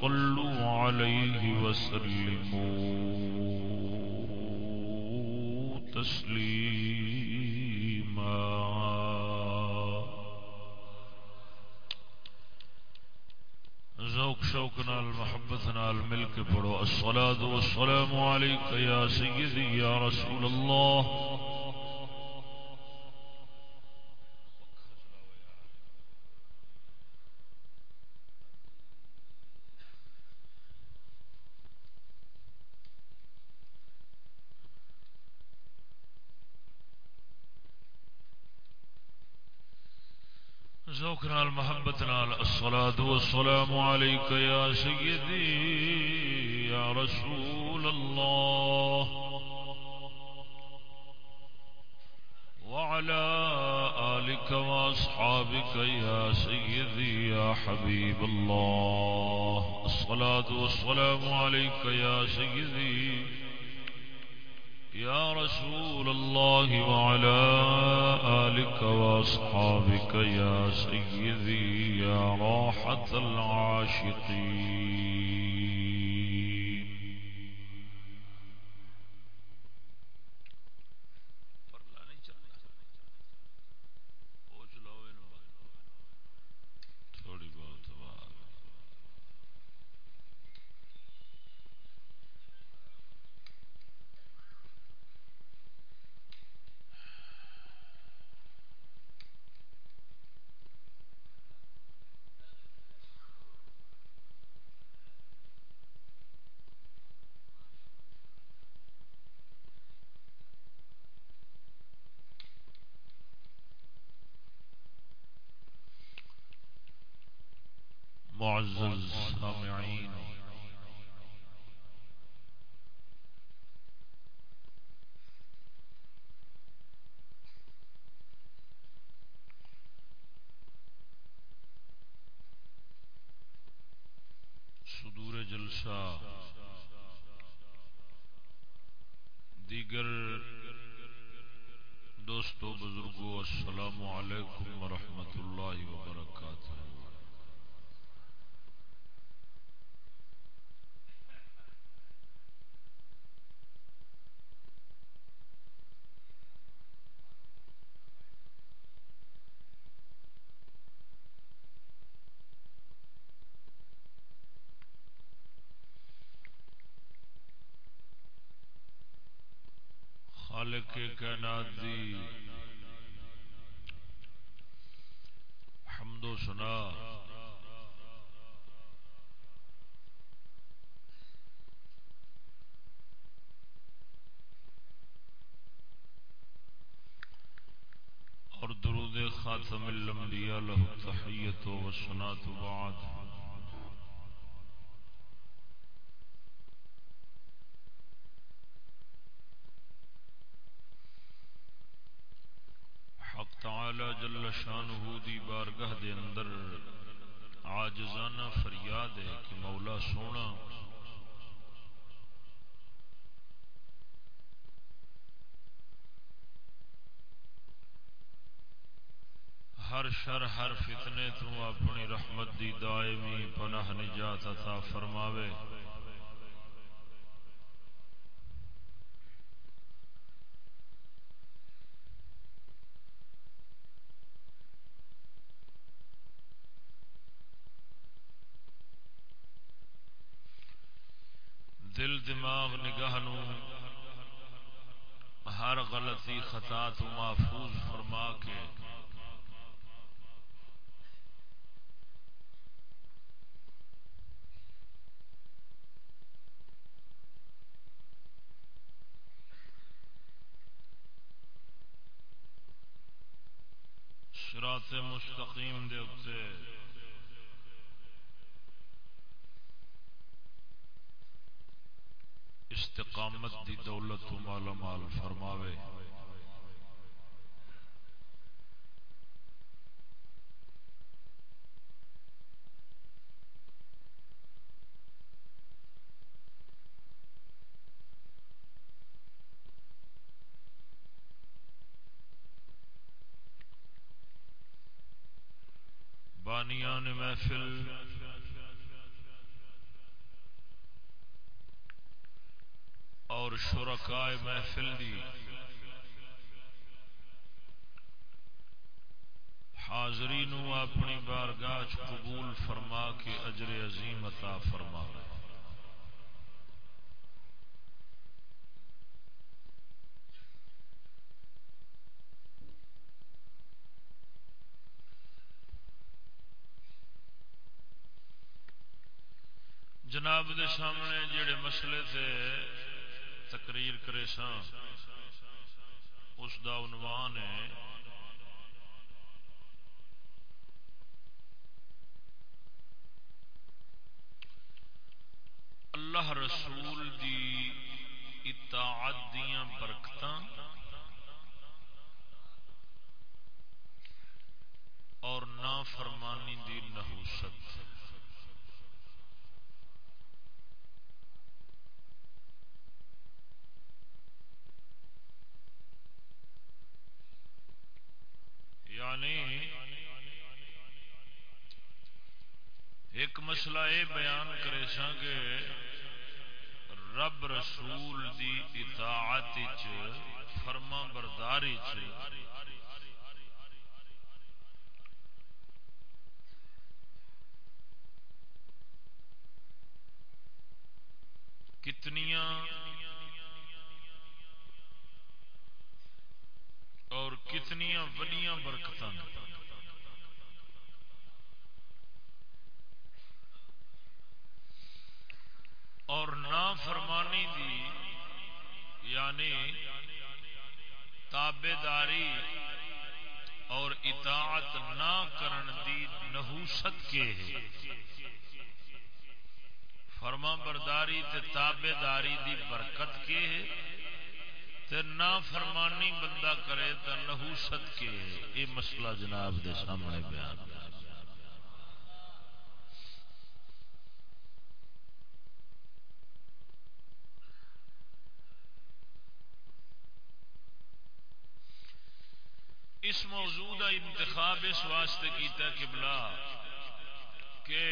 صلوا عليه وسلموا تسليما ذوق شوق نال محبت نال مل کے پڑھو. الصلاة والسلام عليك يا سيدي يا رسول الله ذوق نال، محبت نال۔ الصلاة والسلام عليك يا سيدي يا رسول الله وعلى آلك وأصحابك يا سيدي يا حبيب الله الصلاة والسلام عليك يا سيدي يا رسول الله وعلى آلك وأصحابك يا سيدي يا راحة العاشقين. خالق کائنات دی حمد و سنا اور درود خاتم الانبیاء له تحیت و سنات بعد حق تعالی جل شانہ دی بارگاہ دے اندر عاجزانہ فریاد ہے کہ مولا سونا۔ ہر شر، ہر فتنے تو اپنی رحمت دی دائمی پناہ نجات عطا فرماوے۔ تو محفوظ فرما کے۔ شراط مستقیم دے استقامت دی دولت مالا مال فرماوے۔ بانیان محفل اور شرکائے محفل دی حاضری نو اپنی بارگاہ قبول فرما کے اجر عظیم عطا فرما جناب دے سامنے جڑے مسئلے تھے تقریر کرے سا اس دا عنوان ہے، اللہ رسول دی اطاعت دیاں برکتاں، اور نافرمانی دی نحوست۔ یعنی ایک مسئلہ یہ بیان کرے سا کہ رب رسول دی اطاعت فرما برداری کتنیاں اور کتنی وڈیاں برکت اور نہ فرمانی دی یعنی تابے داری اور اطاعت نہ کرن دی نحوست کے۔ فرما برداری تے تابے داری دی برکت کے۔ ہے نہ فرمانی بندہ کرے تو نحوست کے یہ مسئلہ جناب دے سامنے بیان اس موضوع کا انتخاب اس واسطے کیتا کہ بلا کہ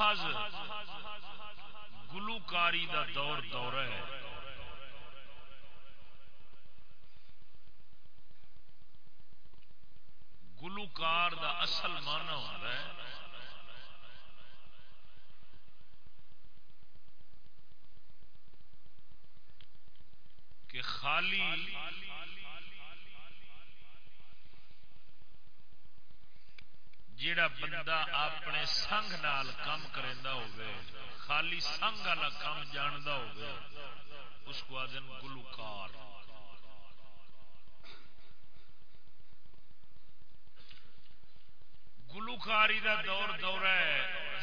محض گلوکاری دا دور دور ہے۔ گلوکار دا اصل مانا ہوتا ہے۔ کہ خالی جیڑا بندہ اپنے سنگ نال کام کرتا ہوئے خالی سنگ والا کام جانتا ہوئے اس کو آدن گلوکار۔ گلوکاری دا دور دور ہے،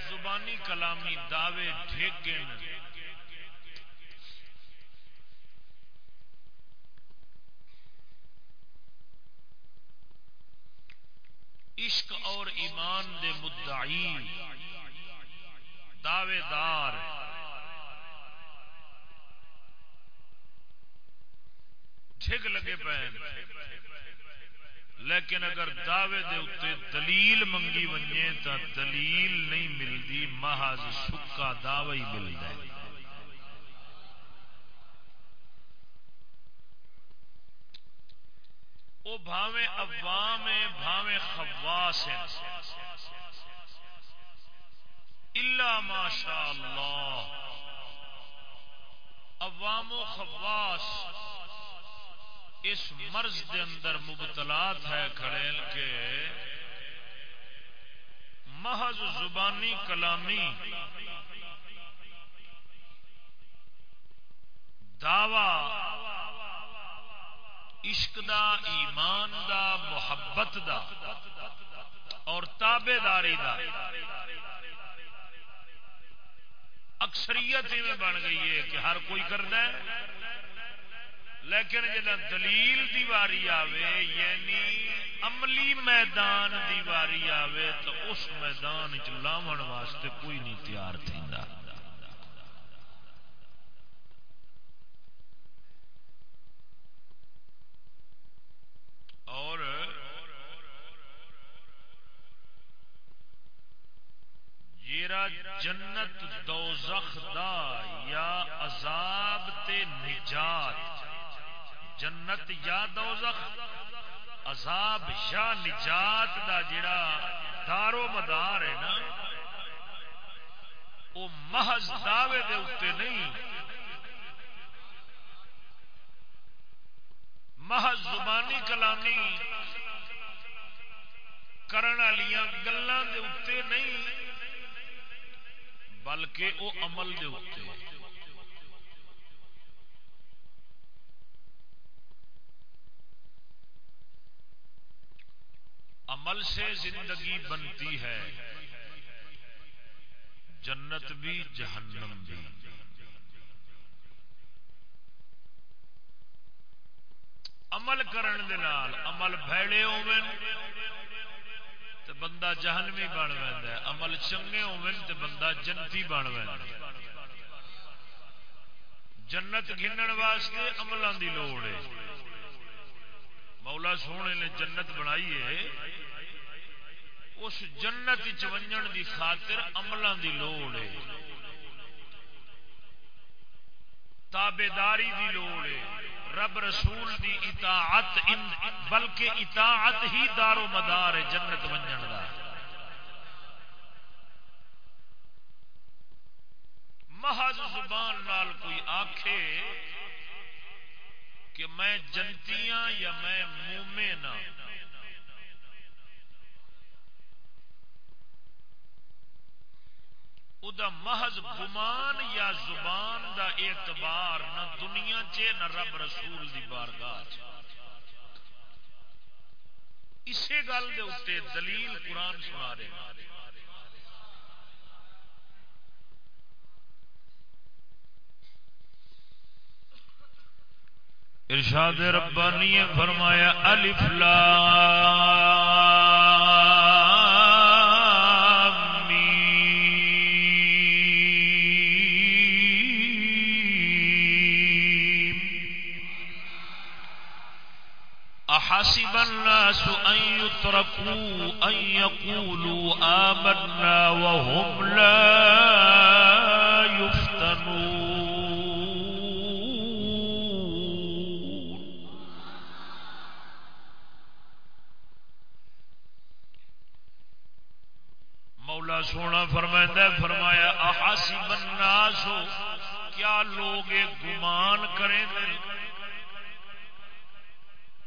زبانی کلامی دعوے ڈھیگن عشق اور ایمان دے مدعی دعوے دار ٹھگ لگے پے لیکن اگر دعوے دے اتنے دلیل منگی ونجے تو دلیل نہیں ملتی محض سکا دعوی ملتا ہے۔ وہ بھاوے عوام بھاوے خواس الا ماشاء اللہ عوام و خواس اس مرض دے اندر مبتلات ہے کھڑیل کے محض زبانی کلامی دعوی عشق دا، ایمان دا، محبت دا، اور تابے داری دا۔ اکثریت میں بن گئی ہے کہ ہر کوئی کرنا ہے۔ لیکن جب دلیل دی واری آوے یعنی عملی میدان دی واری آوے، تو اس میدان چ لاون واسطے کوئی نہیں تیار تھیندا۔ اور جیرا جنت دوزخ دا یا عذاب تے نجات۔ جنت یا دوزخ، عذاب یا نجات دا جڑا دارو مدار ہے نا وہ محض دعوے دے اتنے نہیں محض زبانی کلامی کرن والیاں گلاں دے اتنے نہیں، بلکہ وہ عمل دے اتنے عمل سے زندگی بنتی ہے، جنت بھی جہنم بھی۔ عمل کرن دے نال عمل بھڑے ہوئے تے بندہ جہنمی بن ہے، عمل چنگے ہوئے تے بندہ جنتی بن جنت گنن واسطے عملوں دی لوڑ ہے۔ مولا سونے نے جنت بنائی ہے۔ اس جنت چونجن دی خاطر عملوں دی لوڑ ہے۔ تابے داری دی لوڑ ہے۔ رب رسول دی اطاعت ان بلکہ اطاعت ہی دار و مدار ہے جنت ونجن دا۔ محض زبان نال کوئی آکھے کہ میں جنتیاں یا میں ہاں۔ دا محض گمان یا زبان دا اعتبار نہ دنیا چ نہ رب رسول دی بارگاہ اسی گل دے اتنے دلیل قرآن سنا رہے ارشاد ربانی فرمایا، الف لا حسب الناس أن يتركوا أن يقولوا آمنا وهم لا يفتنون. مولا سونا فرمائدہ فرمایا احاسب الناس کیا لوگ گمان کریں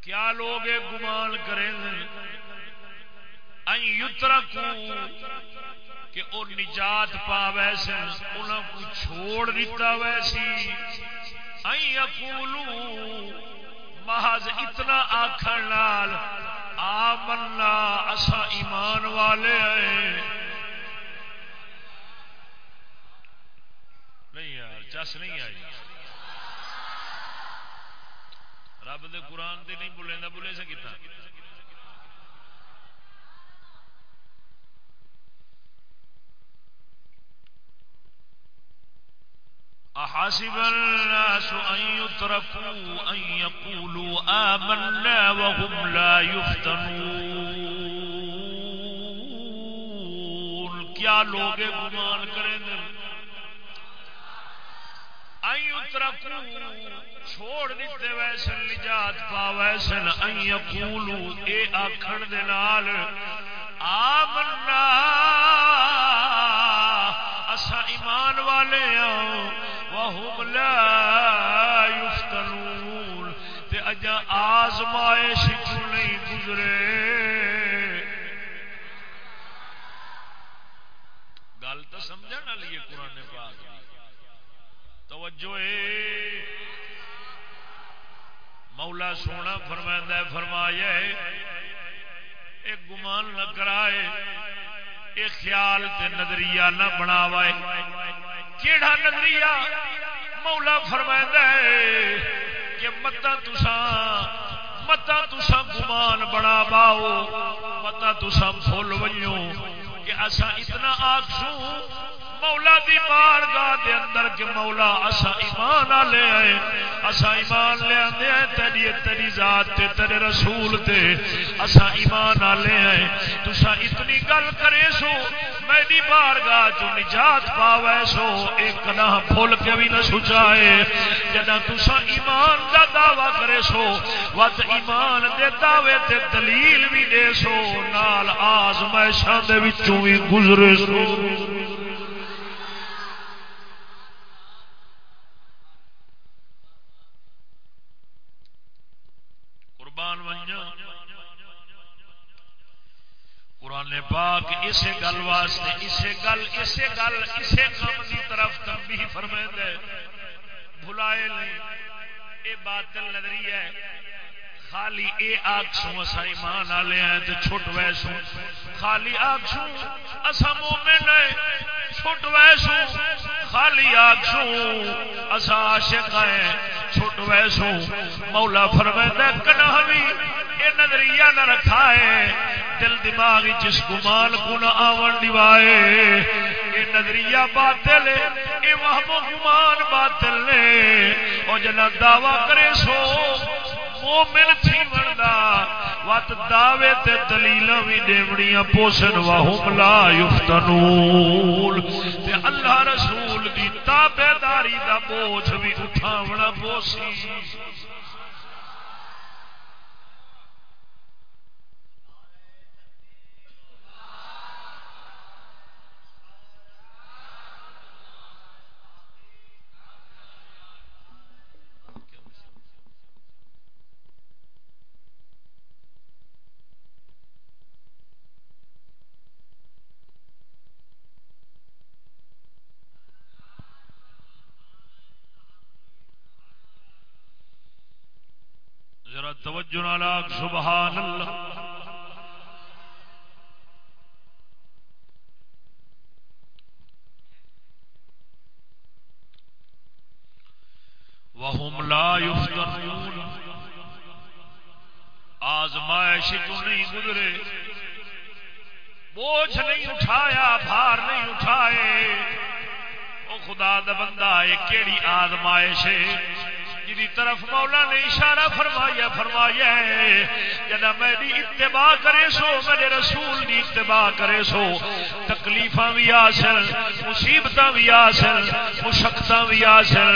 کیا لوگ گمان کریں کہ وہ نجات پا ویسے انہوں کو چھوڑ دیتا ویسی اکولو محض اتنا آخر لال آ منا اصا ایمان والے نہیں یار، چس نہیں آئی۔ رب دے قرآن دے نہیں بولے نہ بولے سے کتا أحسب الناس أن يتركوا أن يقولوا آمنا وهم لا يفتنون کیا لوگ گمان کریں أن يتركوا چھوڑ دیتے ویسن نجات پا ویسن یقولو، اے آکھن دے نال، آمنا، اسا ایمان والے ہوں وہم لا یفتنون، تے اجا آزمائش کیوں نہیں گزرے؟ گل تو سمجھنا لیے قرآن پاک توجہ اے۔ مولا سونا فرمائدہ فرمایا ایک گمان نہ کرائے ایک خیال تے نظریہ نہ بناوائے کیڑا نظریہ؟ مولا فرمائدہ ہے کہ متا تسا متا تسا گمان بنا باؤ متا تسا بھول وجو کہ اصا اتنا آخسوں مولا دی بارگاہ دے اندر کہ مولا اسا ایمان لے آئے، اسا ایمان لے آندے ہیں تیری تیری ذات تے، تیرے رسول تے، اسا ایمان لے آئے۔ تسا اتنی گل کرے سو میری بارگاہ جو نجات پاوے سو ایک نہ بھول کے بھی نہ سچائے۔ جنا تسا ایمان دا دعویٰ کرے سو، وقت ایمان دے دعوے تے دلیل بھی دے سو، نال آزمائشاں دے وچوں بھی گزرے سو۔ قرآن پاک اسے گل واسطے اسے گل اسے گل اسے کام کی طرف تنبیہ فرمائے دے بھلائے نہیں اے باطل نظریہ ہے۔ خالی اے آکسوں اسا ایمان آلے ہیں تو چھوٹ ویسوں خالی آکسوں اسا مومن ہے چھوٹ ویسوں خالی آکسوں اسا عاشق ہیں چھوٹ ویسوں مولا فرمائے دے کنہوی اے نظریہ نہ رکھا ہے دل دماغ جس گمان کو نہ آون دیوائے۔ یہ نظریہ باطل ہے یہ وہم و گمان باطل نے اور جنا دعوی کرے سو۔ مومن تھی بندا وت دعوے تے دلیلاں وی دیوڑیاں پوسن وہم لا یفتنون۔ تے اللہ رسول دی تابعداری دا بوجھ وی اٹھاونا پوسی۔ توجہ نالاک سبحان اللہ۔ وهم لا يفتنون آزمائش تو نہیں گزرے۔ بوجھ نہیں اٹھایا، بھار نہیں اٹھائے۔ او خدا دا بندہ ہے کیڑی آزمائش ہے؟ جی طرف مولا نے اشارہ فرمایا فرمایا جنا میری اتباع کرے سو، میرے رسول دی اتباع کرے سو۔ تکلیف بھی آسن مصیبت بھی آسن مشقت بھی آسن۔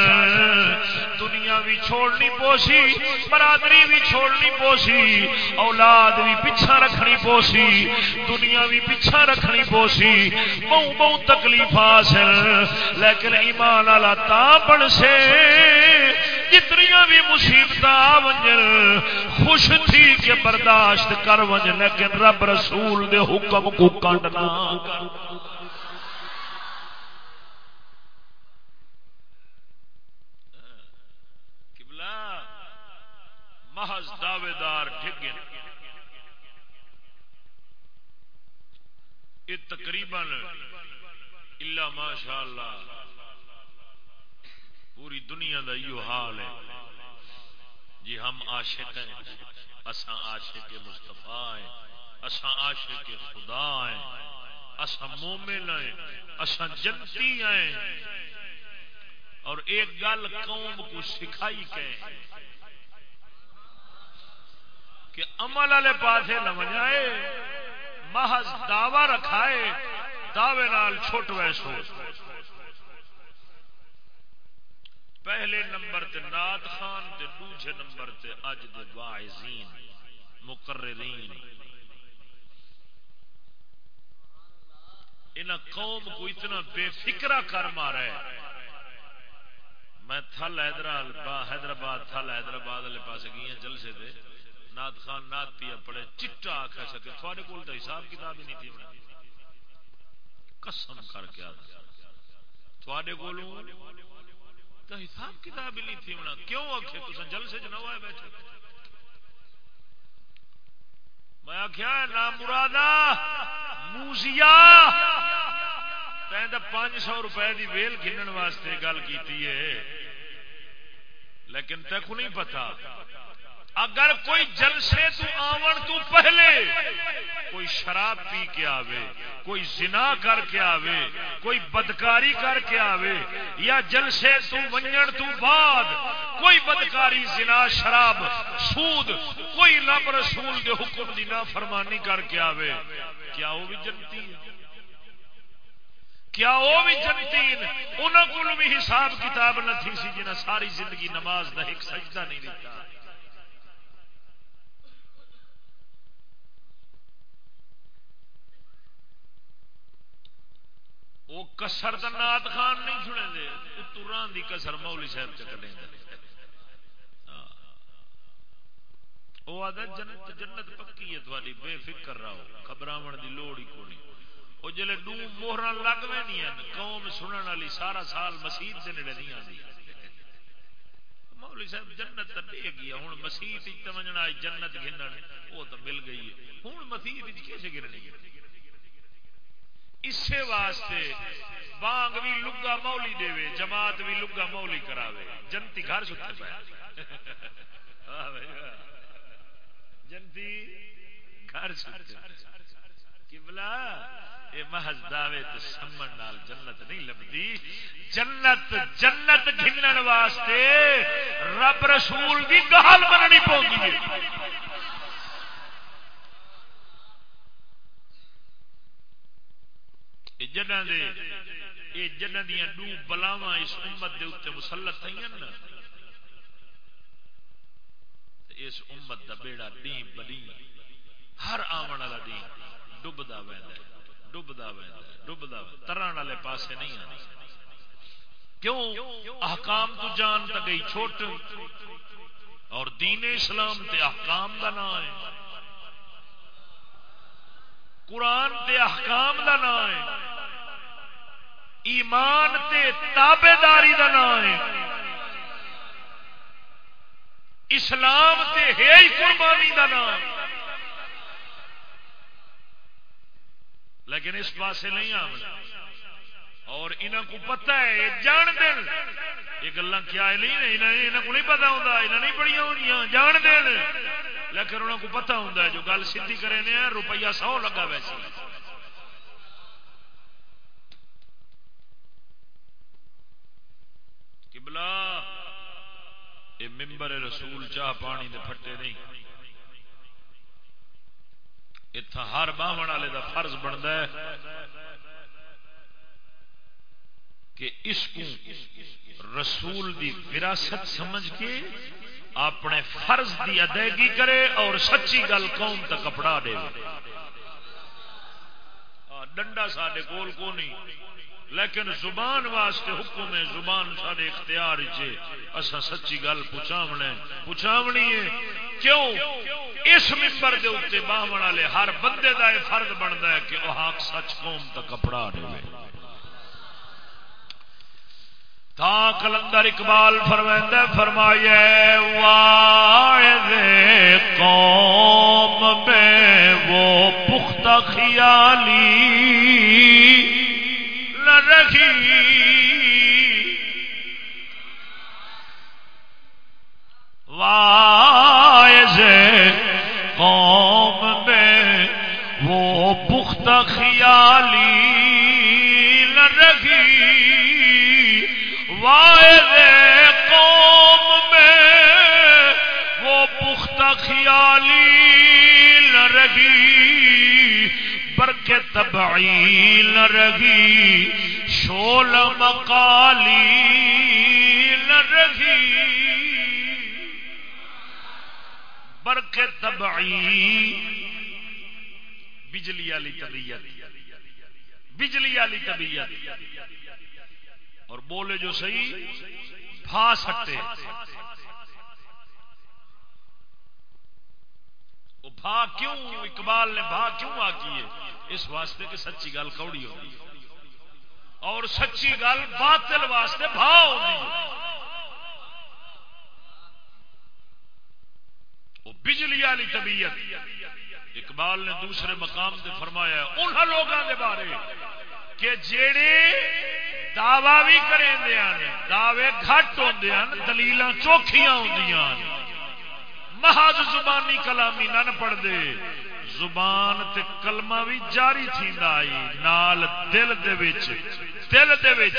دنیا بھی چھوڑنی پوسی، برادری بھی چھوڑنی پوسی، اولاد بھی پیچھا رکھنی پوسی، دنیا بھی پیچھا رکھنی پوسی۔ بہو بہو تکلیف آسن، لیکن ایمان والا تا بن سے۔ جتنی بھی مصیبت آ ونجن خوش تھی کہ برداشت کر ونج لیکن رب رسول دے حکم کو کنڈنا محض دعوے دار ٹھگے۔ یہ تقریباً اللہ ماشاء اللہ پوری دنیا دا یہ حال ہے۔ جی ہم عاشق ہیں اسا عاشق مصطفیٰ ہیں اسا عاشق خدا ہیں اسا مومن ہیں اسا جنتی ہیں۔ اور ایک گل قوم کو سکھائی کہ کہ عمل والے پاسے نہ وجائے، محض دعوی رکھائے، دعوے نال چھوٹ ویسو۔ پہلے نمبر تے ناد خان تے دوجے نمبر تے اج دے واعظین، مقررین۔ ان قوم کو اتنا بے فکرا کر مارا ہے۔ میں تھل حیدرآباد تھل حیدرآباد والے پاس گئی ہیں جلسے دے ناد خان ناد پیا پڑے چٹا آخ سکے تھوڑے کول تو حساب کتاب ہی نہیں تھی قسم کر کے آتا تھوڑے کولوں تو حساب کتاب نہیں تھی ہونا؟ کیوں آخے تو جل سے جنا ہوا بیٹھے۔ میں آخیا نام مرادا موسیا پانچ سو روپئے کی ویل گنن واسطے گل کی ہے۔ لیکن تک نہیں پتا۔ اگر کوئی جلسے تو آون تو پہلے، کوئی شراب پی کے آوے، کوئی زنا کر کے آوے، کوئی بدکاری کر کے آوے، یا جلسے تو ونجن تو بعد کوئی بدکاری، زنا، شراب، سود، کوئی رب رسول کے حکم دی فرمانی کر کے آوے، کیا وہ بھی جنتی ہے کیا وہ بھی جنتی انہوں کو بھی حساب کتاب نہ تھی سی جنہیں ساری زندگی نماز کا ایک سجدہ نہیں دیتا۔ وہ کسر نات خان نہیں سنے دے تران دی کسر مولی صاحب چکلے ہاں۔ وہ آدھا جنت جنت پکی ہے تھوڑی بے فکر رہو گھبراو دی لوڑ ہی کونی وہ جلے ڈو موہر لگ میں نہیں ہیں قوم سننے والی سارا سال مسیح کے نیڑے نہیں آتی مولی صاحب جنت تو دے گیا ہوں مسیح تمجنا جنت گھنن وہ تو مل گئی ہے۔ ہوں مسیح کیسے گرنی ہے؟ اسے واسطے بانگ بھی لگا مولی دے جماعت بھی لگا مولی کراوے۔ جنتی گھر ستے پایا جنتی گھر کبلا یہ محض دعوے تو سمن نال جنت نہیں لبدی جنت جنت گھنن واسطے رب رسول بھی گال بننی پوندی ہے۔ جنہ دے یہ جنہ دیا ڈو بلاوا اس امت دے اتنے مسلط تھیں نا اس امت دا بیڑا ڈی بلی، ہر آمن والا ڈی ڈبدا وہدا ڈبدا وہدا ڈبدا تران والے پاسے نہیں آنے کیوں؟ احکام تو جان تا گئی، چھوٹ، اور دین اسلام تے احکام دا نام ہے۔ قرآن دے احکام دا نام ہے۔ ایمان تے تابے داری کا نام ہے۔ اسلام تے ہے ہی قربانی کا نام لیکن اس پاسے نہیں آمنا۔ اور انہوں کو پتا ہے، جان دین۔ یہ گلا کیا نہیں انہوں کو نہیں پتا ہوتا یہاں نہیں پڑھیا ہو جان دین۔ لیکن انہوں کو پتا ہوں جو گل سی کرے نے روپیہ سو لگا ویسے۔ قبلہ یہ ممبر رسول چاہ پانی دے پھٹے نہیں۔ اتنا ہر باہن والے دا فرض بنتا ہے۔ کہ اس کو رسول دی وراثت سمجھ کے اپنے فرض دی ادائیگی کرے اور سچی گل قوم تک کپڑا دے۔ ڈنڈا سڈے کول کو نہیں، لیکن زبان واسطے حکم ہے، زبان سارے اختیار اصا سچی گل پچاونا پچاونی ہے، کیوں؟ اس ممبر دے اتنے باہم والے ہر بندے دا یہ فرد بنتا ہے کہ وہ حق سچ قوم تک کپڑا دے۔ تا کلندر اقبال فرمائندہ فرمایا قوم میں وہ پختہ خیالی رکھی وائز قوم میں وہ پخت خیالی رکھی قوم میں، وہ پخت خیالی رکھی کے تبعی نہ رگی شول مقالی نہ رگی برق تبعی بجلی والی طبیعت، بجلی والی طبیعت۔ اور بولے جو صحیح بھا سکتے۔ وہ بھا کیوں؟ اقبال نے بھا کیوں آ کی ہے؟ اس واسطے کہ سچی گل کوڑی ہوگی اور سچی گل باطل واسطے بھا ہوگی وہ بجلی والی طبیعت۔ اقبال نے دوسرے مقام سے فرمایا ان لوگوں کے بارے۔ کہ جڑے دعوی بھی کریں دعوے گھٹ ہوتے ہیں دلیل چوکھیاں ہوں محض زبانی کلامی نہ پڑھتے زبان تے کلمہ بھی جاری تھی آئی، نال دل دے وچ، دل دے وچ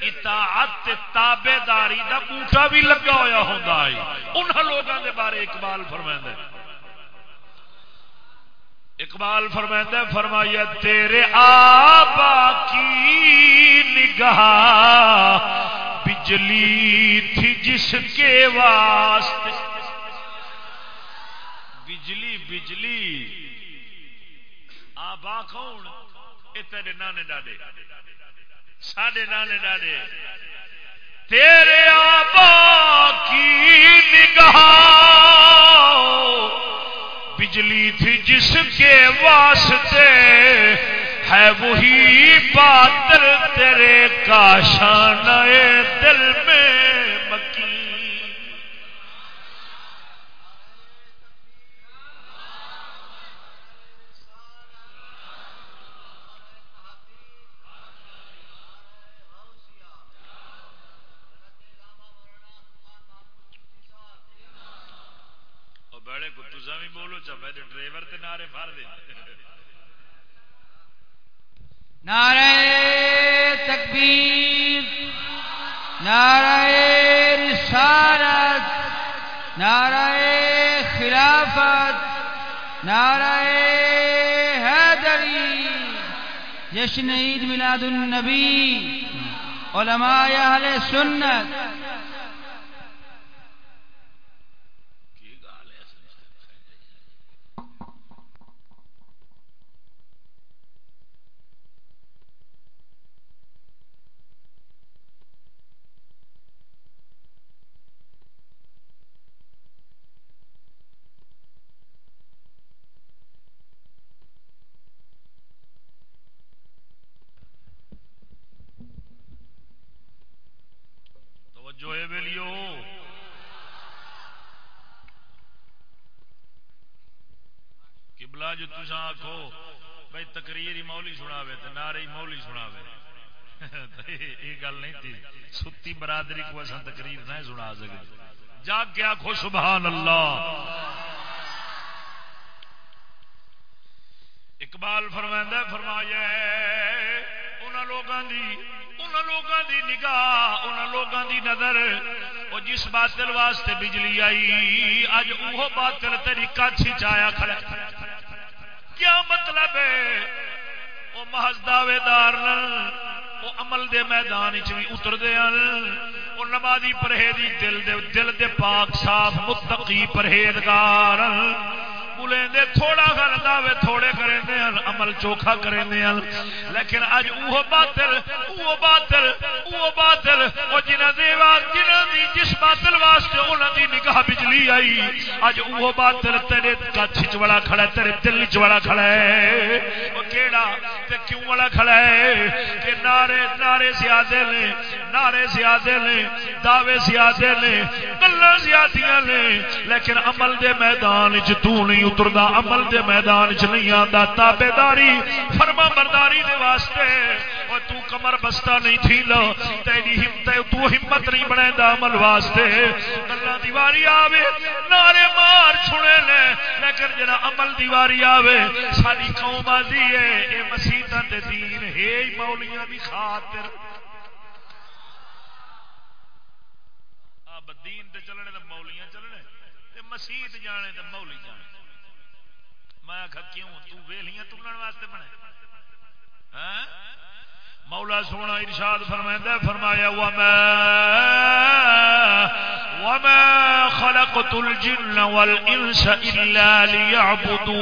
اطاعت تے تابے داری دا بوٹا بھی لگا ہویا ہوندا ہے انہاں لوگاں دے بارے اقبال فرمائندا ہے اقبال فرمائندا فرمایا، تیرے آبا کی نگاہ بجلی تھی جس کے واسطے۔ بجلی بجلی۔ آبا کون؟ یہ تیرے نانے ڈاڈے ساڈے نانے ڈاڈے تیرے آبا کی نگاہ بجلی تھی جس کے واسطے ہے وہی بادل تیرے کاشان دل میں۔ نعرے فار دے۔ نعرہ تکبیر، نعرہ رسالت، نعرہ خلافت، نعرہ حیدری، جشن عید میلاد النبی، علماء اہل سنت جو ویلیو قبلہ جو تسا آخو بھائی تقریر ہی مولی سناوے تو نعرے ہی مولی سناوے۔ یہ گل نہیں تھی۔ ستی برادری کو اصل تقریر نہیں سنا سکتے جاگ کے آخو سبحان اللہ۔ اقبال فرمائندہ فرمایا انہوں لوگوں کی دی نگاہ ان لوگوں دی نظر وہ جس باطل واسطے بجلی آئی اج وہ باطل تیری کچھ چایا کھڑا کیا مطلب ہے وہ محض دعوے دار وہ عمل دے میدان چ بھی اترتے ہیں وہ نمازی پرہیزی دل دے دل دے پاک صاف متقی پرہیزگار بولیں دے تھوڑا کر دعوے تھوڑے کریں دے ہیں عمل چوکھا کریں دے ہیں لیکن اج اوہ باطل اوہ باطل اوہ باطل، او جنہ دے جنہ دی جس باطل واسطے انہاں دی نگاہ بجلی آئی۔ اج اوہ باطل تیرے کچھ چ بڑا کھڑا ہے، تیرے دل چ بڑا کھڑا ہے۔ او کیڑا تے کیوں والا کھڑا ہے؟ کہ نعرے نعرے زیادہ نے، نعرے زیادہ نے، دعوے زیادہ نے، گلاں زیادیاں نے۔ لیکن عمل دے میدان وچ تو نہیں اتردا عمل دے میدان چ نہیں آتا تابے داری فرما برداری دے واسطے۔ اور تو کمر بستہ نہیں تھی لو تیری ہمت تو ہمت نہیں بنے عمل واسطے۔ اللہ دیواری آوے نارے مار چھڑے لے لیکن جنا عمل دیواری آوے ساری قوم آدھی ہے، اے مسیحہ دے دین، ہے مولیاں دی خاطر۔ دین تے چلنے تے مولیاں چلنے، تے مسیح جانے تے مولی جانے۔ میں آخا کیوں؟ تیلیاں تلن واسطے بنے۔ ہاں؟ مولا سونا ارشاد فرمائدہ فرمایا، وما وما خلقت الجن والانس الا ليعبدون۔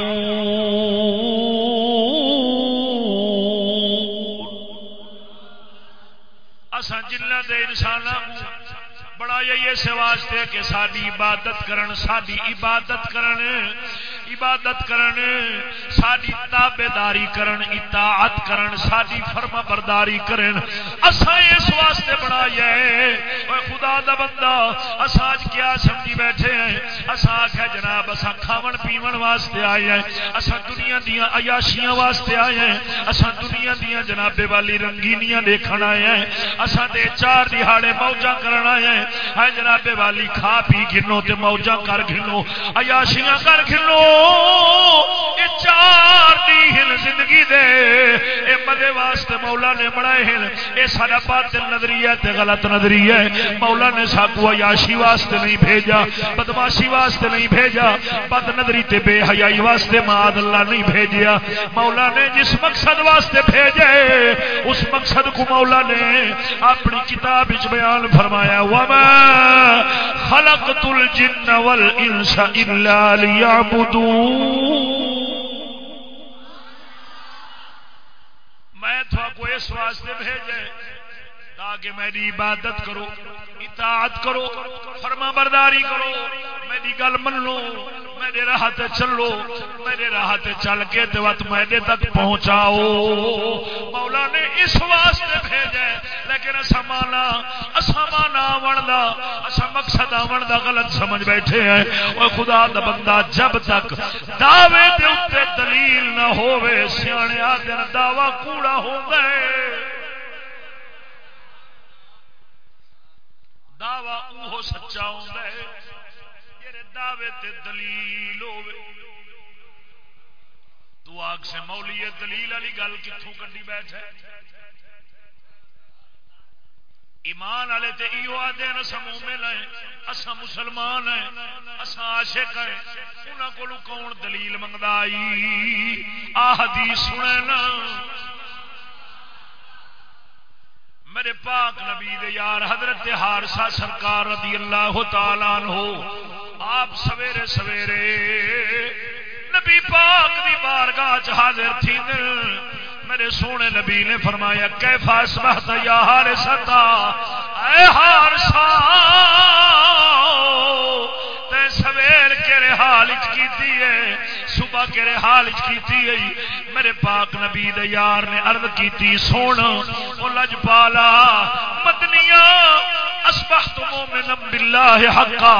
اساں جنہ دے انساناں بڑا یہ واسطے کہ ساری عبادت کرن ساری عبادت کرن۔ عبادت کرن ساری تابے داری کرن، اطاعت کرن ساری فرما برداری کرن۔ اساں اس واسطے بنایا ہے۔ اوے خدا دا بندہ، اساں اج کیا سمجھی بیٹھے ہیں؟ اساں آکھیا جناب، اساں کھاون پیون واسطے آئے ہیں۔ اساں دنیا دیاں عیاشیاں واسطے آئے ہیں۔ اساں دنیا دیاں جناب والی رنگینیاں دیکھن آئے ہیں۔ اساں تے چار دہاڑے موجاں کرن آئے ہیں۔ ہے جناب والی، کھا پی گنو تے موجاں کر گنو عیاشیاں کر گنو اے چار دی ہن زندگی دے۔ اے مدے واسطے مولا نے بنائے ہیں اے سارا باطل نظریہ تے غلط نظریہ ہے۔ مولا نے ساکو عیاشی واسطے نہیں بھیجا، بدماشی واسطے نہیں بھیجا، بد نظری تے بے حیائی واسطے ماد اللہ نہیں بھیجیا۔ مولا نے جس مقصد واسطے بھیجے، اس مقصد کو مولا نے اپنی کتاب وچ بیان فرمایا۔ وما خلقت الجن والانس الا ليعبدون۔ میں کو اس واسطے بھیجے۔ تاکہ میری عبادت کرو، اطاعت کرو فرما برداری کرو میری گل من لو میرے راہ چلو میرے راہ چل کے وقت میرے تک پہنچاؤ۔ مولا نے اس واسطے بھیجے لیکن اصا مانا اصا مانا آن کا اصا مقصد آن کا غلط سمجھ بیٹھے ہیں۔ اور خدا دا بندہ جب تک دعوے دے اتنے دلیل نہ ہوئے سیانے دن دعوی کوڑا ہو گئے دعوی وہ سچا ہوتا ہے۔ دعوے تے دلیل ہوے تو آگ سے مولی یہ دلیل والی گل کتوں کڈی بیٹھے؟ ایمان والے تے ایو آدھے اصا مومن ہیں اصا مسلمان ہیں اصا عاشق ہیں۔ انہاں کولو کون دلیل منگدا آئی آ حدیث سنے نا۔ میرے پاک نبی دے یار، حضرت ہارسا سرکار رضی اللہ تعالی عنہ، آپ سویرے سویرے نبی پاک دی بارگاہ حاضر تھی میرے سونے نبی نے فرمایا کیفا اسبحت یا حارستا اے حارسا تے سویر کے حال کیتی ہے؟ صبح کہڑے حال کیتی گئی۔ میرے پاک نبی دے یار نے عرض کیتی، سونا، او لج پالا مدنیاں اسبحت مومنا بالله حقا.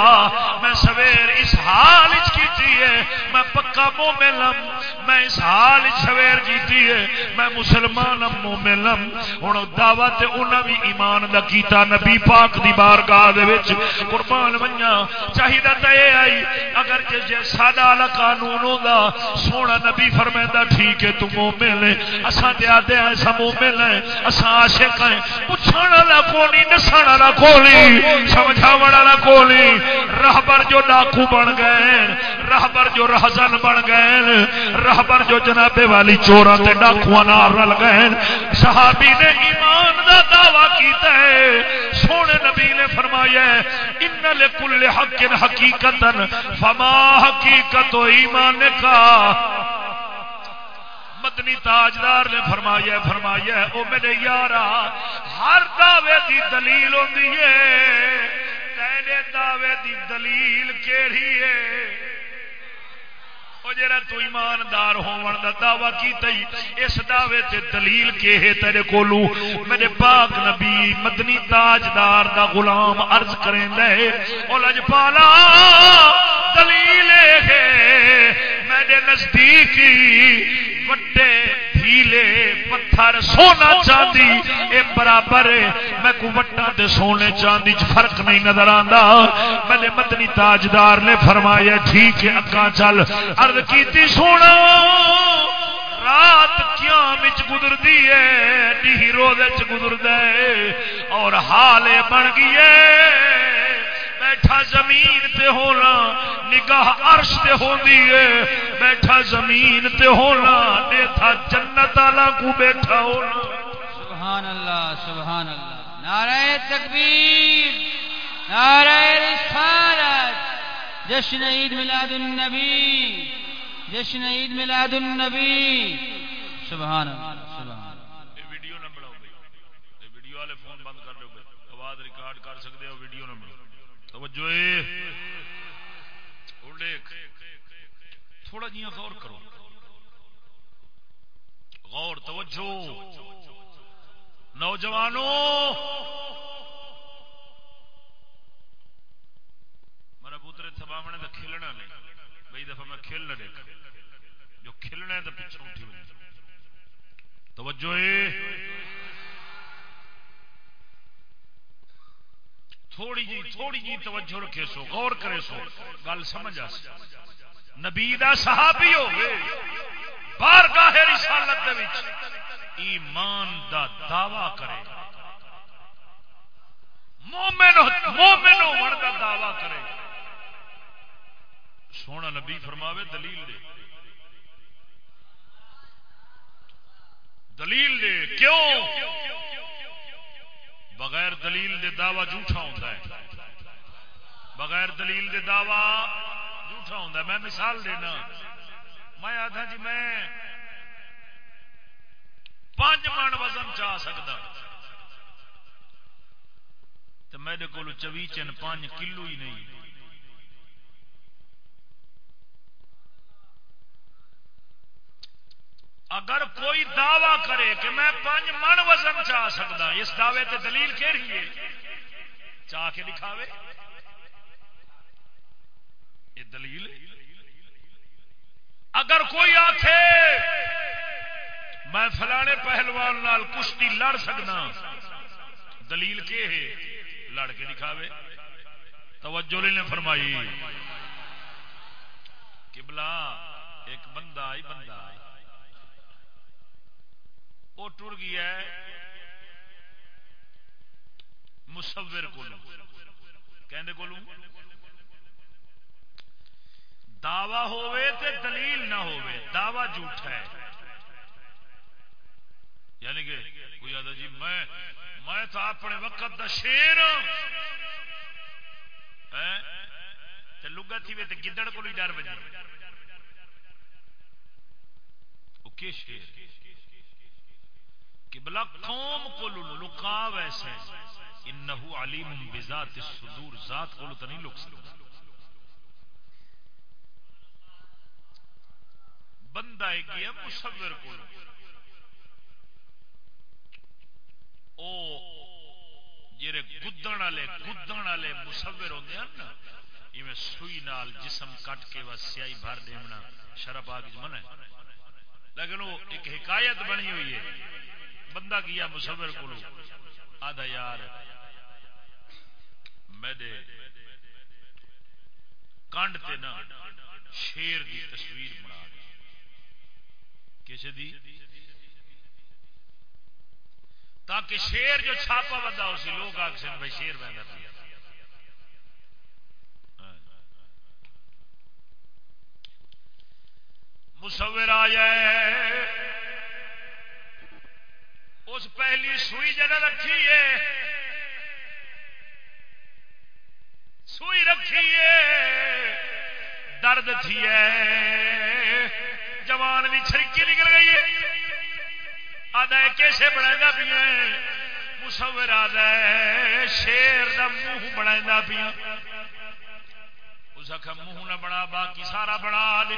میں سویر اس حال وچ کیتی ہے. میں پکا مومن ہوں میں اس حال وچ سویر کیتی ہے. میں مسلمان ہوں مومن ہوں ہن دعوت انہاں بھی ایمان دا کیتا نبی پاک دی بارگاہ دے وچ. قربان ونجا چاہیدا تے اے آئی اگر جے جے سادہ والا قانون ہوندا، سونا نبی فرمایندا ٹھیک ہے، تو مومن ہے. اساں تے آدے ہیں مومن ہیں، اساں عاشق ہیں. پوچھن والا کوئی نسن والا کوئی کولی سمجھا والا کولی رہبر جو ڈاکو بن گئے، رہبر جو رہزن بن گئے، رہبر جو جنابے والی چورا تے ڈاکو نار رل گئے۔ صحابی نے ایمان دا دعوی کیتا ہے۔ سونے نبی نے فرمایا ہے، ان لکل حق حقیقتا فما حقیقت ایمان کا مدنی تاجدار نے فرمایا فرمایا، او میرے یارا، ہر دعوے دی دلیل ہوندی ہے۔ تیرے دعوے دی دلیل کیڑی ہے؟ جا تو ایماندار ہون دا دعوی کی اس دعوے تے دلیل کے ہے تیرے کولو؟ میرے پاک نبی مدنی تاجدار دا غلام عرض کریں دے او لجپالا، دلیل ہے، میرے نزدیکی وڈے ڈھیلے پتھر، سونا چاندی، اے برابر، میں کو وٹا تے سونے چاندی چ فرق نہیں نظر آندا۔ میں مدنی تاجدار نے فرمایا، ٹھیک ہے اکا، چل۔ عرض کیتی، سونا، رات قیام گزرتی ہے ڈی روز گزرد اور حال بن گئی ہے۔ بیٹھا زمین تے ہونا نگاہ عرش تے ہوندی ہے۔ بیٹھا زمین تے ہونا دیکھا جنت والا کو بیٹھا ہونا۔ سبحان اللہ سبحان اللہ۔ نعرہ تکبیر نعرہ رسالت۔ جشن عید میلاد النبی جشن عید میلاد النبی۔ سبحان اللہ سبحان ویڈیو نہ بڑھاؤ بھائی۔ ویڈیو والے فون بند کر بھائی۔ آواز ریکارڈ کر سکتے ہو ویڈیو نہ توجہ تھوڑا جہاں غور کرو۔ غور، توجہ۔ نوجوانوں میرا پوتر تھباونے کا کھیلنا نہیں۔ بھائی دفعہ میں کھیلنا دیکھا۔ جو کھیلنا ہے تو پیچھے اٹھی ہوئی۔ توجہ تھوڑی جی تھوڑی جی توجہ رکھے سو، غور کرے سو۔ گل سمجھ آ نبی دا صحابی ہوئے بار گاہ رسالت دے وچ ایمان دا دعوی کرے۔ مومن مومن ہون دا دعوی کرے۔ سونا نبی فرماوے دلیل دے۔ دلیل دے۔ کیوں؟ بغیر دلیل دے دعوی جھوٹا ہوتا ہے۔ بغیر دلیل دے دعوی جھوٹا ہوتا ہے۔ میں مثال دینا۔ میں آدھا جی میں پانچ من وزن چاہ سکتا تو میرے کو چوی چن پانچ کلو ہی نہیں۔ اگر کوئی دعوی کرے کہ میں پانچ من وزن چاہ سکتا اس دعوے تے دلیل کہ رہی ہے؟ چاہ کے دکھاوے؟ یہ دلیل اگر کوئی آخے میں فلانے پہلوان نال کشتی لڑ سکنا دلیل کے ہے؟ لڑ کے دکھاوے۔ توجہ نے فرمائی۔ کبلا ایک بندہ، آئی بندہ آئی۔ وہ ٹر گیا ہے مصور کو کہندے کو دعوی ہوئے تے دلیل نہ ہوئے دعوی جھوٹا ہے۔ یعنی کہ کوئی آدھا جی میں میں تو اپنے وقت دا شیر۔ تے لگا تھی وے تے گدڑ کو ڈر بجے وہ شیر؟ کہ بلا قوم کو لکا ویسے انہو علیم بذات الصدور۔ ذات کو تو نہیں لک سکتا۔ بندہ ایک ہے، مصور کو او جڑے گدن والے گدن والے مصور ہوندے ہیں نا، ایویں سوئی نال جسم کٹ کے وا سیائی بھر دینا شرف آگ من ہے۔ لیکن وہ ایک حکایت بنی ہوئی ہے۔ بندہ کیا مصور کو آدھا یار میرے کانڈ تے نا شیر دی تصویر بنا کسی دی؟ تاکہ شیر جو چھاپا بندہ اسی لوگ آگ سے بھائی شیر بہتا پیا مصور آ جائے اس پہلی سوئی جگہ رکھی ہے۔ سوئی رکھی ہے۔ درد تھی ہے۔ جوان بھی چھڑکی نکل گئی ہے۔ آدھا کیسے بنا پیا مسور آدھا شیر دا منہ بنا پیا اس آخر منہ نہ بنا، باقی سارا بنا دے۔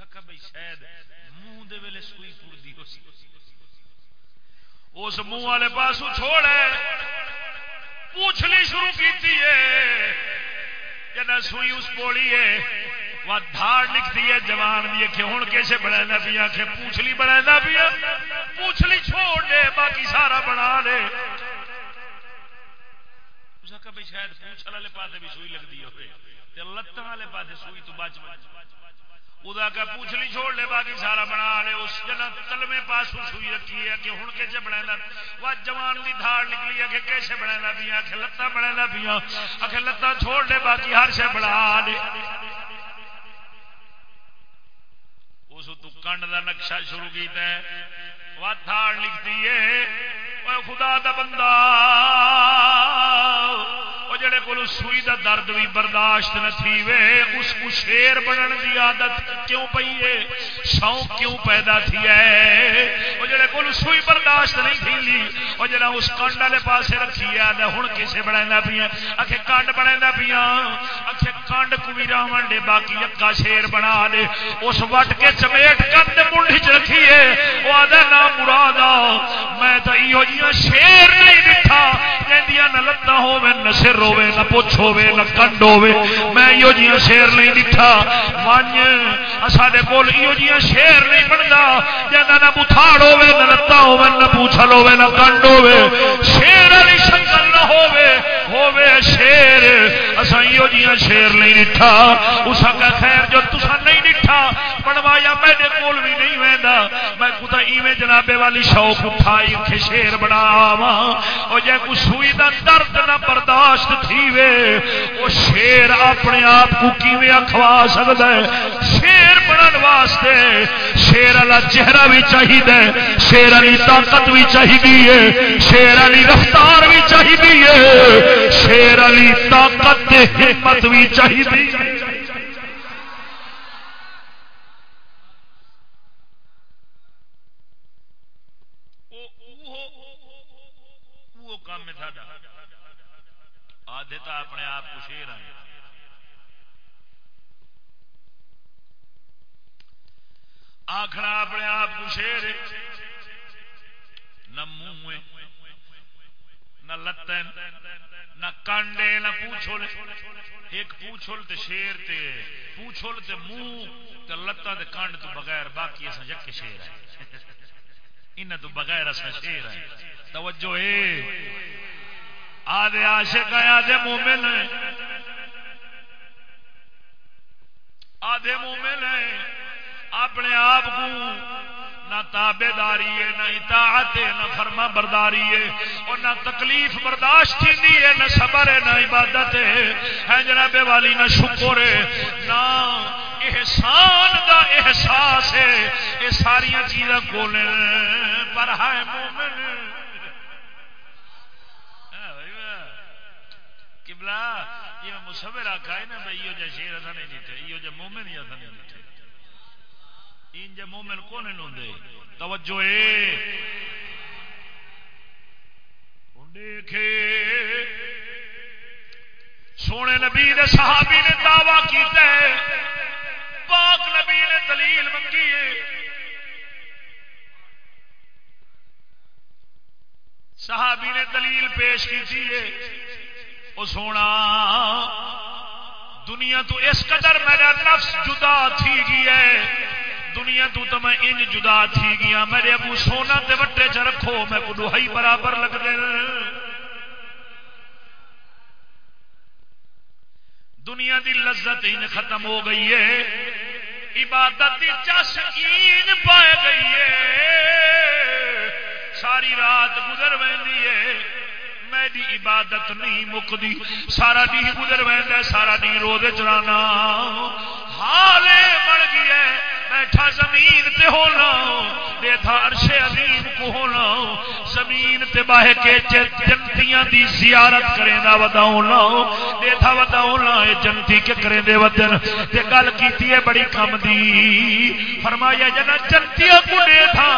آخا بھائی شاید منہ دے ویلے سوئی پڑتی ہو سی اس منہ والے پاس چھوڑ پوچھنی شروع کی جنا سوئی اس پوڑی ہے، وہ دھاڑ لکھتی ہے جوان دی کہ ہوں کیسے بنا پیا، کہ پوچھلی بنا پیا۔ پوچھلی چھوڑ دے، باقی سارا بنا لے شاید پوچھ والے پاس بھی سوئی لگتی ہوئے۔ لتان والے پاس سوئی تو بچ بچ۔ خدا کا پوچھلی چھوڑ لے، باقی سارا بنا لے۔ اس جنا تلوے پاس سوئی رکھی ہے کہ ہوں کیسے بنا وہ جوان کی دھاڑ نکلی ہے کہ کیسے بنا پیا؟ آخ لتان بنا پیا۔ آخ لتان چھوڑ لے، باقی ہر شہ بنا لے۔ اس تو کنڈ کا نقشہ شروع کیا وہ دھاڑ لکھتی ہے۔ خدا دا بندہ۔ جڑے کو سوئی دا درد بھی برداشت نہ تھی وے، اس کو شیر بنن دی عادت کیوں پئی ہے؟ شوق کیوں پیدا تھی ہے؟ وہ جڑے کو سوئی برداشت نہیں تھی لی وہ جڑا اس کنڈ والے پاسے رکھی ہے ہن کسے بنانا پیا اکھے کنڈ بنانا پیا اکھے کنڈ کو بھی راون دے، باقی اکا شیر بنا دے، اس وٹ کے چمیٹ کر تے منڈی چ رکھی ہے۔ وہ آدھا نام مراد میں تو ایو جیاں شیر نہیں دکھا جہاں نہ لتا ہوے نہ سر ہوے نہ پوچھ ہوے نہ کنڈ ہوے میں ایو جیاں شیر نہیں دکھا من سارے کول ایو جیاں شیر نہیں بنتا جہاں نہ بتھاڑ ہوے نہ لتا ہوے نہ پوچھل ہوے نہ کنڈ ہوے شیر والی شکل نہ ہوے ہوے شیر اسا ایو جیاں شیر نہیں دکھا اس کا خیر جو تسا نہیں دکھا بنوایا میرے کول بھی نہیں ویندا۔ میں خدا ایویں جنابے والی شوق اٹھائی کہ شیر بناوا او جے کو سوئی دا درد نہ برداشت تھی وے او شیر اپنے آپ کو کیویں اکھوا سکدا ہے؟ شیر بنن واسطے شیر والا چہرہ بھی چاہیے شیر والی طاقت بھی چاہیے شیر والی رفتار بھی چاہیے شیر والی طاقت تے ہمت بھی چاہیے دیتا اپنے آپ کو شیر آئے آخنا اپنے آپ کو شیر نہ منہ نہ لتن نہ کانڈے، نہ پوچھو ایک پوچھول تے شیر تے پوچھول تے منہ تے لتا تے کانڈ تو بغیر باقی ایسا یک شیر ہے ان تو بغیر ایسا شیر ہے توجہ ہے آدھے عاشق ہے آدھے مومن۔ ہے آدھے مومن۔ ہے اپنے آپ کو نہ تابے داری ہے، نہ اطاعت ہے، نہ فرما برداری ہے۔ اور نہ تکلیف برداشت کی ہے، نہ صبر ہے، نہ عبادت ہے۔ ہاں جناب والی، نہ شکر ہے، نہ احسان دا احساس ہے۔ یہ ساری چیزیں کھولے پر ہے مومن۔ ہاں قبلہ یہ مصور آخا ہے نا، بھائی، یہ جا شیر اصا نہیں دیتے یہ جا مومن ہی اصا نہیں دیتے ان مومن کون ہوندے توجہ اے۔ دیکھے۔ سونے نبی دے صحابی نے دعویٰ کیتا ہے۔ پاک نبی نے دلیل منگی ہے۔ صحابی نے دلیل پیش کی تھی وہ سونا، دنیا تو اس قدر میرا نفس جدا تھی گئی ہے۔ دنیا تو تو میں انج جدا تھی گیا۔ میرے ابو سونا تے وٹے چ رکھو، میں کو دوہائی برابر لگ دے دنیا دی لذت ان ختم ہو گئی ہے۔ عبادت دی چس این پائے گئی ہے۔ ساری رات گزر وی ہے۔ میری عبادت نہیں مکتی۔ سارا دن گزر وہد سارا دن روز چلانا حال بن گیا بیٹھا زمین تے ہونا دیکھا عرش عظیم کو ہونا۔ زمین تے باہ کے جنتیاں دی زیارت کریں دا وداؤنا دیکھا وداؤنا اے جنتی کے کریں دے ودن۔ تے گل کیتی ہے بڑی کم دی۔ فرمایا جنا جنتیاں کو دیکھا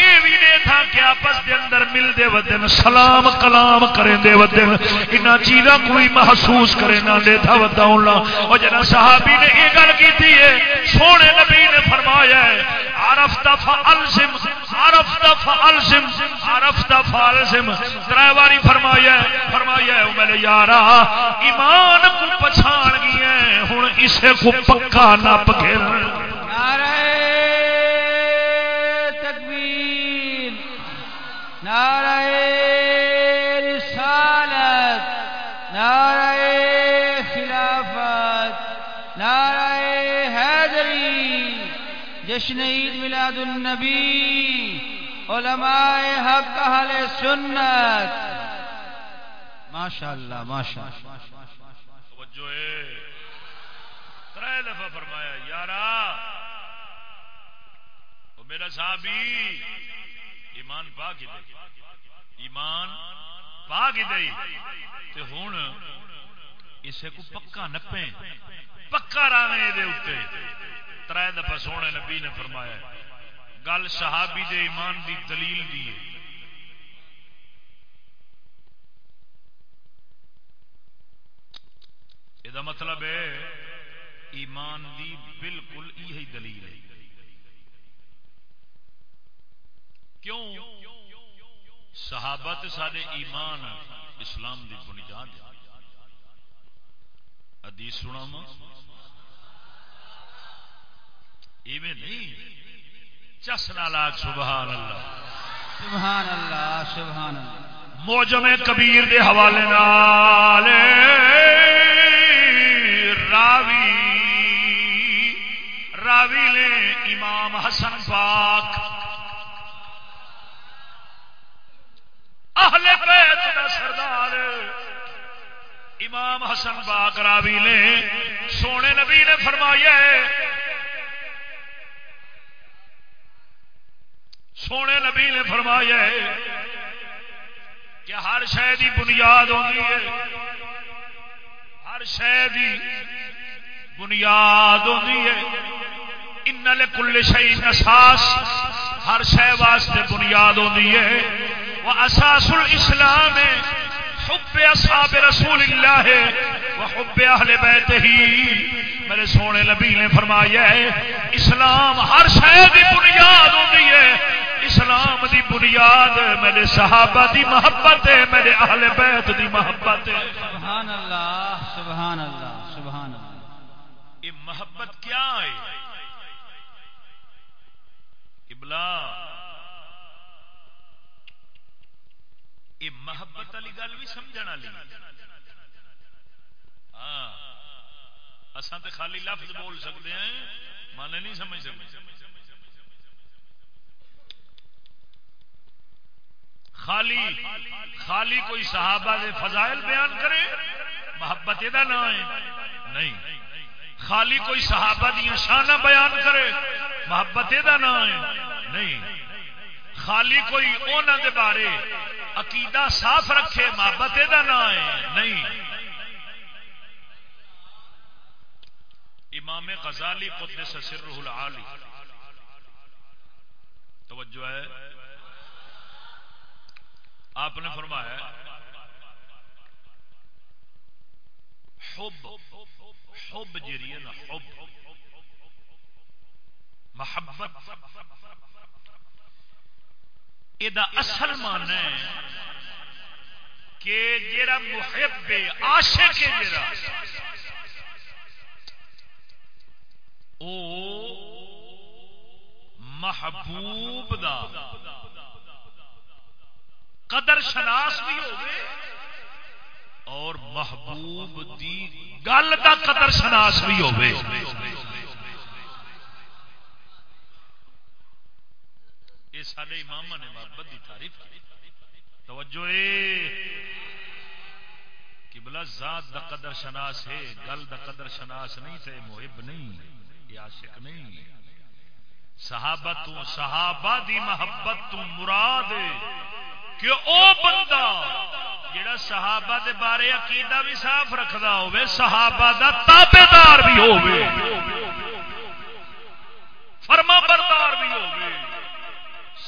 یہ بھی دیکھا کہ آپس دے اندر مل دے ودن، سلام کلام کریں دے ودن۔ انہاں چیزاں کوئی محسوس کریں نہ دیکھا وداؤنا اور جنا صحابی نے یہ گل کیتی ہے۔ سونے نبی نے فرمایا ہے، عرف دفع الزم، عرف دفع الزم، عرف دفع الزم۔ ترائے باری فرمایا ہے فرمایا ہے میرے یارا، ایمان کو پچھان گیا ہے ہن اسے کو پکا نہ پکھے نعرہ تکبیر، نعرہ رسالت، نعرہ جشن عید میلاد النبی، علماء حق، اہل سنت۔ ماشاء اللہ ماشاء توجہ ہے۔ ترائے دفعہ فرمایا، یارا وہ میرا صحابی، ایمان پا کی دے۔ ایمان پا کی دے۔ تے ہون اسے کو پکا نپے پکا راوے دے اتنے تر دفعہ سونے نبی نے فرمایا گل صحابی دے ایمان دی دلیل دی ہے۔ یہ مطلب ہے، ایمان دی بالکل یہی دلیل ہے۔ کیوں؟ صحابت سارے ایمان اسلام دی بنیاد ادیس سنا ایویں نہیں۔ چس نالاگ سبحان اللہ سبحان اللہ سبحان اللہ موجم کبیر دے حوالے نال راوی راوی نے امام حسن پاک۔ اہل بیت دا سردار۔ امام حسن پاک راوی نے سونے نبی نے فرمایا سونے نبی نے فرمایا کہ ہر شہ کی بنیاد ہوتی ہے۔ ہر شہ کی بنیاد ہوتی ہے۔ ان کل شہی نساس ہر شہ واسطے بنیاد ہوتی ہے۔ وہ اساس الاسلام ہے۔ حب اصحاب رسول اللہ ہے۔ وہ حب اہل بیت ہی۔ میرے سونے نبی نے فرمایا ہے، اسلام ہر شہر کی بنیاد ہوتی ہے۔ اسلام دی بنیاد میرے صحابہ دی محبت ہے میرے اہل بیت دی محبت ہے۔ سبحان اللہ سبحان اللہ سبحان اللہ یہ محبت کیا ہے؟ ابلا یہ محبت والی گل بھی سمجھ والی۔ ہاں اساں تے خالی لفظ بول سکتے ہیں مانے نہیں سمجھ سکتے خالی خالی کوئی صحابہ دے فضائل بیان کرے؟ محبت یہ نہ ہے۔ نہیں۔ خالی کوئی صحابہ دیا شانہ بیان کرے؟ محبت یہ نہ ہے۔ نہیں۔ خالی کوئی انہوں دے بارے عقیدہ صاف رکھے، محبت یہ نہ ہے۔ نہیں۔ امام غزالی قدس سرہ العالی۔ توجہ ہے۔ آپ نے فرمایا حب حب جری ہے نا، حب۔ محبت یہ اصل مان ہے کہ جیڑا محب عاشق ہے جیڑا، او محبوب دا۔ قدر شناس بھی ہوگی اور محبوب دی گل دا قدر شناس بھی ہوگی۔ یہ سارے امام نے محبت دی تعریف کی۔ توجہ اے۔ کہ بلا ذات دا قدر شناس ہے، گل دا قدر شناس نہیں تے محب نہیں، یہ عاشق نہیں۔ صحابہ تو صحابہ دی محبت تو مراد ہے۔ کہ او بندہ جڑا صحابہ دے بارے عقیدہ بھی صاف رکھدا ہوے صحابہ دا تابعدار بھی ہوے فرما بردار بھی ہوے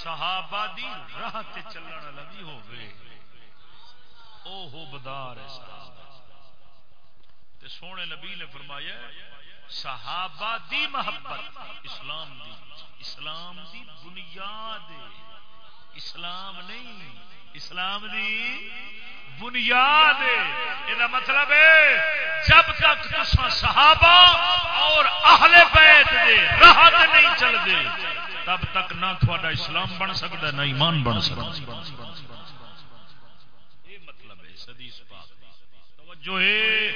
صحابہ دی راہ تے چلن والا بھی ہوے او ہو بدار ہے صحابہ۔ تے سونے نبی نے فرمایا صحابہ دی محبت اسلام دی اسلام دی بنیاد ہے۔ اسلام نہیں، اسلام دی بنیاد یہ مطلب ہے، جب تک تسا صحابہ اور اہل بیت دے راہت نہیں چل دے تب تک نہ تھوڑا اسلام بن سکتا نہ ایمان بن سکتا یہ مطلب ہے سدیس پاک توجہ ہے۔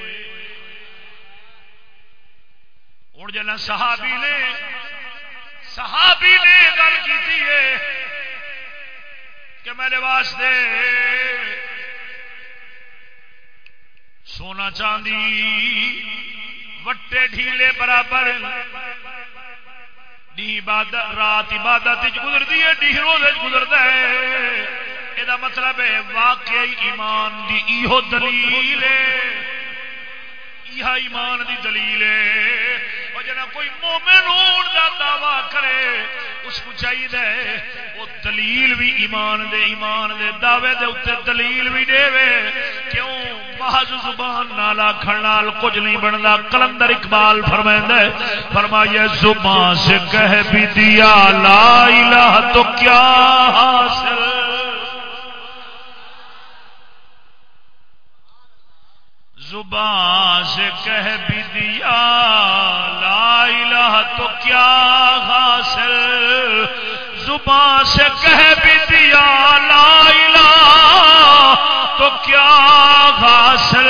ہوں جنا صحابی نے صحابی نے گل کی ہے کہ میرے واسطے سونا چاندی، وٹے ڈھیلے برابر رات عبادت گزرتی ہے ڈی روز گزرتا ہے۔ یہ مطلب ہے واقعی ایمان دی ایہو دلیل ایمان دی دلیل ہے۔ اور جنا کوئی مومن ہون دا دعویٰ کرے، اس کو چاہیے وہ دلیل بھی ایمان دے ایمان دے دعوے دے اتنے دلیل بھی دے وے۔ کیوں؟ محض زبان نالا کھڑنال کچھ نہیں بنتا کلندر اقبال فرمائندا ہے فرمایا زبان سے کہہ بھی دیا، لا الہ تو کیا حاصل؟ زبان سے کہہ بھی دیا، لا الہ تو کیا حاصل؟ زبان سے کہہ بھی دیا، لا الہ تو کیا حاصل؟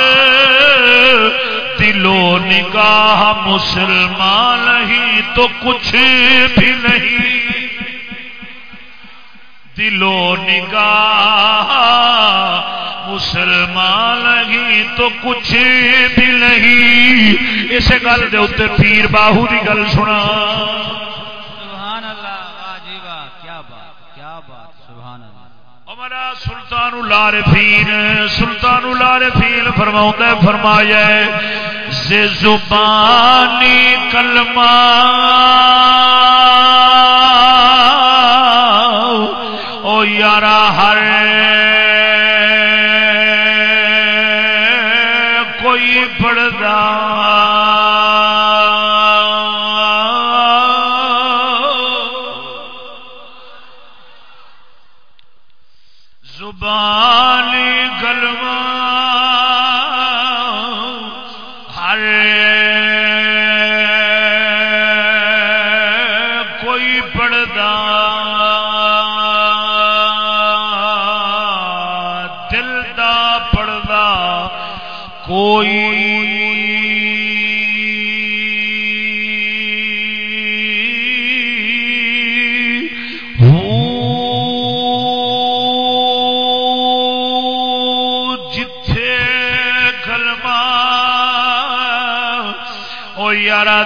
دل و نگاہ مسلمان نہیں تو کچھ بھی نہیں۔ دل و نگاہ مسلمان نہیں تو کچھ بھی نہیں۔ اس گل دے اتنے پیر باہو کی گل سنا۔ سبحان اللہ واہ جی واہ کیا بات کیا بات سبحان اللہ۔ ہمارا سلطان العارفین سلطان العارفین فرماؤں فرمایا سے زبانی کلمہ او یارا ہر کوئی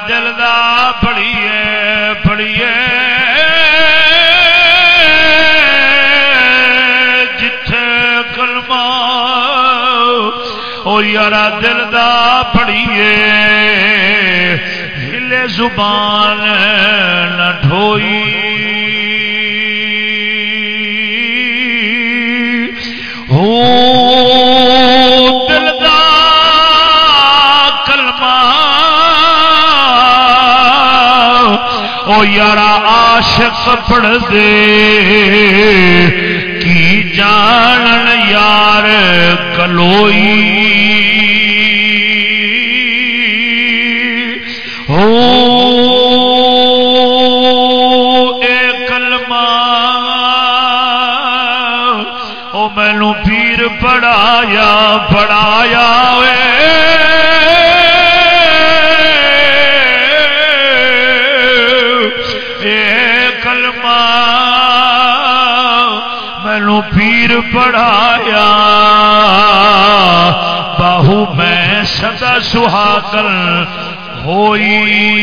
دل دا پڑیے پڑیے جتھے کلمہ او یارا دل دا پڑیے ہلے زبان عاشق پڑھ دے۔ کی جانن یار کلوئی کر ہوئی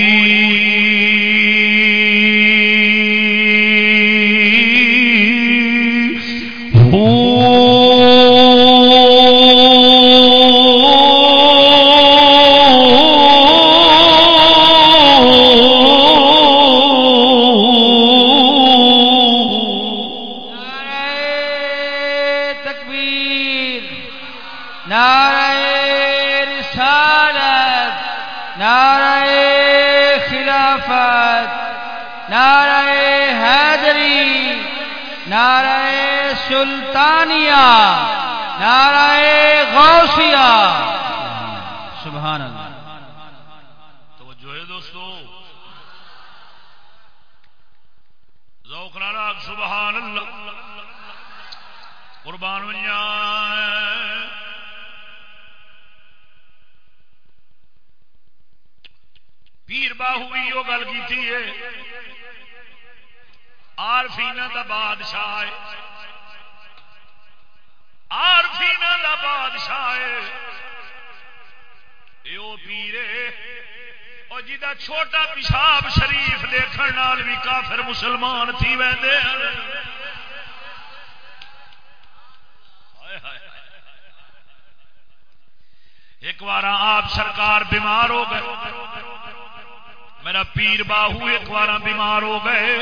پیر باہو ایک بار بیمار ہو گئے۔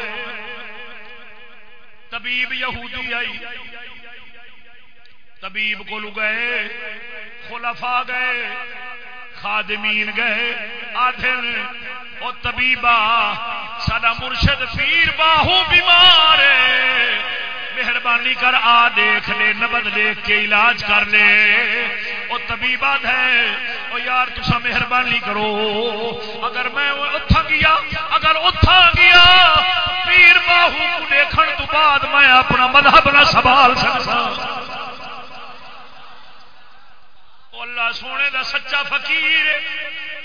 طبیب یہودی آئی۔ طبیب کو گئے۔ خلفا گئے۔ خادمین گئے۔ آدھے وہ طبیبا سڈا مرشد پیر باہو بیمار ہے۔ مہربانی کر، آ دیکھ لے نبد دیکھ کے علاج کر لے۔ وہ طبیبات ہے وہ یار تسا مہربانی کرو۔ اگر میں اتھا گیا، اگر اتھا گیا، پیر باہو کو دیکھن تو بعد میں اپنا مذہب نہ سنبھال سکتا اللہ سونے دا سچا فقیر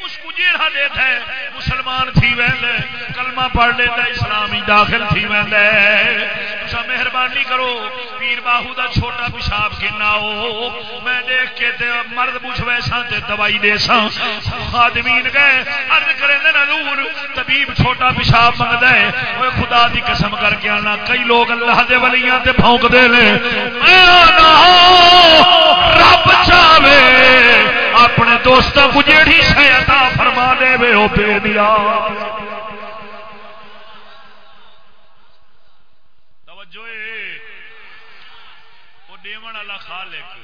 اس کو جیڑا دیتا ہے، مسلمان تھی ویل کلمہ پڑھ لیتا ہے، اسلامی داخل تھی ویل تسا مہربانی کرو، پیر باہو دا چھوٹا پیشاب کنا ہو۔ میں دیکھ کے تے مرد پوچھ ویسا تے دوائی دے سا آدمین گئے عرض کرے دے نور، طبیب چھوٹا پیشاب منگدا ہے۔ اوے خدا دی قسم کر کے آنا۔ کئی لوگ اللہ دے ولیاں تے بھونک دے لے رب چاہے۔ اپنے دوستوں کو جیڑی شہتا فرما دے وے او بے دیا۔ توجہ وہ دیون والا خالق۔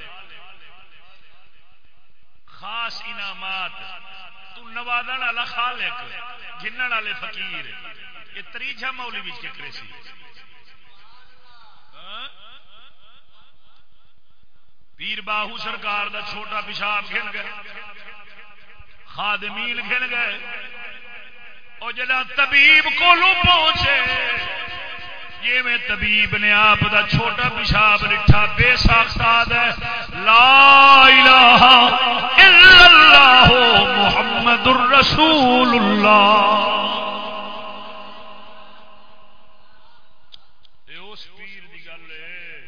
خاص انعامات۔ تو نوازن والا خالق گنن والے فقیر۔ یہ تریجا مولی بچ کے کرے سی ہاں؟ پیر باہو سرکار دا چھوٹا پیشاب کھل گئے، خادمین کھل گئے۔ اور جلا طبیب کو پہنچے یہ میں طبیب نے آپ دا چھوٹا پیشاب لٹھا بے ساختاد ہے لا الہ الا اللہ محمد الرسول اللہ اس پیر دی گل ہے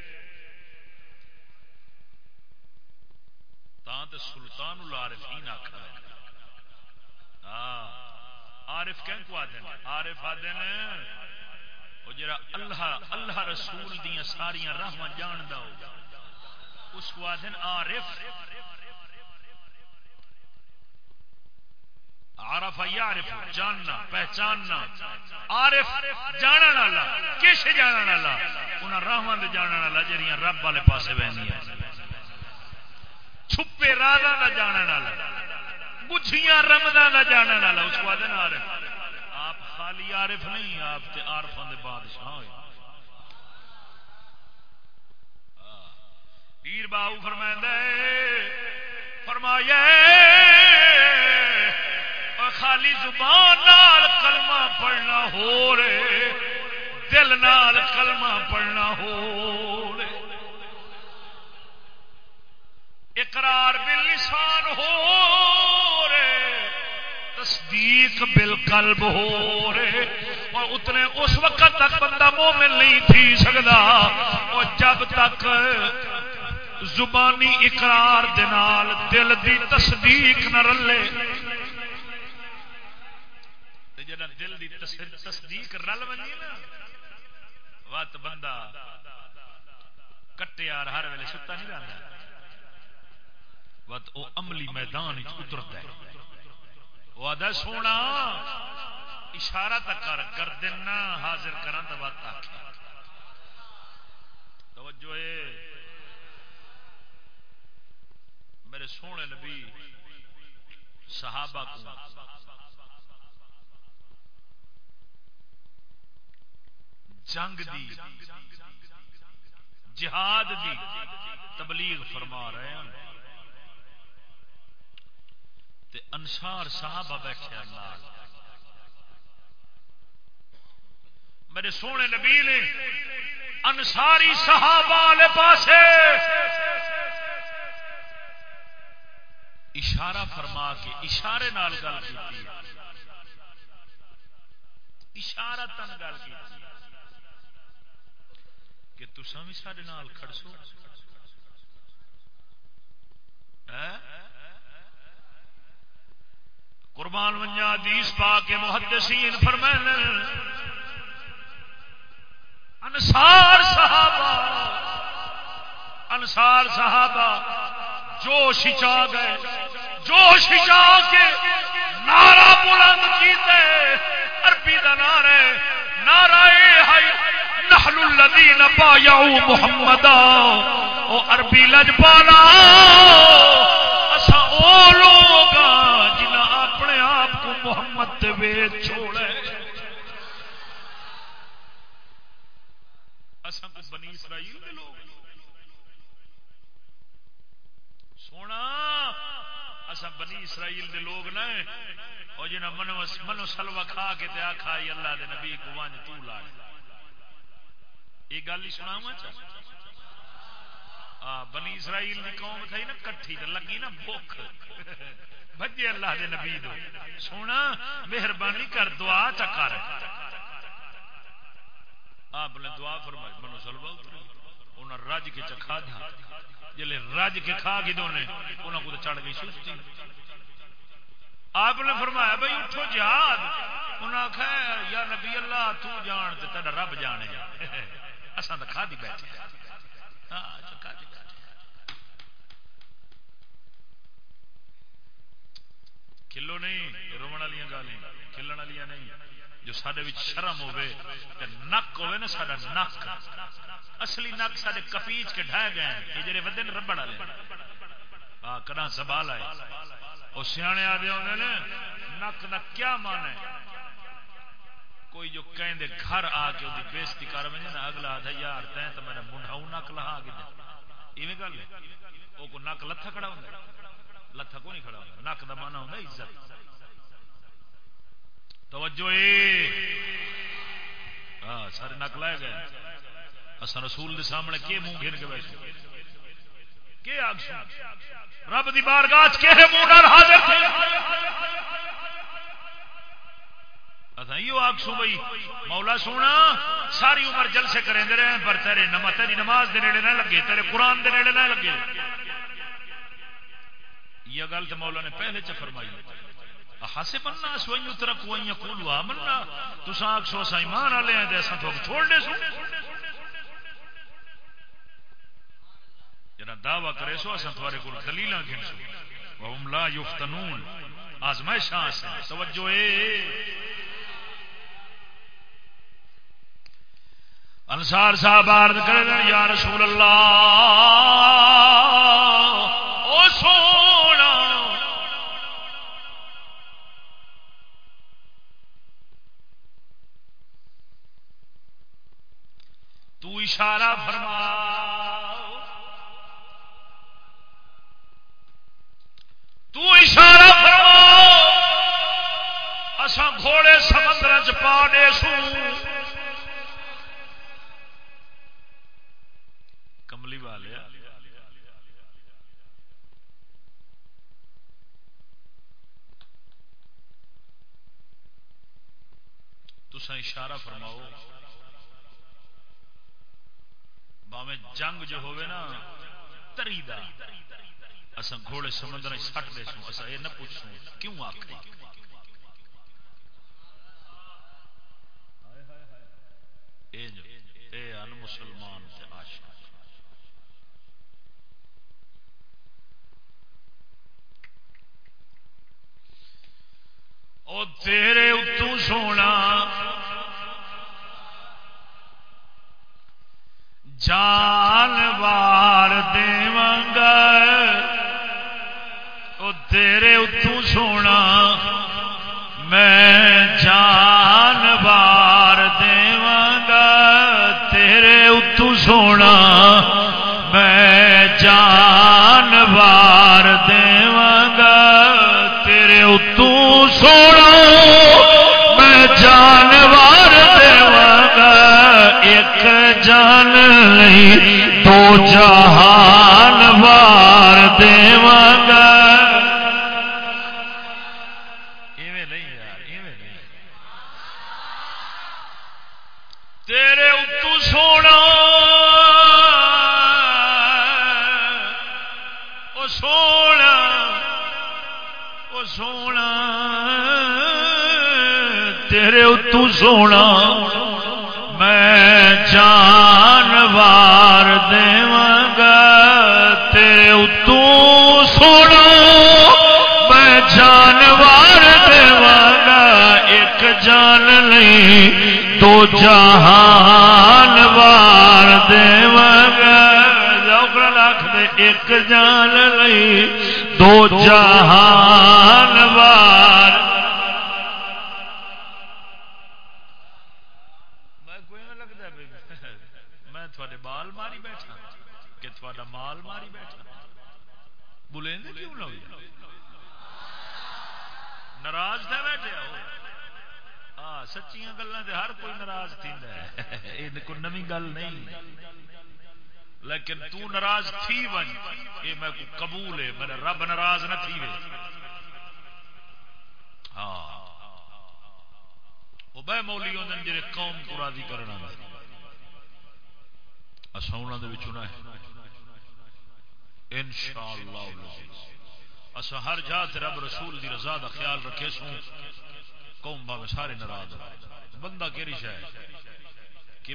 تاں تے سلطان العارفین آکھا ہاں عارف کہیں کو آدھے عارف آدھے نے وہ جڑا اللہ اللہ رسول دیا ساریا راہ جاندا ہو اس کو آدھے عارف۔ عارف یعرف، جاننا، پہچاننا۔ عارف جانن والا، کس جانن والا؟ انہاں راہواں دے جانن والا جڑیاں رب والے پاسے وہندیاں چھپے رازاں دا جانن والا۔ گچھیاں رمدا دا جانن والا اس کو آدھے عارف آپ خالی عارف نہیں، آپ تے عارفاں دے بادشاہ ہوئے۔ پیر باہو فرمائندا فرمایا خالی زبان نال کلمہ پڑھنا ہو رے دل نال کلمہ پڑھنا ہو رے اقرار باللسان ہو تصدیق بالقلب ہو رے اور اتنے اس وقت تک بندہ مومن نہیں تھی سکتا۔ اور جب تک زبانی اقرار دنال دل دی تصدیق نہ رلے جنا دل دی تصدیق رل بنی نا وت بندہ کٹے کٹیا ہر ویلے ستا نہیں رہتا وت وہ عملی میدان اترتا ہے۔ وہ آدھا سونا۔ اشارہ تک کر گردن نہ حاضر کرا تو بات آخیا توجہ میرے سونے نبی، صحابہ کو۔ جنگ دی، جہاد دی تبلیغ فرما رہے ہیں۔ تے انسار صحابہ بیٹھے اللہ میرے سونے نبی نے انساری صحابہ والے پاسے اشارہ فرما کے اشارے نال گل کی۔ اشارہ تن گل کی۔ کہ تسا بھی سارے نال کھڑسو؟ قربان منجا دیس پا کے محدثین فرمائن انسار صحابہ انسار صحابہ، جوش چاہ گئے، جوش جا کے نارا بلند کیتے۔ عربی دا نعرہ ہے نعرہ ہے نحل الذین بایعوا محمدا۔ او عربی لج پالا اسا او لوگ چھوڑے۔ کو بنی اسرائیل دے لوگ۔ سونا اسا بنی اسرائیل دے لوگ نہ او جنہ منو منو سلوا کھا کے تے آکھا اللہ دے نبی کو وانج تو لاڑ یہ گل ہی سنا بنی اسرائیل کی قوم تھی نا کٹھی لگی نا بخ بجے اللہ دے نبی دو سونا، مہربانی کر، دعا چکر آپ نے دعا فرمائی، منو سلوا انہیں رج کے چکھا دیا جلے رج کے کھا گی دونے انہوں کو چڑھ گئی سستی۔ آپ نے فرمایا، بھائی اٹھو جہاد۔ انہیں آخیا یا نبی اللہ، تو جان تے تیرا رب جانے۔ اصا تو کھا دی بیٹھے۔ ہاں چکھا دی کلو نہیں، رومن والی گل کھلن والی نہیں۔ جو سارے شرم ہوے نک ہوے نا سارا نک۔ اصلی نک سارے کپیچ کے ڈہ گئے یہ جڑے ودے ربڑ والے ہاں کدا سوال آئے؟ وہ سیانے آدھے ہونے نک نک کیا مان ہے؟ کوئی جو کہیں دے گھر آ کے وہ بےزتی کر میں نا، اگلا آدھا، یار تین تو میرا منڈا نک لہا کے ایویں گل ہے؟ وہ کو نک لتھا کھڑا ہوں لتھا کو نہیں کھڑا ہوں نک کا مانا ہوں عزت۔ توجہ اے۔ ہاں سارے نک لائے گئے۔ اصا رسول دے سامنے کے منہ گھر کے بیٹھے۔ کے آگ رب دی بارگاہ کے منہ حاضر تھے؟ آخسو بھائی مولا سونا، ساری عمر جلسے کریں دے رہے پر تیرے نما، تیری نماز دے نیڑے نہ لگے، تیرے قرآن دے نیڑے نہ لگے۔ یہ گل تو مولا نے پہلے چ فرمائی ہاسے بننا سوئی اتر کوئی کولوا مننا تسا آخسو اصا ایمان والے ہیں اصا تو چھوڑنے سو۔ جنا دعوی کرے سو اصا تھوڑے کو دلیل گھن سو۔ وہ لا یفتنون۔ آزمائشاں توجہ اے۔ انسار صاحب عرض کر یا رسول اللہ، او سونا تو اشارہ فرما۔ تو اشارہ فرما۔ اسا گھوڑے سمندر چ پا دے سو تسا اشارہ فرماؤ۔ باوے جنگ جو ہوئے نا، تری دا۔ اصا گھوڑے سمندر سٹ دے سو اصا یہ نہ پوچھ پوچھوں کیوں آخ اے ان مسلمان تے عاشق۔ او تیرے اتو سونا جانوار گا او تیرے اتو سونا میں جانوار گا تیرے اتو سونا میں جانوار گا تیرے اتو سونا جان نہیں دو جہان وار گا۔ تیرے اتو سونا۔ وہ سونا وہ سونا۔ تیرے اتو سونا۔ میں جانوار گا تیرے اتو سونا، میں جانوار دیوانا ایک جان نہیں دو جہان وار دیوانا لاکھ دے ایک جان نہیں دو جہان وار میں تھوڑے بال ماری بیٹھا کہ تھوڑا مال ماری بیٹھا بولے کیوں نہ ہوئی ناراض تھے بیٹھے ہو ہاں سچیاں گلیں تے ہر کوئی ناراض تھیندا ہے یہ کوئی نویں گل نہیں. لیکن تو ناراض تھی ون. یہ میں کو قبول ہے. میرا رب ناراض نہ تھی وے. ہاں. وہ بہ مولی ہوندے جڑے قوم کو راضی کرنا اساں انہاں دے وچوں نہ انشاءاللہ. اصا ہر جات رب رسول دی رضا دا خیال رکھے سو قوم باوے سارے ناراض بندہ کہڑی شاید کہ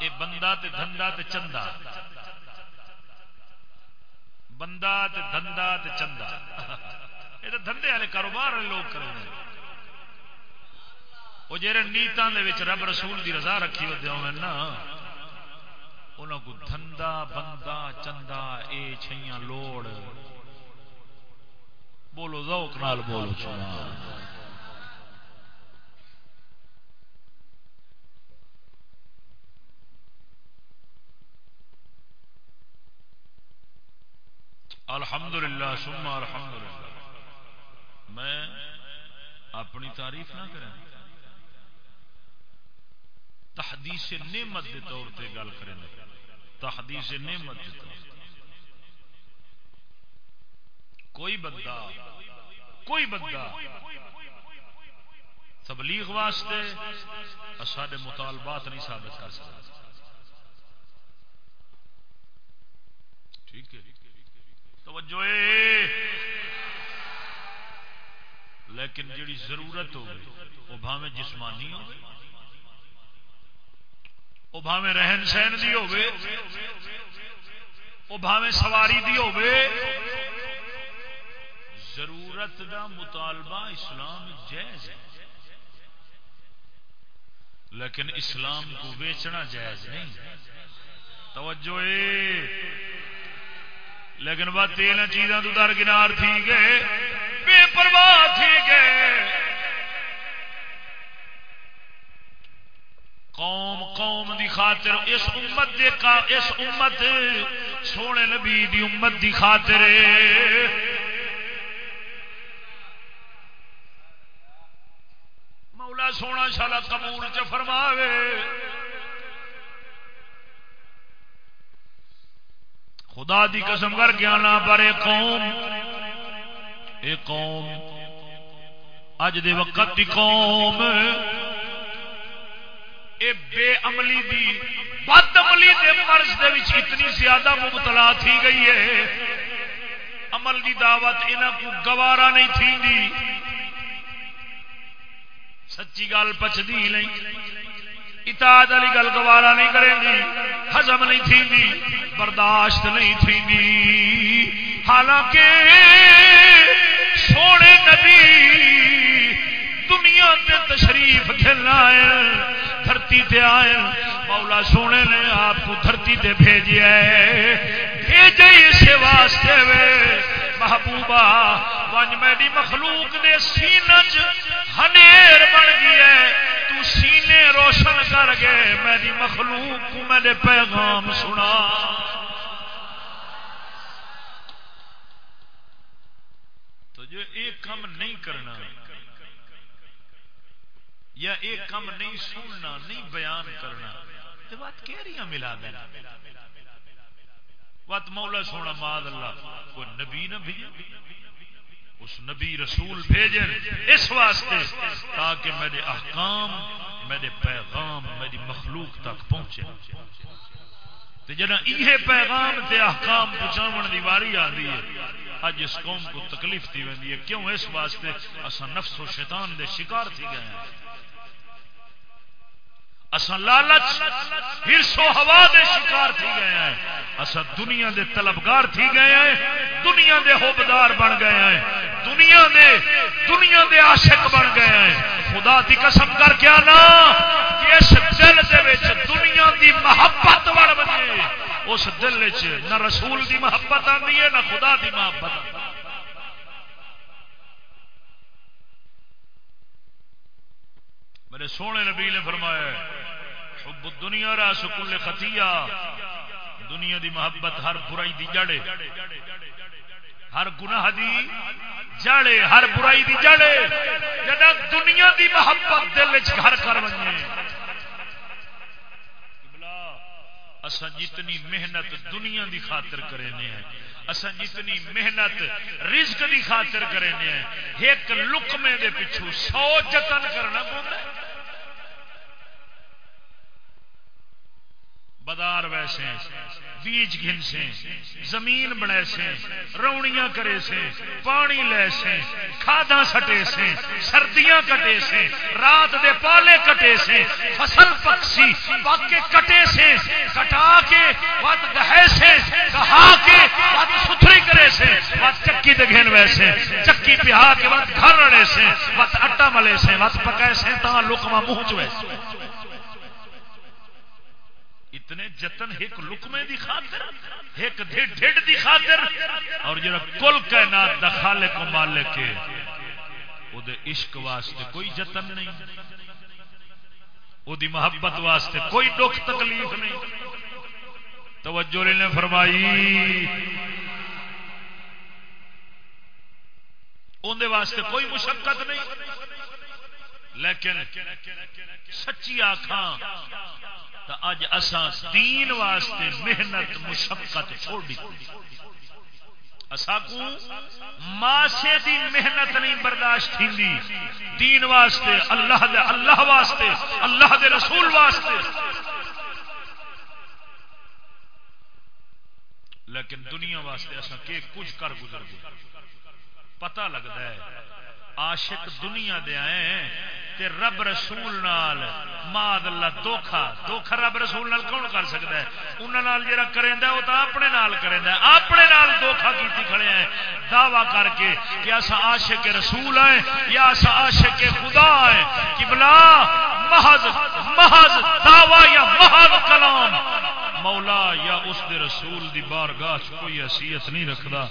اے بندہ تے دھندا تے چندا۔ بندہ تے دھندا تے چندا۔ یہ تو دھندے والے کاروبار والے لوگ کریں وہ جہاں نیتان دے رب رسول دی رضا رکھی ہوتے ہو نا انہوں کو دھندا، بندہ، چندا، اے چھیاں لوڑ۔ بولو ذوق نال بولو سنا الحمد للہ سما الحمد للہ میں اپنی تعریف نہ کریں۔ تحدیث نعمت کے طور پہ گل کریں۔ تحدیث نعمت کے طور کوئی بندہ کوئی بندہ تبلیغ واسطے سارے مطالبات نہیں ثابت کر سکتا۔ ٹھیک ہے۔ توجہ لیکن جڑی ضرورت ہو وہ بھاوے جسمانی ہو وہ بھاوے رہن سہن دی ہوے وہ بھاوے سواری دی ہوے ضرورت دا مطالبہ اسلام جائز ہے۔ لیکن اسلام کو بیچنا جائز نہیں۔ توجہ لیکن بات تین چیزاں تو درکنار تھی گئے بے پرواہ تھی گئے قوم قوم دی خاطر اس امت دے کا اس امت سونے نبی دی امت دی خاطر مولا سونا شالا قبول چ فرماوے خدا دی قسم کر کے آنا پر ایک قوم ایک قوم۔ اج دے وقت دی قوم۔ اے بے عملی دی، بد عملی دے مرض دے وچ اتنی زیادہ مبتلا تھی گئی ہے۔ عمل دی دعوت انہاں کو گوارا نہیں تھی دی۔ سچی گل پچدی نہیں۔ اتاد والی گل گوارا نہیں کریں گی۔ ہزم نہیں تھی دی برداشت نہیں تھی دی حالانکہ سونے نبی دنیا تے تشریف کھلنا ہے دھرتی تے آئے۔ مولا سونے نے آپ کو دھرتی تے بھیجیا ہے۔ بھیجے اسے واسطے وے۔ محبوبہ، ونج میری مخلوق دے سینج ہنیر بن گئی ہے۔ تو سینے روشن کر گئے میری مخلوق کو میرے پیغام سنا۔ تو جو ایک کام نہیں کرنا، یا ایک کام نہیں سننا، نہیں بیان کرنا، تو بات کہہ رہی ملا دینا بات مولا سونا ماد اللہ، کوئی نبی نہ بھی اس نبی رسول بھیجن اس واسطے تاکہ میرے احکام میرے پیغام میری مخلوق تک پہنچے۔ جنا یہ پیغام تے احکام پہنچاون دی واری آتی ہے اج اس قوم کو تکلیف دی ویندی ہے۔ کیوں؟ اس واسطے اسا نفس و شیطان دے شکار تھی گئے ہیں۔ اسا لالچ ہرس و ہوا دے شکار تھی گئے ہیں۔ اسا دنیا دے طلبگار تھی گئے ہیں، دنیا دے ہوبدار بن گئے ہیں۔ دنیا دے دنیا دے عاشق بن گئے ہیں۔ خدا دی قسم کر کے آنا اس دل دے وچ دنیا دی محبت وڑ بنے۔ اس دل وچ نہ رسول دی محبت آندی ہے، نہ خدا دی محبت میرے سونے نبی نے فرمایا حب دنیا را سکل خطیہ۔ دنیا دی محبت ہر برائی دی جڑے۔ ہر گناہ دی جڑے، ہر برائی دی جڑے۔ جدا دنیا دی محبت دل گھر کر ونجے اسا جتنی محنت دنیا دی خاطر کرنے ہیں اسا جتنی محنت رزق دی خاطر کرنے ہیں، ایک لکمے دے پچھو سو جتن کرنا پہ بدار ویسے بیج گھن سے زمین بنے سے روڑیاں کرے سے پانی لے سے کھادا سٹے سے سردیاں کٹے سے رات دے پالے کٹے سے فصل پکسی پک کٹے سے کٹا کے وت گہے سے کہا کے وت ستھری کرے سے وت چکی دے گھن ویسے چکی پہا کے وت گھر رڑے سے وت اٹا ملے سے وت پکائے سے تا لکما منہ چ ویسے اتنے جتن ایک لکمے دی خاطر، ایک ڈھڈ دی خاطر، اور جڑا کل کائنات دا خالق و مالک ہے، او دے عشق واسطے کوئی جتن نہیں، او دی محبت واسطے کوئی دکھ تکلیف نہیں۔ توجہ نے فرمائی۔ اندر واسطے کوئی مشقت نہیں، لیکن سچی آخان تو اج اساں دین واسطے محنت، مشقت چھوڑ دی۔ کو ماسے دی محنت نہیں برداشت تھی دین واسطے، اللہ دے، اللہ واسطے، اللہ دے رسول واسطے۔ لیکن دنیا واسطے اصا کہ کچھ کر گزر گئے۔ پتہ لگتا ہے عاشق دنیا دے آئے تے رب رسول نال ماد اللہ دھوکھا دھوکھا رب رسول نال کون کر سکتا ہے؟ انہوں نال جڑا کریندا وہ تو اپنے نال کریندا ہے۔ اپنے نال دھوکھا کیتی کھڑے ہیں۔ دعویٰ کر کے کہ اسا عاشق رسول ہیں یا اسا عاشق خدا ہیں قبلہ، محض محض دعویٰ یا محض کلام۔ مولا یا اس دے رسول دی بارگاہ کوئی حیثیت نہیں رکھدا۔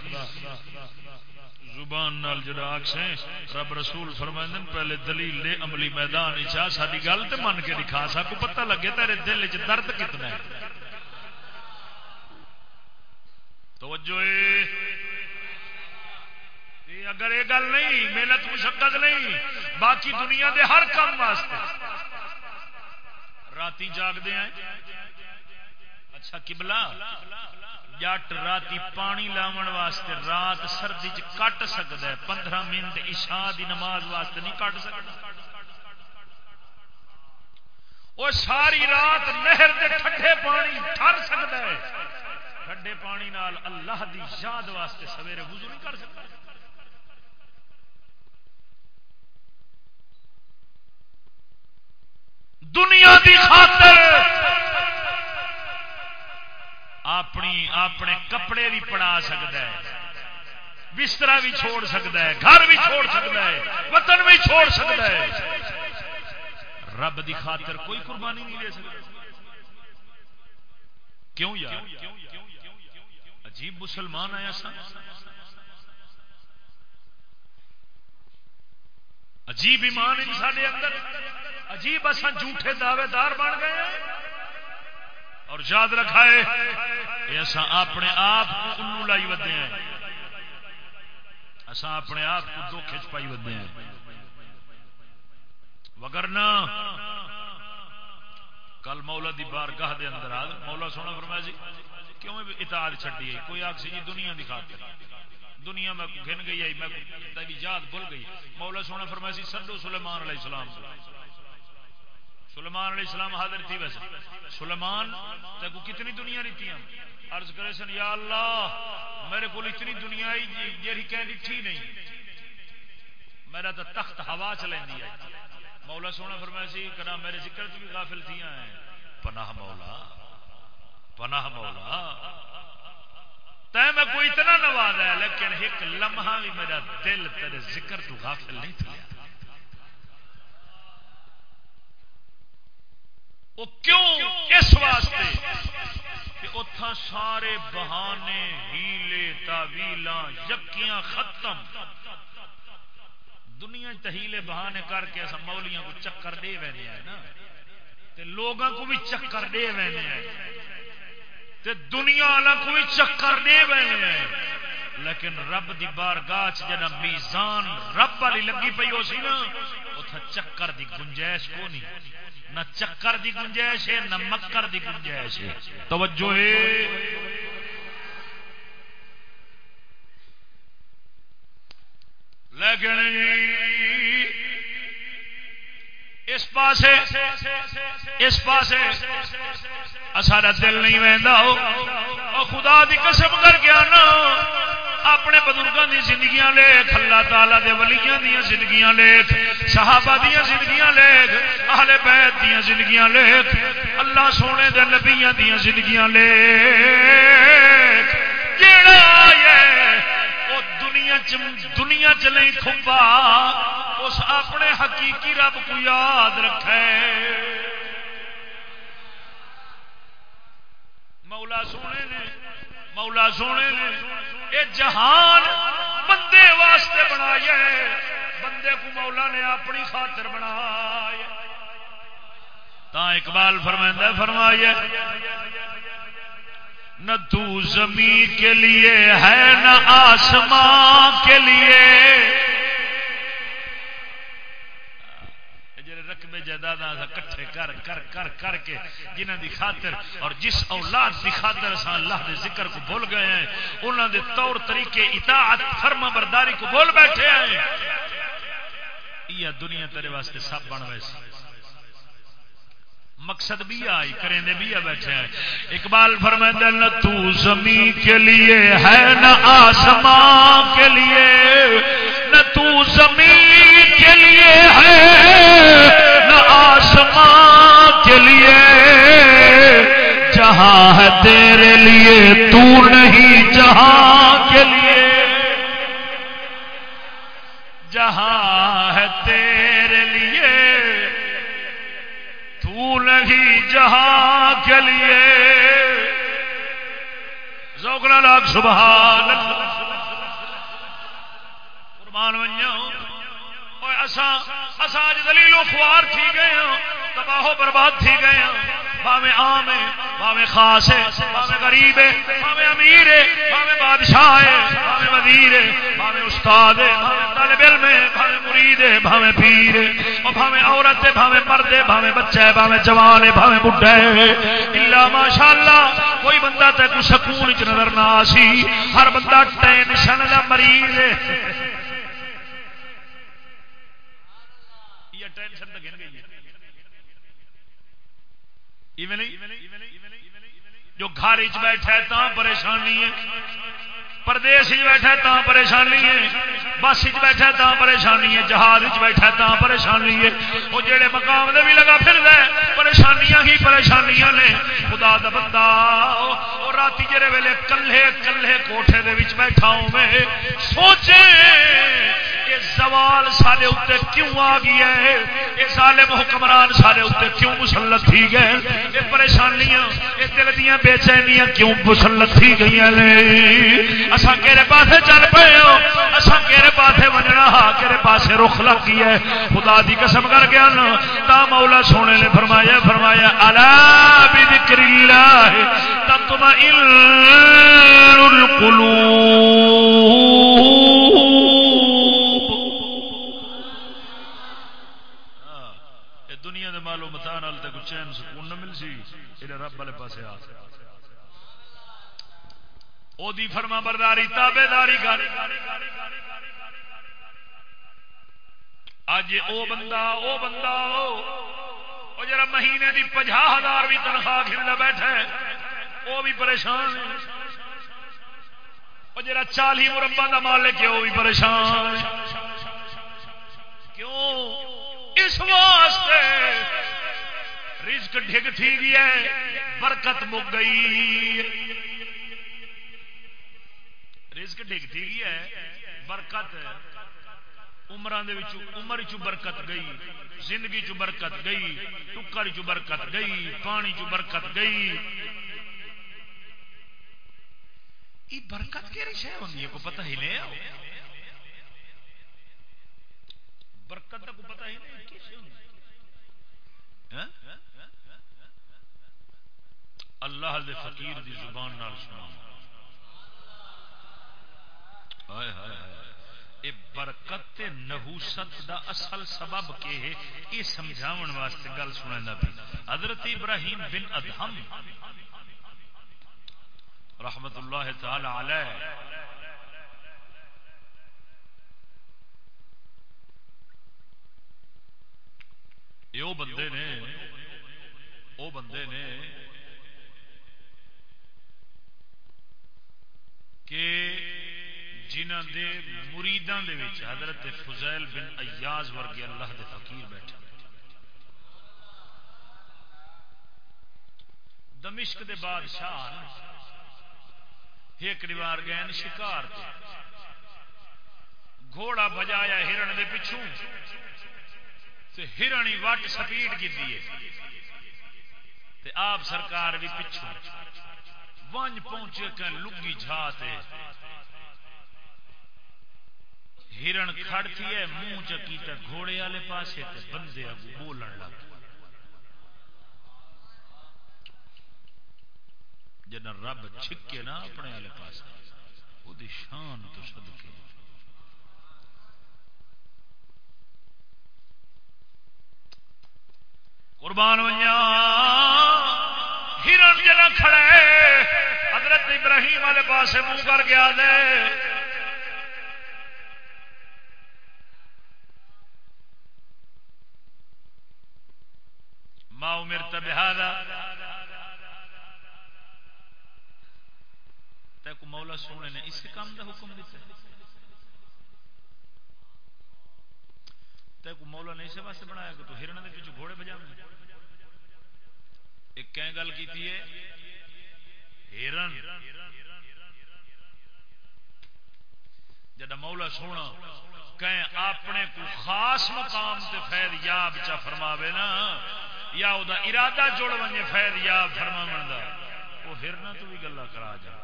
زبان نال جڑا آکسے رب رسول فرمائندن پہلے دلیل لے، عملی میدان چاہ ساری گل تے من کے دکھا سکو، پتہ لگے تیرے دل چ درد کتنا ہے۔ توجہ اگر یہ گل نہیں، محنت مشقت نہیں، باقی دنیا دے ہر کام واسطے۔ رات جاگتے ہیں۔ اچھا کبلا جٹ رات پانی لاون واسطے رات سردی کٹ سکتا ہے پندرہ منٹ عشاء دی نماز واسطے نہیں کٹ سکتا وہ ساری رات نہر دے ٹھنڈے پانی ٹر سکتا ہے ٹھنڈے پانی نال اللہ دی یاد واسطے سویرے وضو نہیں کر سکتا دنیا دی خاطر اپنی اپنے کپڑے بھی پڑا سکتا ہے۔ بستر بھی چھوڑ سکتا ہے۔ گھر بھی چھوڑ سکتا ہے۔ وطن بھی چھوڑ سکتا ہے۔ رب دی خاطر کوئی قربانی نہیں دے سکتا۔ کیوں یار؟ عجیب مسلمان آیا سا۔ عجیب ایمان جی سارے اندر۔ عجیب اصا جھوٹے دعوے دار بن گئے اور یاد رکھا ہے اصا اپنے آپ کو لائی ودے ہیں۔ اصا اپنے آپ کو دو کھچ پائی ودے ہیں۔ وگرنا کل مولا دی بارگاہ دے اندر آ مولا سونا فرمایا جی کیوں اطاعت چھڈی ہے کوئی آخ سی جی دنیا دی دنیا میں گن گئی ہے میں تیری یاد بھول گئی۔ مولا سونا فرمایا جی، سی سڈو سلیمان علیہ السلام۔ سلیمان علیہ السلام حاضر تھی ویسے۔ سلیمان کو کتنی دنیا لیتی عرض کرے سن، یا اللہ، میرے کو اتنی دنیا جی کہہ تھی نہیں۔ میرا تو تخت ہوا چلیں ہے مولا سونا فرمایا سی، کنا میرے ذکر بھی غافل تھی ہیں۔ پناہ مولا پناہ مولا۔ تے میں کوئی اتنا نواز ہے، لیکن ایک لمحہ بھی میرا دل تیرے ذکر تو غافل نہیں تھا وہ کیوں اس واسطے کہ اتھا سارے بہانے، ہیلے تاویل یکیاں ختم۔ دنیا تہیلے بہانے کر کے ایسا مولیاں کو چکر دے وینے ہیں نا۔ تے لوگوں کو بھی چکر دے وینے ہیں تے دنیا والا کو بھی چکر دے وینے ہیں لیکن رب دی بارگاہ جنا میزان رب والی لگی پئی ہو سی نا اتھا چکر دی گنجائش کو نہیں۔ نہ چکر دی گنجائش ہے، نہ مکر دی گنجائش ہے۔ توجہ ہے۔ لیکن اس پاس اس پاس سارا دل نہیں وہدا خدا دی قسم کر گیا نا اپنے بزرگوں دی زندگیاں لکھ اللہ تعالی دے ولیاں دیاں زندگیاں لکھ صحابہ دیاں زندگیاں لکھ اہل بیت دیاں زندگیاں لکھ اللہ سونے دے نبیاں دیاں زندگیاں لکھ جیڑا ہے وہ دنیا چ دنیا چ نہیں کھمبا اس اپنے حقیقی رب کو یاد رکھے۔ مولا سونے نے مولا سونے نے یہ جہان بندے واسطے بنایا بندے کو مولا نے اپنی خاطر بنایا تا اقبال فرمائندہ فرمایا نہ تو زمین کے لیے ہے، نہ آسمان کے لیے۔ رقبے کٹھے کر کر کر کر کے جنہ دی خاطر اور جس اولاد دی خاطر اساں اللہ دے ذکر کو بھول گئے ہیں، انہاں دے طور طریقے اطاعت فرما برداری کو بھول بیٹھے ہیں۔ یہ دنیا تیرے واسطے سب بن ویسے مقصد بھی آئی کریں دے بھی بیٹھے ہیں۔ اقبال فرمائندہ نہ تو زمین کے لیے ہے، نہ آسمان کے لیے۔ نہ تو زمین کے لیے ہے۔ آسمان کے لیے جہاں ہے تیرے لیے، تو نہیں جہاں کے لیے۔ جہاں ہے تیرے لیے، تو نہیں جہاں کے لیے۔ زوکنا لاکھ سبحان اللہ۔ قربان ونجاؤں۔ اج دلیل و خوار تھی گئے ہوں تباہ و برباد تھی گئے ہیں باویں عام ہے باویں خاص ہے باویں غریب ہے باویں امیر ہے باویں بادشاہ ہے باویں وزیر ہے باویں استاد ہے باویں طالب علم ہے باویں مرید ہے باویں پیر ہے اور باویں عورت ہے باویں مرد ہے باویں بچہ ہے باویں جوان ہے باویں بڈھا ہے الا ماشاءاللہ کوئی بندہ تے کو سکون وچ نظر نہ آسی ہر بندہ ٹینشن دا مریض ہے ٹینشن تو گن گئی جو گھر بیٹھا ہے تا پریشانی ہے۔ پردیش بیٹھا تا پریشانی ہے۔ بس بیٹھا تا پریشانی ہے۔ جہاز بیٹھا تا پریشانی ہے۔ وہ جڑے مقام دے بھی لگا پھر دے پریشانیاں ہی پریشانیاں نے۔ خدا دا بندہ اور رات جڑے ویلے کلے کلے کوٹھے دے وچ بیٹھا ہوں میں سوچے یہ سوال سارے اتنے کیوں آ گیا ہے؟ یہ ظالم حکمران سارے اتنے کیوں مسلط تھی گئے یہ پریشانیاں، یہ دل دیا بے چینیاں کیوں مسلط تھی گئی اصا کہڑے پاسے چل پے ہو؟ اصا کہڑے پاسے بننا ہا؟ کہڑے پاسے رخ لگ گیا ہے؟ خدا دی قسم کر گیا نا تا مولا سونے نے فرمایا فرمایا، الا بذکر اللہ تطمئن القلوب دنیا دے مالو متا نال تے چین سکون نہ مل سی یہ رب والے پاسے آ او دی فرما برداری تابے داری کر اج او بندہ او بندہ، او۔ جرا مہینے دی پنجا ہزار بھی تنخواہ کھلنا بیٹھا ہے۔ وہ بھی پریشان وہ جرا چالی مربع کا مالک ہے وہ بھی پریشان کیوں؟ اس واسطے رزق ڈگ تھی گیا برکت مک گئی۔ رزق ڈگتی گئی ہے، برکت عمران عمر چ برکت گئی، زندگی چ برکت گئی ٹکر چ برکت گئی، پانی چ برکت گئی۔ یہ برکت کہڑی شہ ہوتی ہے کو پتہ ہی نہیں برکت کا کو پتہ ہی نہیں کی شے اللہ دے فقیر دی زبان نال سنا ہائے ہائے اے برکت تے نحوست دا اصل سبب کے ہے، یہ سمجھاون واسطے گل سننا پی حضرت ابراہیم بن ادہم رحمت اللہ تعالی علیہ۔ یہ بندے نے، وہ بندے نے کہ جنہ دے مریداں دے وچ حضرت فضیل بن ایاز ورگے اللہ دے فقیر بیٹھے دمشق دے بادشاہ ایک ریوار گئے شکار تے گھوڑا بجایا ہرن دے پچھوں۔ تے ہرنی وٹ سپیڈ کی دیئے تے آپ سرکار بھی پچھوں۔ ونج پہنچے کہ لگی جھا تے ہرن کھڑتی ہے، منہ چکی تے گھوڑے والے پاسے تے بندے اگو بولن لگ جنا رب چھکے نا اپنے والے پاس وہ شان تو صدقے۔ قربان ونیا ہرن جنا کھڑے حضرت ابراہیم والے پاس منہ کر گیا دے ما امرت بهذا؟ تے کو مولا سونے نے اس کام دا حکم دیتا ہے۔ تے مولا نے اسے واسطے بنایا کہ تو ہرن دے پیچھے گھوڑے بجا ایک کہیں گل کی ہرن جدا مولا سونا کہیں اپنے کو خاص مقام تے فید یاب چا فرماوے نا، یا او دا ارادہ جوڑ ونجے فید یاب فرماون دا وہ ہرنا تو بھی گلا کرا جا۔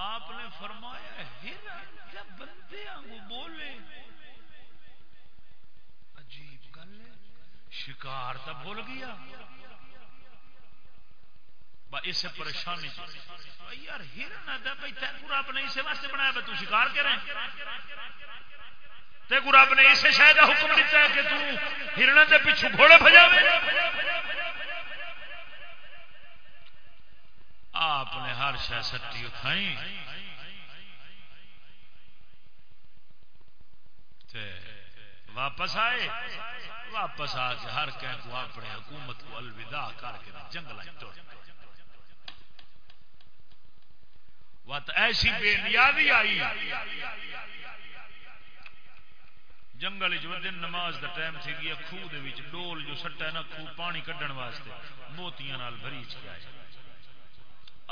آپ نے فرمایا ہرن جب بندے آنگو بولے عجیب گل ہے شکار تو بھول گیا۔ اسے پریشانی یار ہرن آتا بھائی تیرا رب نے اسے واسطے بنایا تو شکار کریں تے رب نے اسے شاید حکم دیتا ہے کہ تو ہرن کے پیچھو گھوڑے بجاوے آپ نے ہر شہ سٹی اٹھائی۔ واپس آئے۔ واپس آ کے ہر کہ کو اپنے حکومت کو الوداع کر کے جنگل وت ایسی بے نیازی آئی۔ جنگل جو دن نماز دا ٹائم تھی گیا خوہ دے وچ ڈول جو سٹا ہے نا خوہ پانی کڈن واسطے موتیاں نال بھری چ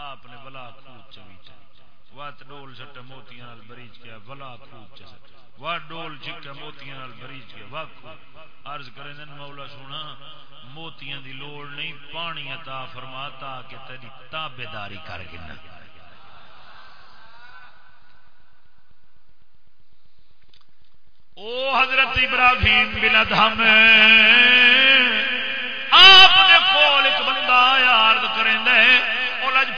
آپ نے بلا خوب چویچا وات ڈول سٹ موتیاں نال بریج کیا بلا خوب چ وا ڈول چکا موتیاں نال بریج کیا وا عرض کریں دن مولا سونا، موتیاں دی لوڑ نہیں پانی عطا فرماتا کہ تیری تابیداری کر گنا۔ او حضرت ابراہیم بن ادھم، آپ نے کول ایک بندہ یاد کریں دے، او لج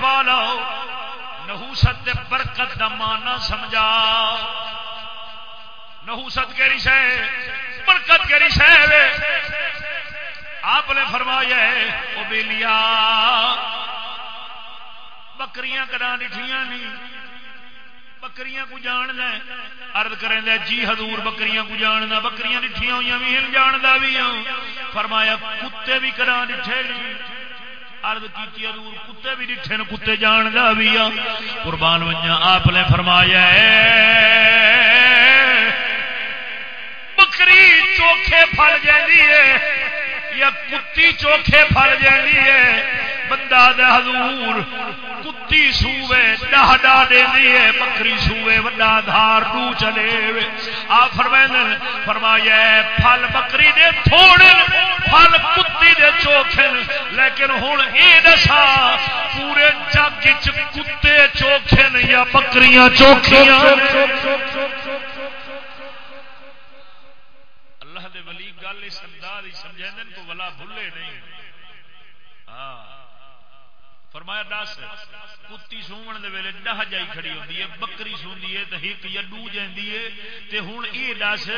نحوست برکت دا مانا سمجھا نحوست کیڑی شے، برکت کیڑی شے آپ نے فرمایا ہے، او بیلیا بکریاں کدا ڈٹھیاں نہیں بکریاں کو جان لے ارد کریں دے جی حضور بکریاں کو جاننا، بکریاں ڈٹھیاں ہوئی بھی ہن جاندا بھی ہوں فرمایا، کتے بھی کرا ڈٹھے نہیں ارد کی حضور، کتے بھی ڈٹھے نے کتے جاندا بھی ہوں قربان ونجا آپ نے فرمایا ہے بکری چوکھے پھل جاندی ہے یا کتی چوکھے پھل جاندی ہے بندہ دے حضور کتی سوے ڈہ ڈا دے دیے بکری سوے وڈا دھار نو چلے وے آ فرمائن فرمایا پھل بکری دے تھوڑے پھل کتی دے چوکھن لیکن ہن اے دسا پورے جگ چ کتے چوکھن یا بکریاں چوکھیاں اللہ دے ولی گل اس انداز ہی سمجھائیں کو ولا بھولے نہیں۔ ہاں۔ فرمایا دس، کتی سومن دے ویلے ڈہ جائی کھڑی ہوندی ہے، بکری سوندی ہے، تے ہک یا ڈو جاندی ہے۔ تے ہن اے دس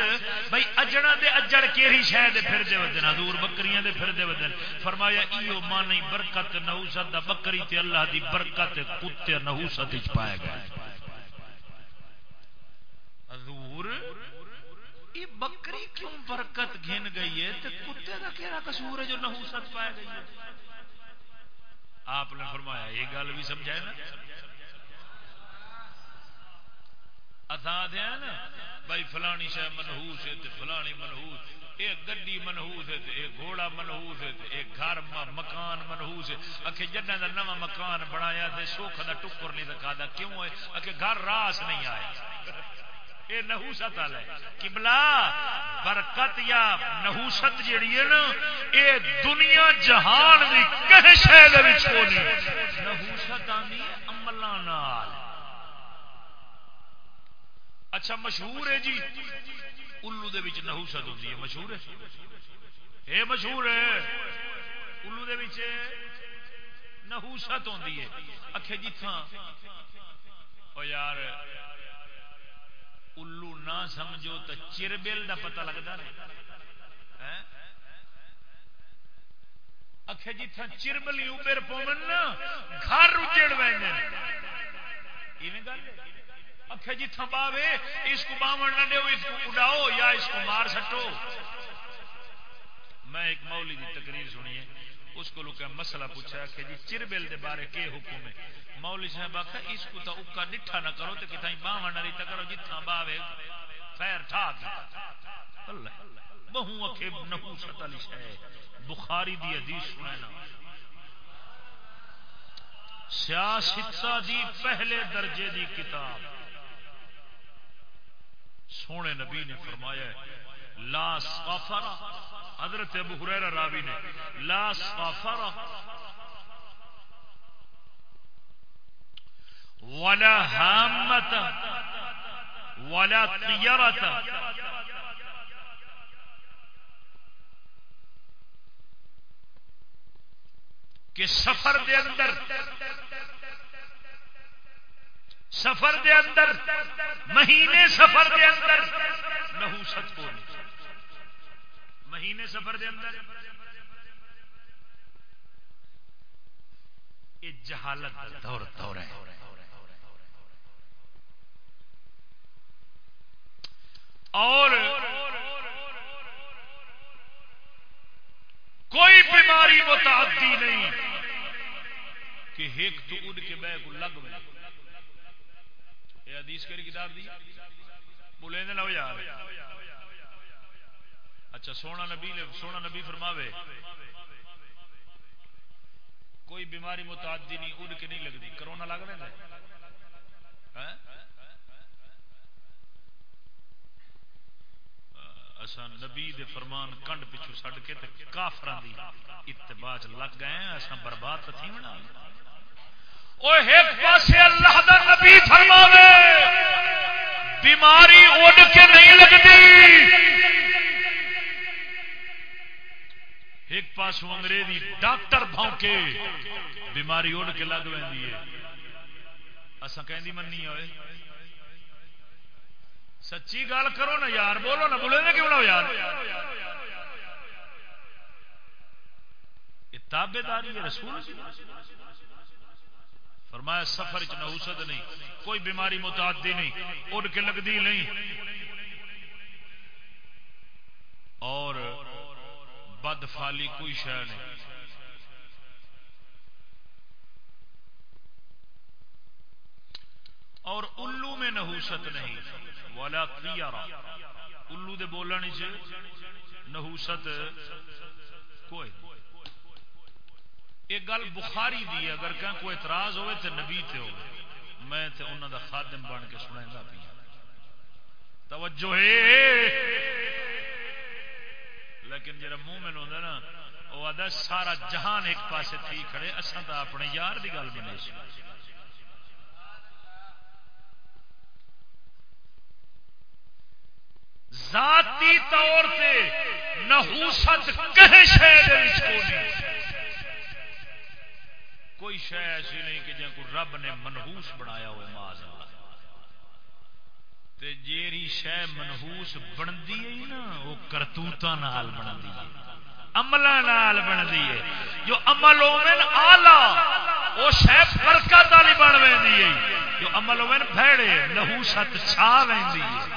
بھائی اجڑا تے اجڑ کیڑی شے دے پھر دے ودن، حضور بکریاں دے پھر دے ودن۔ فرمایا ایو مانی برکت نحوست دا بکری تے اللہ دی برکت کتے نحوست وچ پایا گیا۔ حضور یہ بکری کیوں برکت گھن گئی ہے؟ تے کتے دا کیڑا قصور ہے جو نحوست پایا گئی ہے؟ آپ نے فرمایا، یہ گل بھی سمجھائے نا؟ اتھا دیا نا، بھائی فلانی شہ منہوس ہے تے فلانی منہوس ایک گڈی منہوس ہے ایک گھوڑا منہوس ہے ایک گھر مکان منہوس ہے۔ اکھے جنہ دا نواں مکان بنایا تے سوکھ دا ٹکر نہیں دکھا دا، کیوں ہے؟ اکھے گھر راس نہیں آیا یہ نحوست والا کبلا برکت یا نحوست جیڑی ہے نا یہ دنیا جہان کی کہیں شہر نحوست آدھی عملوں اچھا مشہور ہے جی۔ الو دے وچ نحوست ہوتی ہے۔ مشہور ہے؟ یہ مشہور ہے۔ الو دے وچ نحوست ہوتی ہے۔ اکھے جی جتھاں او یار الو نہ سمجھو تو چربل دا پتہ لگتا نہیں اکھے جتھا جی چربلی ابر پومن نا، گھر اجڑ ویندے اکھے جتھا جی باوے، اس کو باون نہ دیو، اس کو اڑاؤ یا اس کو مار سٹو۔ میں ایک مولی دی تقریر سنی ہے۔ اس کو لوگ مسئلہ پوچھا کہ جی چربل دے بارے کے حکم ہے؟ مولی صاحب آخر اس کو تو اکا ڈٹھا نہ کرو تو کتنا باہ نہ ریتا کرو جتنا باوے خیر ٹھا بہو اکھے نحوست علی شے بخاری دی حدیث سننا سیاستہ دی پہلے درجے دی کتاب۔ سونے نبی نے فرمایا ہے لا صافر حضرت ابو حریرہ راوی نے لا صافر ولا هامة ولا طيرة کہ سفر دے اندر، سفر دے اندر، مہینے سفر دے اندر نحوست کو نہیں مہینے سفر دے اندر، یہ جہالت دور دور ہے۔ اور کوئی بیماری متعدی نہیں کہ ایک تو اڑ کے بہ کو لگ میں۔ یہ حدیث کری کتاب دی۔ بولے نہ لو یار۔ اچھا سونا نبی نے سونا نبی فرماوے، کوئی بیماری متعدی نہیں، اڑ کے نہیں لگتی، کرونا لگ رہا ہے؟ ہاں؟ اساں نبی دے فرمان کنڈ پچھو سڈ کے تے کافراں دی اتباع لگ گئے ہیں، اساں برباد تے تھی ہونا۔ او ایک پاسے اللہ دا نبی فرماوے، بیماری اڑ کے نہیں لگتی۔ ایک پاس انگریزی ڈاکٹر بھونکے، بیماری اڑ کے لگ ویندی ہے۔ اساں کہندی مننی ہوئے سچی گل کرو نا، یار بولو نا، بولے نا کیوں نہ یار؟ تابے داری رسول فرمایا، سفر چ نوسط نہیں، کوئی بیماری متعدی نہیں، اڑ کے لگتی نہیں۔ اور بد فالی کوئی شہ نہیں۔ اور الو میں نحوست نہیں والا الو دے بولنے سے نحوست کوئی۔ یہ گل بخاری دی اگر کہیں کوئی اعتراض ہوئے تو نبی تے ہوئے۔ میں تے انہوں دا خادم بن کے سنا پیا۔ توجہ ہے۔ لیکن جڑا مومن ہوتا نا وہ آدھا سارا جہان ایک پاسے تھی کھڑے اصا تو اپنے یار دی گل بنے سی۔ ذاتی طور سے نحوست کوئی شہ ایسی نہیں کہ جن کو رب نے منہوس بنایا ہوئے ماض جیری شہ منہوس بنتی ہے نا، وہ کرتوت بنتی ہے۔ عمل بنتی ہے۔ جو عمل ہومن آلہ وہ شہ برکت والی بن ہے۔ جو عمل ہومن بھڑے نحوست چھا وی ہے۔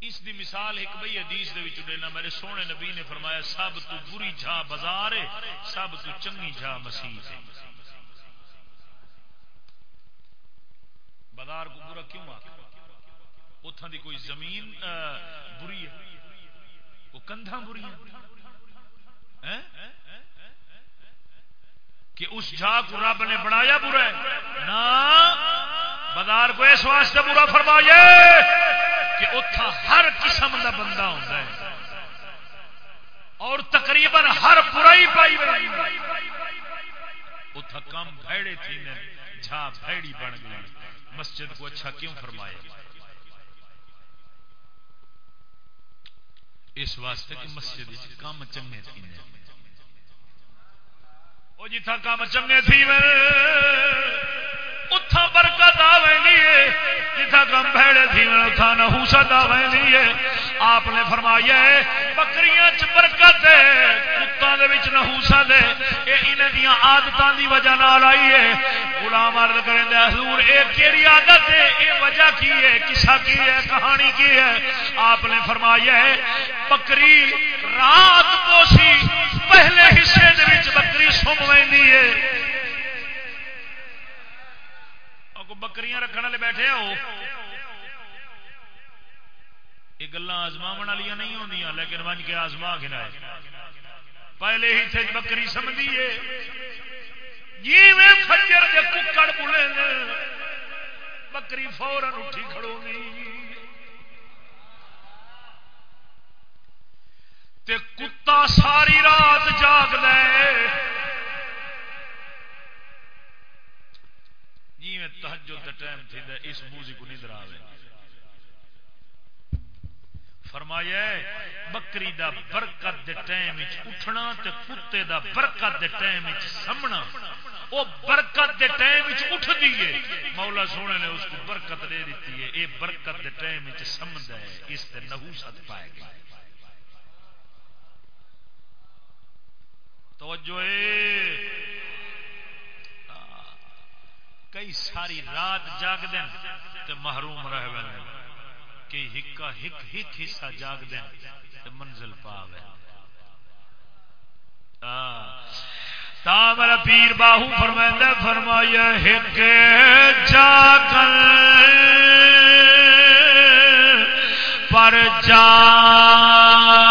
اس دی مثال ایک بھائی حدیث دے وچ دینا میرے سونے نبی نے فرمایا، سب تو بری جھا بازار ہے، سب تو چنگی جھا مسیح ہے۔ بازار کو برا کیوں آ اتھا دی کوئی زمین بری ہے۔ وہ کندھا بری ہے کہ اس جھا کو رب نے بنایا برا ہے۔ نا بازار کو اس واسطے برا فرمائیے کہ اتھا ہر قسم کا بندہ ہوتا ہے۔ اور تقریباً ہر برائی پائی بنائی اتھا کم بھڑے تھی جھا بھڑی بن گئی۔ مسجد کو اچھا کیوں فرمایا؟ اس واسطے کہ مسجد کم چنگے تھی جی وہ جتنا کم چنگے تھی اتھا برکت آ ہے جتھا کم بھڑے تھی اتھا نحوست آ ہے آپ نے فرمایا ہے بکریاں چ برکت ہے کتوں دے وچ نحوست ہے اے انہاں دیاں عادتاں دی وجہ نال آئی ہے غلام عرض کریں دے حضور اے کیڑی عادت ہے اے وجہ کی ہے قصہ کی ہے کہانی کی ہے آپ نے فرمایا ہے بکری رات پوسی پہلے حصے دے وچ بکری سم ویندی ہے کو بکریاں رکھنے والے بیٹھے ہو یہ گلا آزما والی نہیں ہوندی لیکن ونج کے آزما کھنا پہلے ہی تھے بکری سمجھی ہے جی میں ککڑ بولے بکری فورن اٹھی کھڑو تے کتا ساری رات جاگ دے جی میں تحجد دا ٹائم تھی دا اس موزی کو نیدر آوے۔ فرمایا بکری دا برکت دے ٹائم وچ اٹھنا تے کتے دا برکت دے ٹائم وچ سمنا۔ او برکت دے ٹائم وچ اٹھ دیے مولا سونے نے اس کو برکت دے دیتی ہے۔ اے برکت دے ٹائم وچ سمدا ہے۔ اس تے نحوست پائے گا توجہ اے۔ کئی ساری رات جاگ دین تے محروم رہ وین کہ ہکا ہک ہک حصہ جاگ دین تے منزل پا پاوے تا میرا پیر باہو فرمائندہ فرمایا، ہک جاگل۔ پر جاگ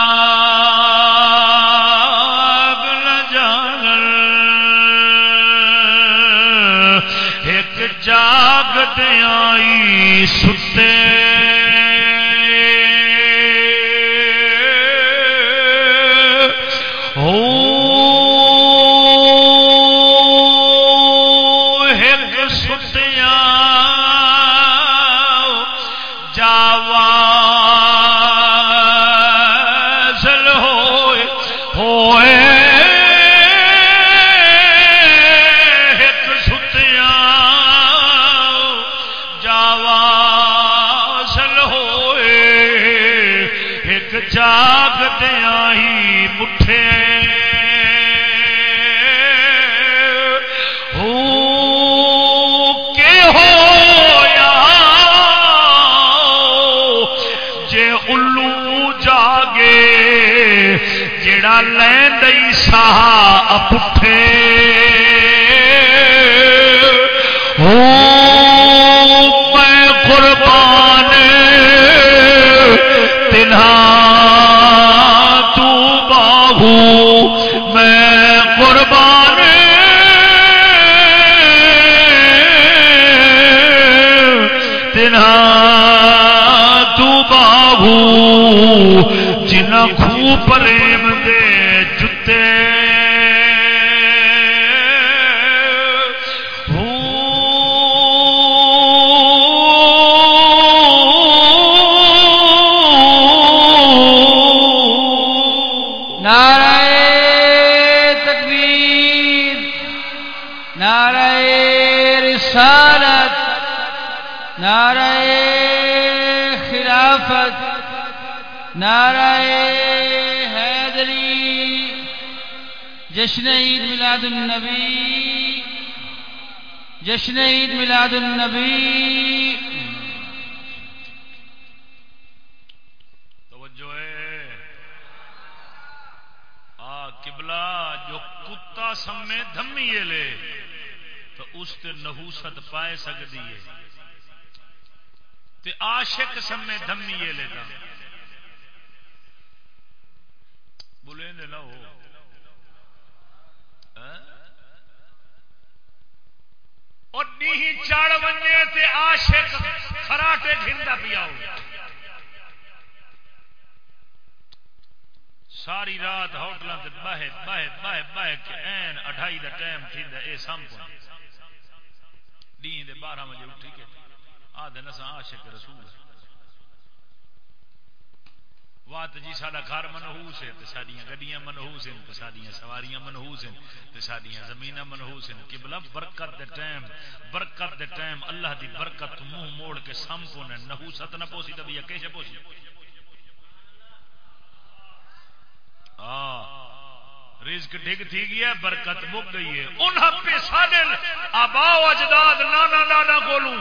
صاحب اٹھے میں قربان تنہا تو بابو میں قربان۔ تنہا تو باہو جنا خوب پرے جشن عید میلاد النبی، جشن عید میلاد النبی۔ توجہ ہے۔ آ، قبلہ جو کتا سمے دھمیے لے، تو اس تے نحوست پائے سکتی ہے۔ تے عاشق سمے دھمیے لے تا۔ بولے نہ ہو۔ اور نہیں چڑھ تے عاشق خراٹے گھندا پیا ہو۔ ساری رات ہوٹل باہر باہر باہر باہر کے این دا ٹائم تھی دا دین دے بارہ بجے اٹھی کے آدھے نسا عاشق رسول۔ وات جی سارا گھر منہوس ہے تے ساڈیاں گڈیاں منہوس ہیں تے ساڈیاں سواریاں منہوس ہیں تے ساڈیاں زمیناں منہوس ہیں قبلہ برکت دے ٹائم، برکت دے ٹائم، اللہ دی برکت منہ موڑ کے سمپو نے نحوست نہ پوسی تبھی یا کیسے پوسی؟ ہاں رزق ڈگ تھی گیا، برکت مک گئی ہے۔ انہاں پہ ساڈے آبا و اجداد نانا نانا کولوں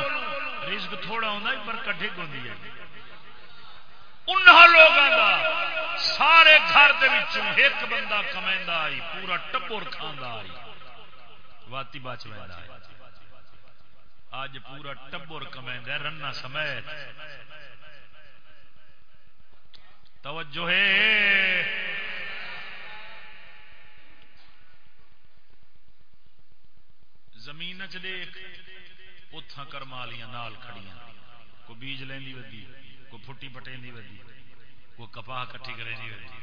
رزق تھوڑا ہوندا ہے برکت ڈگ ہوندی ہے۔ انہاں لوگاں دا سارے گھر ایک بندہ کمیندا آئی، پورا ٹپور کھاندا آئی۔ واتی بچ آئی اج پورا ٹبر کمیندا رنا سمیت۔ توجہ ہے۔ زمین چ دیکھ اتھا کرم والیاں نال کھڑیاں۔ کو بیج لینی ودی؟ کو پھٹی پٹیندی ودی کو کپاہ کٹھی کرینی ودی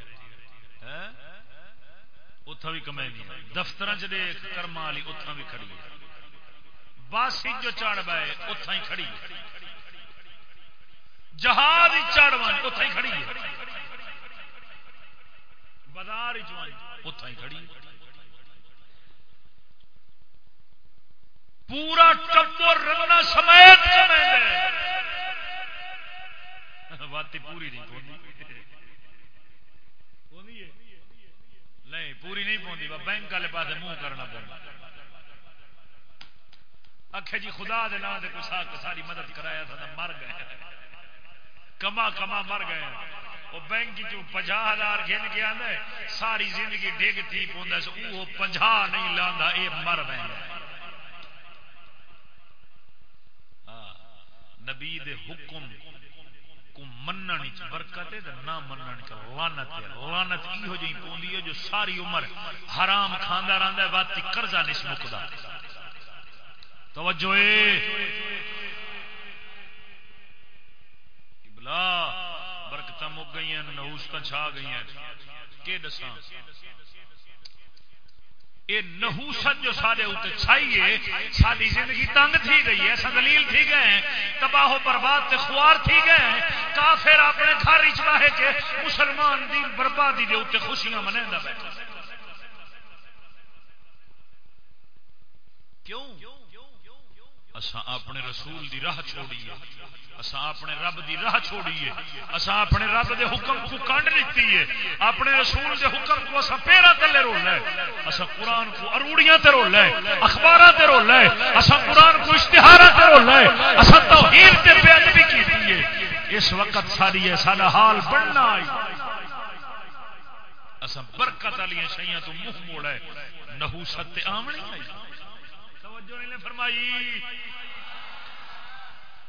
اتھا ہاں؟ بھی کمینی دفتر چ کرم والی اتھا بھی کھڑی باسی جو چڑھ بائے اتھا ہی کھڑی جہاز چڑھ وان اتھا ہی کھڑی ہے۔ بازار اتھا ہی کھڑی پورا ٹبر رنگنا سمیت واتی پوری نہیں نہیں، پوری نہیں پوندی بینک والے پاس منہ کرنا پڑتا آخ جی خدا دے نام دے کوئی ساری مدد کرایا تھا مر گئے۔ کما کما مر گئے۔ وہ بینک چ پنجا ہزار گن کے آدھا ساری زندگی ڈگ تھی پوندا وہ پنجا نہیں لانا یہ مر رہے ہاں، نبی دے حکم کو منن وچ برکت ہے نہ منن چ لعنت ہے۔ لعنت ایہو جہی پوندی ہے جو ساری عمر حرام کھاندا رہندا ہے واتی قرضہ نہیں مکدا توجہ اے۔ ابلا برکتاں مک گئی ہیں نحوستاں چھا گئی ہیں کہ دساں؟ یہ نحوست جو سارے اتنے چھائیے ساری زندگی تنگ تھی گئی ہے دلیل تھی گئے ہیں، تباہ و برباد تے خوار تھی گئے ہیں، کافر اپنے گھر چاہے کہ مسلمان دی بربادی دے اتنے خوشیاں منے بیٹھا کیوں؟ اسا اپنے رسول دی راہ چھوڑیے اسا اپنے رب دی راہ چھوڑیے۔ اسا اپنے رب دے حکم کو کانڈ لیتی ہے۔ اپنے رسول دے حکم کو اسا پیرا تلے رول ہے اسا قرآن کو اروڑیاں تے رول ہے اخباراں تے رول ہے اسا قرآن کو اشتہاراں تے رول ہے اسا توحید تے بے ادبی کیتی ہے۔ اس وقت ساری ہے سارا حال بننا آئی۔ اسا برکت والی شیاں تو منہ موڑا ہے نحوست تے آمنی آئی۔ توجہ نے فرمائی۔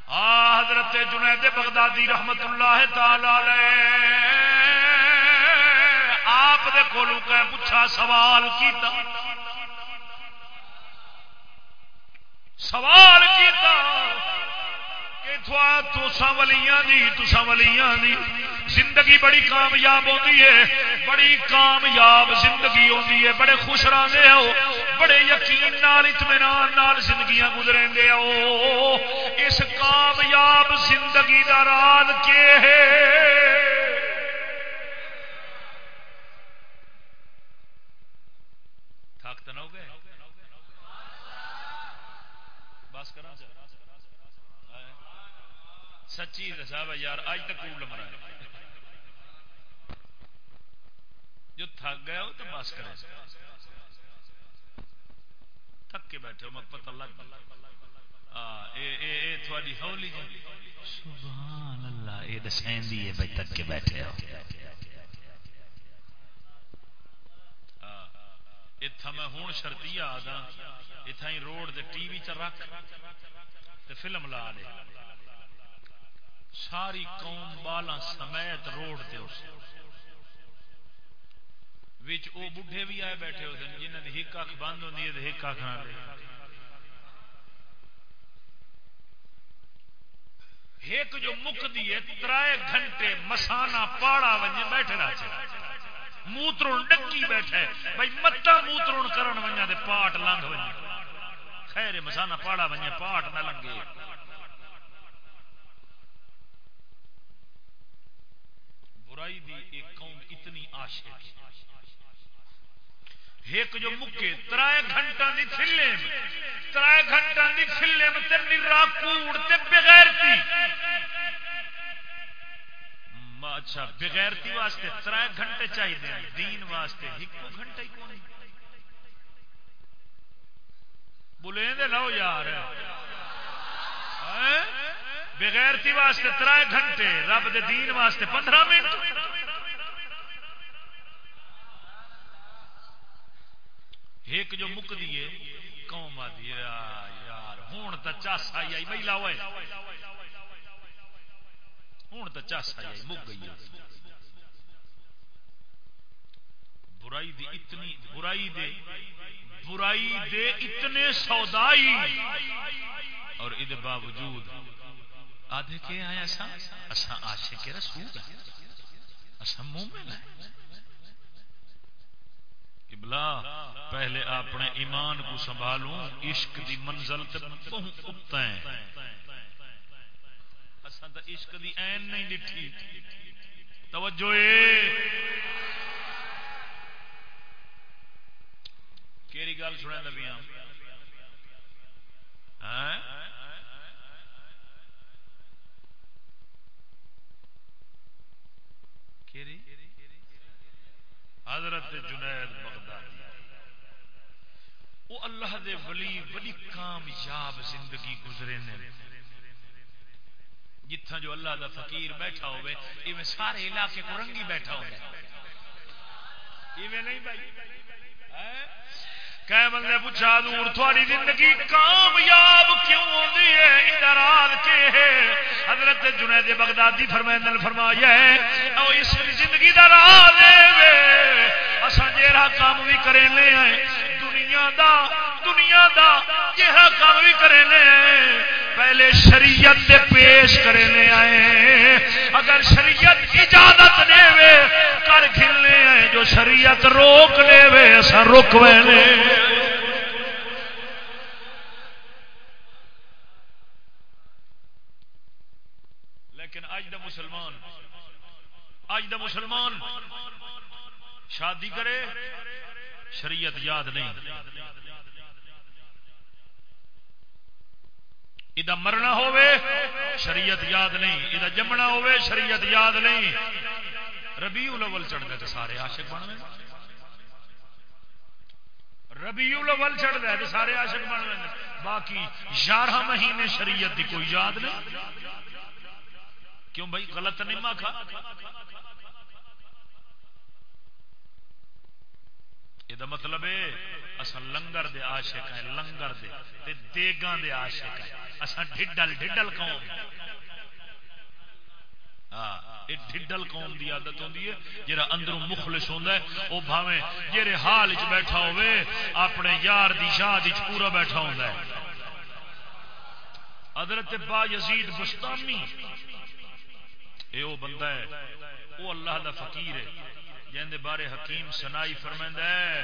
آ حضرت جنید بغدادی رحمت اللہ تعالی آپ دے کولو کہ پوچھا، سوال کیتا۔ سوال کیتا۔ کہ ولیاں دی تسا ولیاں دی زندگی بڑی کامیاب ہوتی ہے بڑی کامیاب زندگی ہوتی ہے بڑے خوش رہتے ہو بڑے یقین نال اطمینان نال زندگیاں گزریں گے او اس کامیاب زندگی دا راز کے ہے سچی دسا یار اج تک کوڑ مرا جو تھک گیا وہ تو بس کرے۔ تھک کے بیٹھے میں پتہ لگ تھوڑی ہولی جی۔ سبحان اللہ دسین دی بھائی تھک کے بیٹھے ہو۔ اتھا میں ہوں آدھا اتھا ہی روڈ دے ٹی وی چ رکھ۔ تے فلم لا دے ساری قوم بالا سمیت روڈ تے اس وچ او بڈھے بھی آئے بیٹھے ہوتے ہیں جنہیں دی ہک اکھ بند ہوندی ہے تے ہک اکھ نہ ایک جو مک دیے ترائے گھنٹے مسانا پاڑا ونجے بیٹھے رہا چھے۔ موترون ڈکی بیٹھے بھائی متا موترون کرن ونجا دے پاٹ لنگ ونجے۔ خیر مسانا پاڑا ونجے، پاٹ نہ لنگے۔ برائی دی ایک قوم اتنی عاشق ایک جو مکے ترائے گھنٹہ دی فلم ترائے گھنٹہ دی فلم تے نرا کوڑ تے بغیرتی۔ اچھا بغیرتی واسطے ترائے گھنٹے چاہیے دین واسطے ایک گھنٹہ ہی کون بولے دے لو یار۔ بغیرتی واسطے ترائے گھنٹے، رب دے دین واسطے پندرہ منٹ۔ ایک جو مک دیے قوم آدھی یار ہوں تو چس آئی آئی مہیلا ہوئے۔ ہوں تو چس آئی آئی مک گئی برائی دی اتنی، برائی دے برائی دے اتنے سودائی۔ اور ادھر باوجود آدھے کے آئے ایسا ایسا عاشق رسول ہے ایسا مومن ہے ابلا پہلے اپنے ایمان کو سنبھالوں، عشق دی منزل تے اتا ہے اساں تے عشق دی عین نہیں ڈٹھی توجہ اے۔ کیڑی گل سنیں دبیاں ہاں؟ حضرت جنید بغدادی۔ وہ اللہ دے ولی بڑی کامیاب زندگی گزرے نے۔ جتھا جو اللہ دا فقیر بیٹھا ہوئے، ایویں سارے علاقے کو رنگی بیٹھا ہوئے۔ ایویں نہیں بھائی۔ ہاں؟ کہ نے پوچھا دور تھوڑی زندگی کامیاب کیوں ہوتی ہے؟ ادارات کے ہے۔ حضرت جنید بغدادی فرمائے فرمایا ہے، او اس زندگی دا راہ دے اساں جیڑا کام بھی کریں لے ہیں دنیا دا دنیا دا جیڑا کام بھی کریں لے ہیں پہلے شریعت دے پیش کرنے آئے اگر شریعت اجازت دے وے کر کھلنے آئے، جو شریعت روک لے وے ایسا رک وے لیکن اج دا مسلمان اج دا مسلمان، شادی کرے، شریعت یاد نہیں۔ یہ مرنا ہوے شریعت یاد نہیں یہ جمنا ہوے شریعت یاد نہیں۔ ربیع الاول چڑھتا تو سارے عاشق بن گئے۔ ربیع الاول چڑھتا ہے تو سارے عاشق بن گئے۔ باقی یارہ مہینے شریعت دی کوئی یاد نہیں۔ کیوں بھائی غلط نہیں ماں کھا یہ مطلب ہے اصل لنگر دے عاشق ہیں لنگر دے تے دیگاں دے عاشق ہیں اصل ڈھڈل ڈھڈل قوم ہاں ڈھڈل قوم دی عادت ہوندی ہے جڑا اندروں مخلص ہوندا ہے او بھاویں جڑے حال وچ بیٹھا ہوے اپنے یار دی شاد وچ پورا بیٹھا ہوندا ہے حضرت با یزید بستامی اے او بندہ ہے او اللہ دا فقیر ہے جن دے بارے حکیم سنائی فرمائندا ہے۔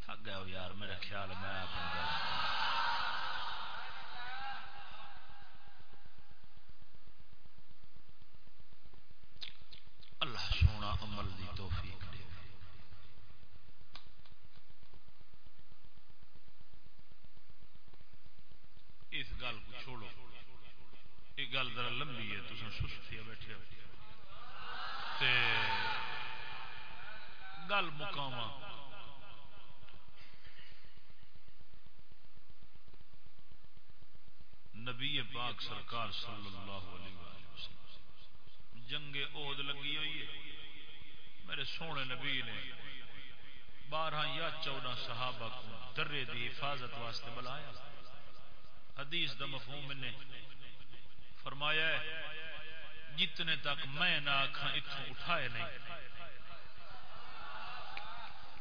تھک گئے ہو یار، میرا خیال میں اپنی اللہ سونا عمل دی توفیق دے۔ اس گل کو چھوڑو۔ گل ذرا لمبی ہے تو سستی بیٹھے ہو؟ تے گل مقاما نبی پاک سرکار صلی اللہ علیہ وسلم، جنگ عہد لگی ہوئی ہے۔ میرے سونے نبی نے بارہ یا چودہ صحابہ کو درے دی حفاظت واسطے بلایا۔ حدیث دا مفہوم نے فرمایا ہے، جتنے تک میں نہ آخا اتوں اٹھائے نہیں۔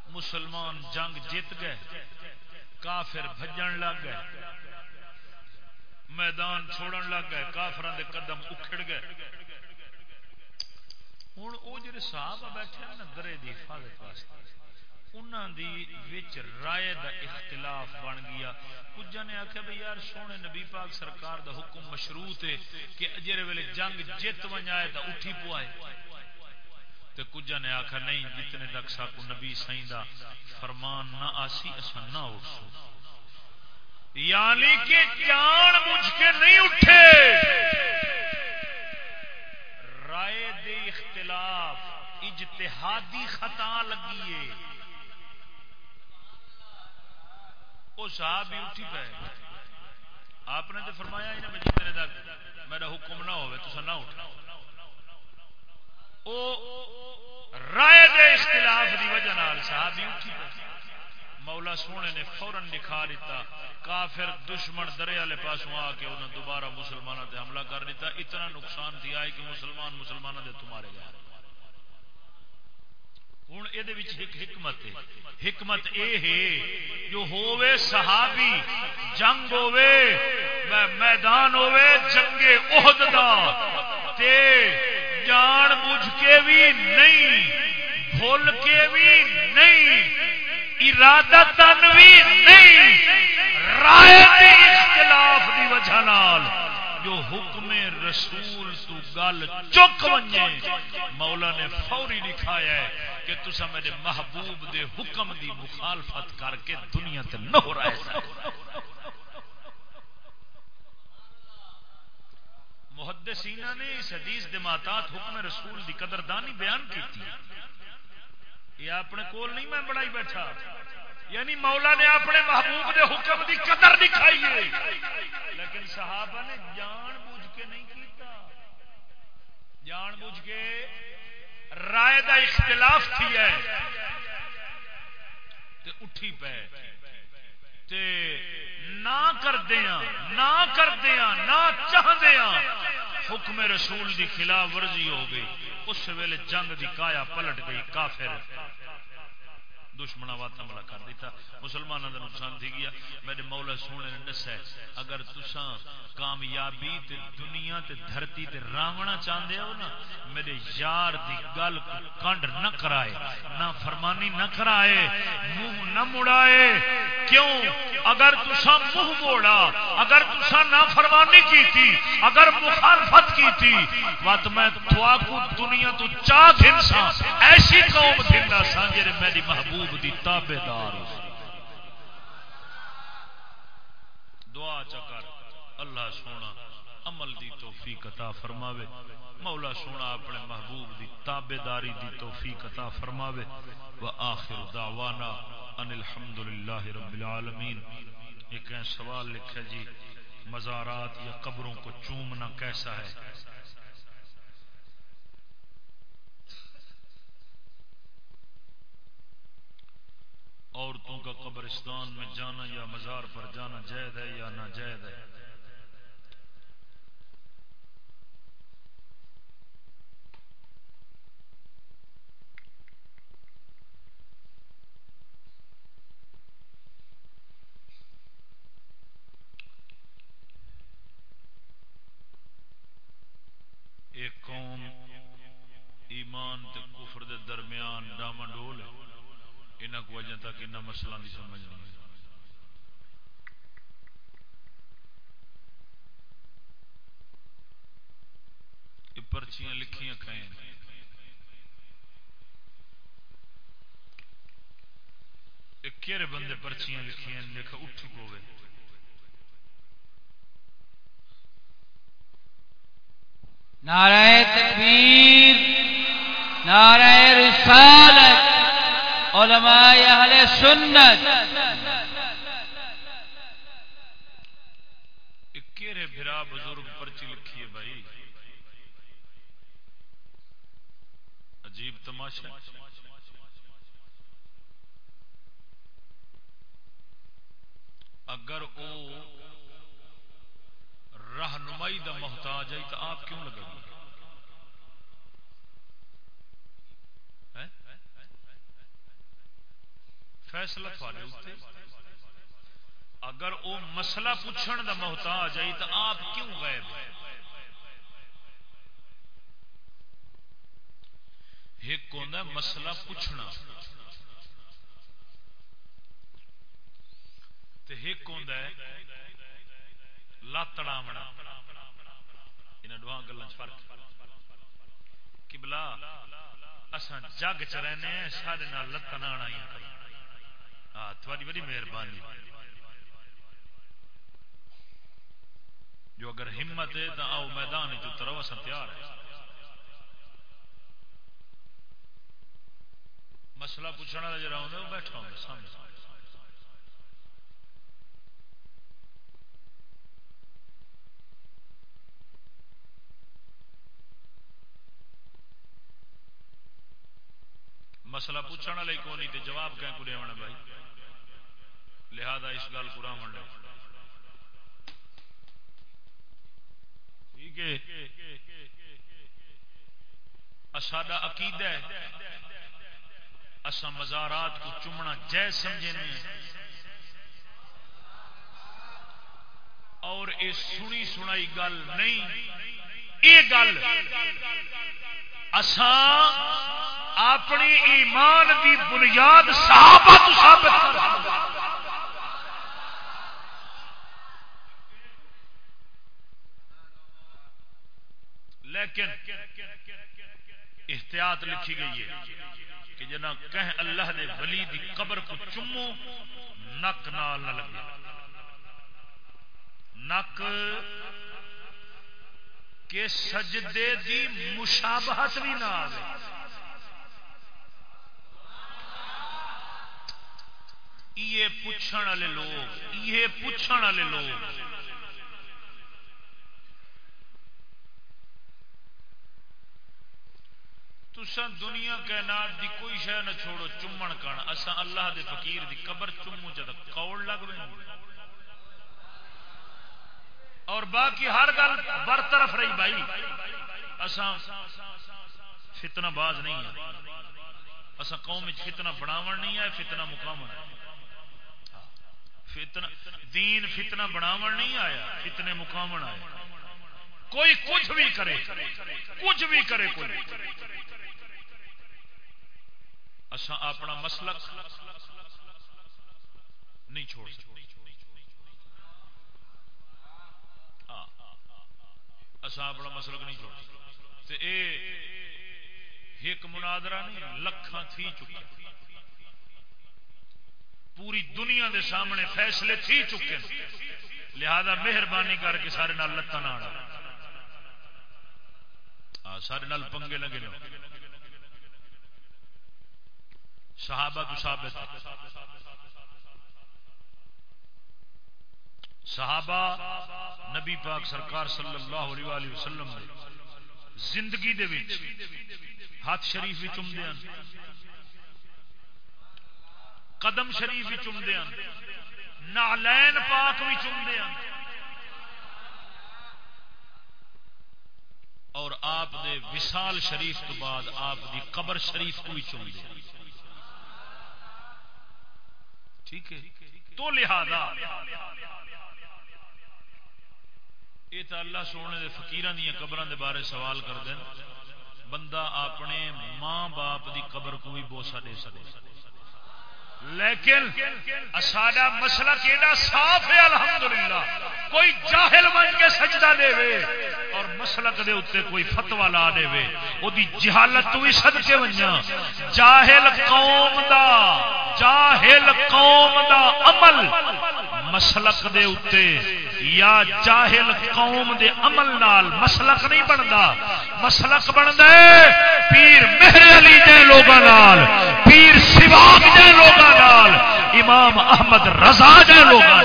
مسلمان جنگ جیت گئے، کافر بھجن لگ گئے، میدان چھوڑن لگ گئے کافران دے قدم اکھڑ گئے۔ ہوں وہ جڑے صاحب بیٹھے نا، درے دی حفاظت واسطے۔ انہوں دی وچ رائے دا اختلاف بن گیا۔ کچھ نے آخیا بھائی یار سونے نبی پاک سرکار دا حکم مشروط ہے کہ جہے ویلے جنگ جیت ونجائے تو اٹھی پوائے۔ تو کچھ نے آخیا نہیں، جتنے تک ساکو نبی سائیں دا فرمان نہ آسی اصا نہ اٹھو۔ یعنی کہ جان بوجھ کے نہیں اٹھے۔ رائے دے اختلاف، اجتہادی خطا لگی ہے۔ وہ صاحب بھی اٹھی پے۔ آپ نے تو فرمایا ہی نا جتنے تک میرا حکم نہ ہوئے تو نہ اٹھنا وہ رائے دے اختلاف دی وجہ نال صحابی اٹھی پے۔ مولا سونے نے فورن لکھا دیتا۔ کافر دشمن درے والے پاسوں آ کے انہیں دوبارہ مسلمانوں تے حملہ کر دیتا۔ اتنا نقصان تھی آئے کہ مسلمان مسلمانوں دے تمہارے گئے ہوں یہ حکمت ہے۔ حکمت اے ہے، جو ہووے صحابی، جنگ ہووے میدان ہووے جنگے عہد دا۔ تے جان بوجھ کے بھی نہیں، بھول کے بھی نہیں ارادتن بھی نہیں، رائے دی اختلاف دی وجہ نال جو حکم رسول تو گل چک ونجے۔ مولا نے فوری لکھایا ہے کہ تسا میرے محبوب دے حکم دی مخالفت کر کے دنیا تے نہ ہو رہا ہے محدثینہ نے اس حدیث دماتات حکم رسول دی قدردانی بیان کی تھی یہ اپنے کول نہیں، میں بڑائی بیٹھا۔ یعنی مولا نے اپنے محبوب دے حکم دی قدر دکھائی ہے۔ لیکن صحابہ نے جان بوجھ کے نہیں کیتا۔ جان بوجھ کے رائے دا اختلاف تھی ہے۔ تے اٹھی پے۔ تے نہ کر دیا نہ کر دیا نہ چاہ دیا حکم رسول دی خلاف ورزی ہو گئی۔ اس ویلے جنگ دی کایا پلٹ گئی کافر۔ دشمنا وات حملہ کر دیتا۔ مسلمانوں کا نقصان تھی گیا۔ میرے مولا سونے نے دسا اگر تسان کامیابی تے دنیا تے دھرتی تے راونا چاہتے ہو نا، میرے یار دی گل کنڈ نہ کرائے نہ فرمانی نہ کرائے، منہ نہ مڑائے۔ کیوں؟ اگر تسا منہ موڑا، اگر تسا نہ فرمانی کی تھی اگر مخالفت کی تھی وات میں تھوا کو دنیا تو چاہ دھنسا ایسی قوم دھندا سا جڑے میری محبوب محبوب دی تابے دار دعا چکر اللہ سونا عمل دی توفیق عطا فرماوے۔ مولا سونا اپنے محبوب دی تابے داری دی توفیق عطا فرماوے۔ و آخر دعوانا ان الحمدللہ رب العالمین۔ ایک سوال لکھا جی مزارات یا قبروں کو چومنا کیسا ہے؟ عورتوں کا قبرستان میں جانا یا مزار پر جانا جائید ہے یا ناجائز ہے؟ ایک قوم ایمان تے کفر دے درمیان ڈاما ڈول ہے۔ انہوں کو اجن تک انہیں مسئلہ نہیں سمجھ نہیں پرچیاں لکھیاں کھائیں۔ کہڑے بندے پرچیاں لکھیاں دیکھا اٹھ پوے نعرہ تکبیر، نعرہ رسالت۔ علماء اہل سنت. کہڑے بھرا بزرگ پرچی لکھی ہے بھائی؟ عجیب تماشا. اگر او رہنمائی دا محتاج ہے تو آپ کیوں لگا فیصلہ تھوڑے اتنے اگر او مسئلہ پوچھن دا محتاج ہے، تو آپ کیوں غائب ایک ہوتا مسئلہ پوچھنا۔ ایک ہوں لڑاونا یہاں دو گلوں فرق کبلا اسان جگ چ رہنے سارے لتن آنا ہاں تھوڑی بڑی مہربانی۔ جو اگر ہمت ہے تو آؤ میدان جو ترو اصل تیار ہے مسئلہ پوچھنے والا جڑا ہوں وہ بیٹھا ہوں سامنے۔ مسئلہ پوچھنے والے کو نہیں تو جواب کہیں کو ہونا بھائی؟ لہذا اس گل کو رام ٹھیک ہے۔ ساڈا عقید ہے۔ اسا مزارات کو چومنا جائز سمجھے اور یہ سنی سنائی گل نہیں، یہ گل اسان اپنی ایمان دی بنیاد صحابہ تو ثابت کر لیکن احتیاط لکھی گئی ہے کہ جنا کہ اللہ دے ولی دی قبر کو چمو، نک نال نہ لگے۔ نک کے سجدے دی مشابہت بھی نہ آئے یہ پوچھنے والے لوگ یہ پوچھنے والے لوگ۔ تسا دنیا کائنات دی کوئی شہ نہ چھوڑو چومن کن۔ اسا اللہ دے فقیر دی قبر چومو جد کوڑ لگ اور باقی ہر گل برطرف رہی بھائی۔ اسا فتنہ باز نہیں ہے اسا قوم وچ فتنہ بناون نہیں ہے فتنہ مقام ہے فتنہ، دین فتنہ بناو نہیں آیا، فتنے مقام آیا کوئی کچھ بھی کرے، کچھ بھی کرے کوئی۔ اچھا اپنا مسلک نہیں چھوڑ اصا ہاں۔ اپنا مسلک نہیں چھوڑ تے اے ایک منادرا نہیں لکھان تھی چکا پوری دنیا دے سامنے فیصلے تھی چکے۔ لہذا مہربانی کر کے سارے نال لتان ہاں، سارے نال پنگے لگے صحابہ تو ثابت صحابہ نبی پاک سرکار صلی اللہ علیہ وآلہ وسلم زندگی دے وچ ہاتھ شریف بھی چمدے ہیں قدم شریف بھی چومتے ہیں نالین پاک بھی چومتے ہیں اور آپ دے وشال شریف تو بعد آپ دی قبر شریف کو بھی چومتے ہیں ٹھیک ہے؟ تو لہذا یہ تو اللہ سونے دے فقیران دیا قبران دے بارے سوال کر دیں بندہ اپنے ماں باپ دی قبر کو بھی بوسا دے سکے لیکن ساڈا مسئلہ کیڑا صاف ہے، الحمدللہ۔ کوئی جاہل بن کے سجدہ دے وے اور مسلک دے اتنے کوئی فتوا لا دے وے۔ او دی جہالت تو بھی صدقے ونجا جاہل قوم دا، جاہل قوم دا عمل مسلک دے اتے یا جاہل قوم دے عمل نال مسلک نہیں بنتا مسلک بنتا پیر مہر علی دے لوگوں نال، پیر سواگ دے لوگوں نال، امام احمد رضا دے لوگوں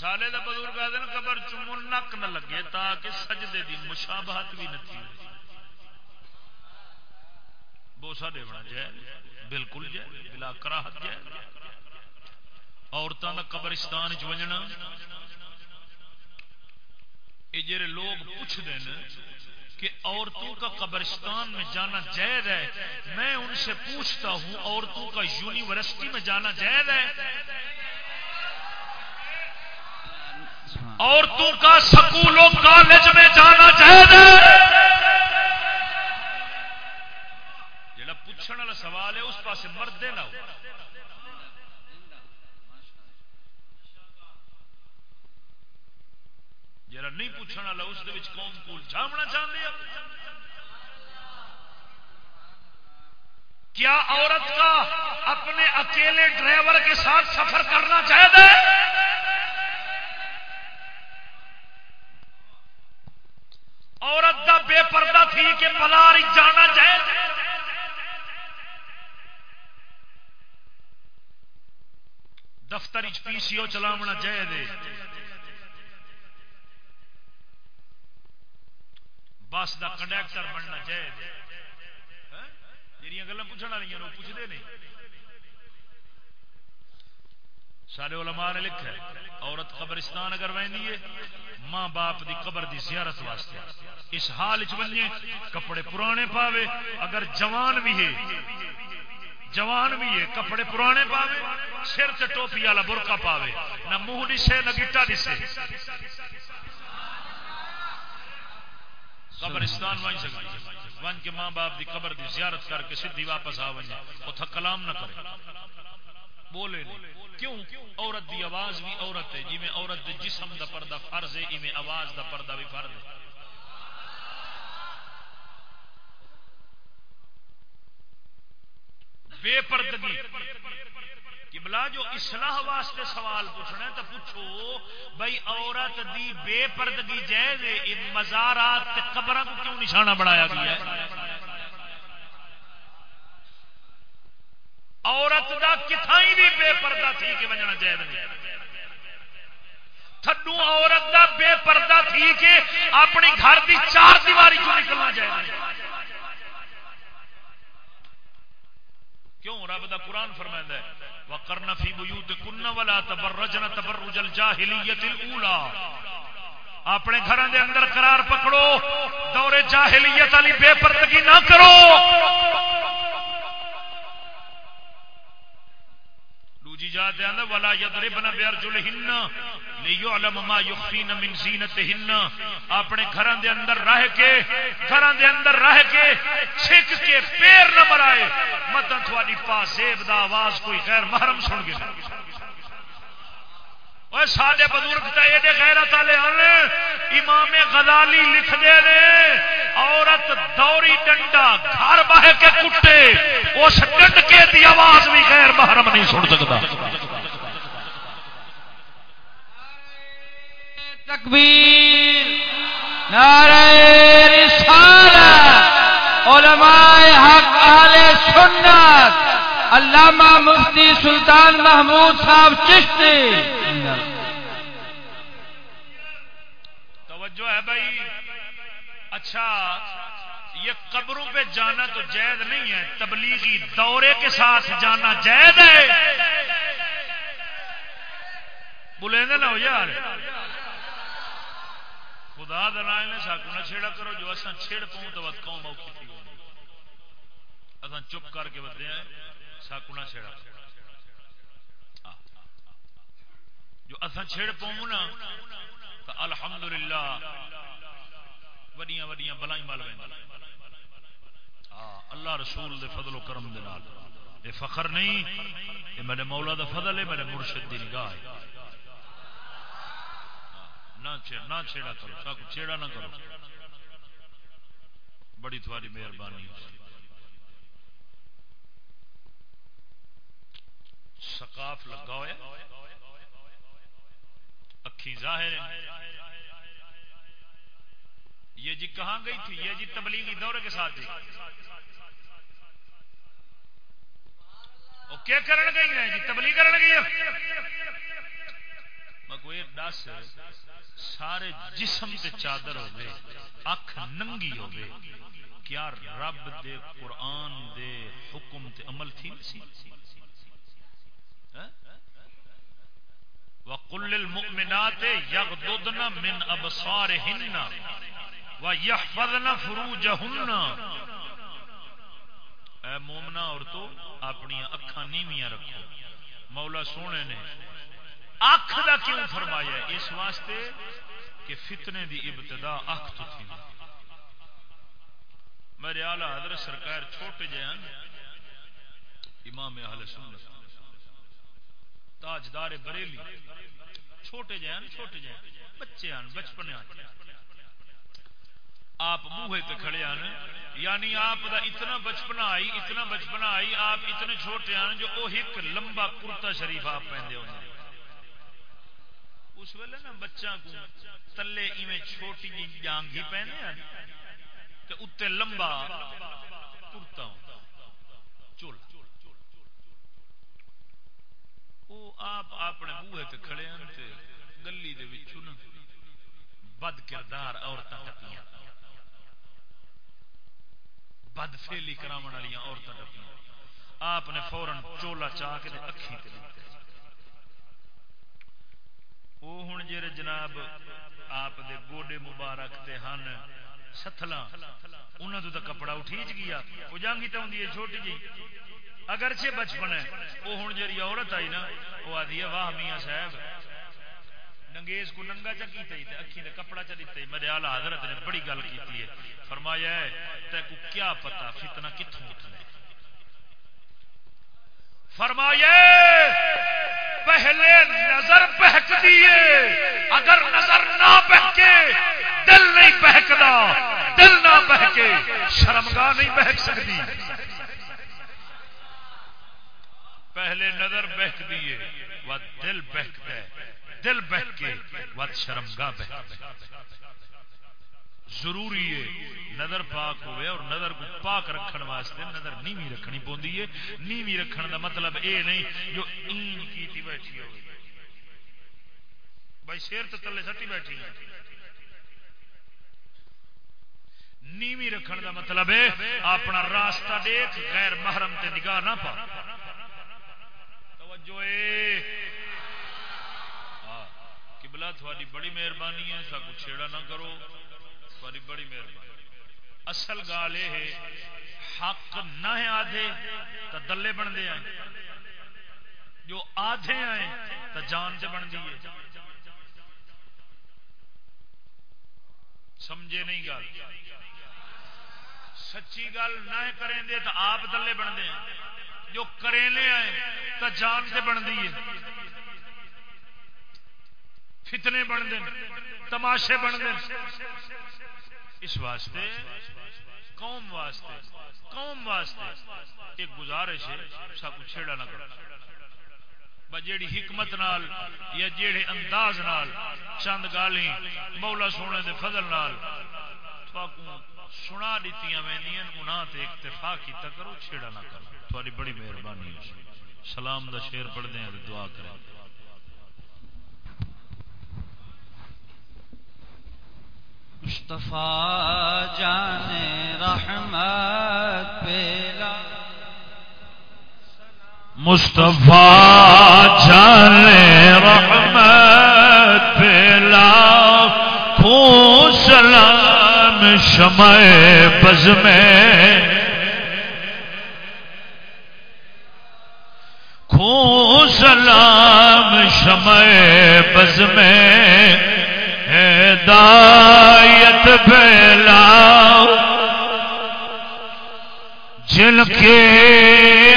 سالے دا بزرگ آدھے قبر چمن نک نہ لگے تاکہ سجدے دی مشابہت بھی نہ تھی۔ بوسا دیونا جائے۔ بالکل جائے بلا کراہت جائے عورتوں کا قبرستان چجنا یہ جڑے لوگ پوچھتے ہیں کہ عورتوں کا قبرستان میں جانا جائز ہے، میں ان سے پوچھتا ہوں عورتوں کا یونیورسٹی میں جانا جائز ہے؟ عورتوں کا سکولوں، کالج میں جانا جائز ہے پوچھنے والا سوال ہے، اس پاس مردے نہ ہو۔ جرا نہیں پوچھنے والا، اس قوم کو جامنا چاہتے ہیں کیا عورت کا اپنے اکیلے ڈرائیور کے ساتھ سفر کرنا چاہتا ہے؟ عورت کا بے پردہ تھی کہ پلار جانا چاہے دفتر پی سی او چلاونا چاہے دے۔ بس کا کنڈیکٹر بننا چاہیے ہاں؟ جہاں گلا پوچھنے والی وہ پوچھتے نہیں۔ سارے علماء نے لکھا ہے، عورت قبرستان اگر وہی ہے، ماں باپ دی قبر دی زیارت واسطے۔ اس حال چ بنیے کپڑے پرانے پاوے، اگر جوان بھی ہے جوان بھی ہے، کپڑے پرانے پاوے، سر سے ٹوپی والا برقا پاوے۔ نہ منہ دسے نہ گٹا دسے قبرستان وہیں سکتی ون کے ماں باپ دی قبر دی زیارت کر کے سیدھی واپس آ ونجے اتھا کلام نہ کرے۔ بولے نہیں۔ کیوں؟ عورت دی آواز بھی عورت ہے جی میں عورت دے جسم دا پردہ فرض ہے میں آواز دا پردہ بھی فرض ہے۔ بے پردگی۔ بلا جو اصلاح واسطے سوال پوچھنا تو پوچھو بھائی عورت دی بے پردگی جائز مزارات قبر کو کیوں نشانہ بنایا گیا ہے؟ عورت دا کتائی بھی بے پردہ تھی کہ بجنا جائز نہیں۔ تھڈو عورت دا بے پردہ تھی کہ اپنی گھر دی چار دیواری کو نکلنا جائز نہیں؟ کیوں رب دا قرآن فرمائندا ہے؟ وقرن فی بیوتکن ولا تبرجن تبرج الجاہلیت الاولى اپنے گھروں دے اندر قرار پکڑو، دور جاہلیت والی بے پردگی نہ کرو۔ دوجی جات ہے ولا یضربن بیرجلہن لیعلم ما یخفین من زینتہن اپنے گھراں دے اندر رہ کے، گھراں دے اندر رہ کے چھک کے پیر نہ مرائے۔ متن تھوڑی پاسیب دا آواز کوئی غیر محرم سن گیا سارے بزرگ تو یہ غیرت والے ہیں امام غزالی لکھ دے رہے عورت دوری ڈنڈا گھر بہ کے کٹے اس ڈنڈکے دی آواز بھی غیر محرم نہیں سن سکتا تکبیر نعرہ رسالت علماء حق اہل سنت علامہ مفتی سلطان محمود صاحب چشتی توجہ ہے بھائی اچھا یہ قبروں پہ جانا تو جید نہیں ہے، تبلیغی دورے کے ساتھ جانا جید ہے۔ بولے نہ ہو یار۔ خدا دلائے نے ساکو نہ چھیڑا کرو، جو اصا چھیڑ پاؤں تو بات قوم اوکھی تھی۔ اصا چپ کر کے بدے ہیں، ساکو نہ چھیڑا جو اتھا چھڑ پاؤں نا تو الحمدللہ۔ وڈیاں وڈیاں بلائیں مل ویں اللہ رسول دے فضل و کرم دے نال۔ اے فخر نہیں، اے میرے مولا دا فضل ہے، میرے مرشد دی نگاہ ہے۔ نہ نہ چھیڑا کرو سب چھیڑا نہ کرو۔ بڑی تھوڑی مہربانی۔ سقاف لگا ہوا اکھی ظاہر یہ جی کہاں گئی تھی؟ یہ جی تبلیغی دور کے ساتھ جی کیا کرن گئی ہیں جی؟ تبلیغ کرن گئی میں کوئی دس، سارے جسم سے چادر ہوگی اکھ ننگی ہوگی کیا رب دے قرآن دے حکم تے عمل تھی؟ سی وقل المؤمنات یغضضن من ابصارهن ويحفظن فروجهن اے مومنا عورتوں اپنی اکھان نیویاں رکھو۔ مولا سونے نے اکھ دا کیوں فرمایا؟ اس واسطے کہ فتنے دی ابتدا اکھ تو تھی۔ میرے آلہ حضرت سرکار چھوٹے جے ہیں، امام اہل سنت۔ تاجدار بریلی۔ چھوٹے جے چھوٹے جے۔ بچے ہیں بچپنے آپ منہ پہ کھڑے ہیں یعنی آپ دا اتنا بچپنا آئی، اتنا بچپنا آئی، آپ اتنے چھوٹے ہیں جو وہ ایک لمبا کرتا شریف آپ پہنتے ہوتے اس ویلے نا بچہ کو تلے ایویں چھوٹی جی جانگ ہی پہنے ہیں کہ اتنے لمبا کرتا ہوں۔ چول وہ آپ اپنے بوہے تے کھڑے ہیں گلی دے وچوں نا بد کردار عورتیں ٹپیاں بد فیلی کرا والی عورتیں ڈپیاں آپ نے فورن چولا چاہ کے اکھی تے وہ ہوں جی جناب آپ دے گوڈے مبارک تے ہن ستلا انہوں تو کپڑا اٹھیچ گیا۔ وہ جانگی تو ہوں چھوٹی جی۔ اگرچہ بچپن ہے، وہ ہوں جی عورت آئی نا، وہ آدھی ہے، واہ میاں صاحب۔ ننگیز کو ننگا چا کیتا ہی اکھی نے کپڑا چا دیتا ہی۔ میرے آلہ حضرت نے بڑی گل کیتی ہے۔ فرمایا ہے تے کو کیا پتا فتنہ کتھوں اٹھنا فرمایا پہلے نظر بہک دیے اگر نظر نہ بہکے، دل نہیں بہکدا۔ دل نہ بہکے، شرمگاہ نہیں بہک سکتی پہلے نظر بہک دیے وہ دل بہکتا ہے۔ دل بہ کے ود شرم گاہ بہ ضروری ہے، نظر پاک ہوئے اور نظر کو پاک رکھن واسطے نظر نیوی رکھنی پوندی ہے۔ نیوی رکھن دا مطلب اے نہیں، جو این کیتی بیٹھی ہوئے۔ بھائی شیر تو تلے سٹی بیٹھی ہیں۔ نیوی رکھن دا مطلب ہے اپنا راستہ دیکھ، غیر محرم تے نگاہ نہ پا۔ توجہ اے۔ ہاں، تھوڑی بڑی مہربانی ہے سب کچھ چھیڑا نہ کرو۔ تھوڑی بڑی مہربانی۔ اصل گال یہ ہے، حق نہ ہے آدھے تو دلے بن دے آئے جو آدھے آئے تو جان سے بن دیے سمجھے نہیں گل سچی گل نہ کریں دے تو آپ دلے بن دے جو کریں لے آئے تو جان سے بن دیے فتنے بن دیں تماشے بن دیں اس واسطے، قوم واسطے قوم واسطے ایک گزارش ہے، سب کچھ چھیڑا نہ کرو۔ جیڑی حکمت نال یا جیڑے انداز نال چند گالی مولا سونے دے فضل نال سنا دیتی انہاں تے اکتفا کیتا کرو، چھیڑا نہ کرو۔ تھوڑی بڑی مہربانی سلام دا شیر پڑھ دیں دعا کریں۔ مصطفیٰ جان رحمت پیلا۔ مصطفیٰ جان رحمت پیلا۔ خون سلام شمع بز میں خون شمع بز میں ہدایت بلا جن کے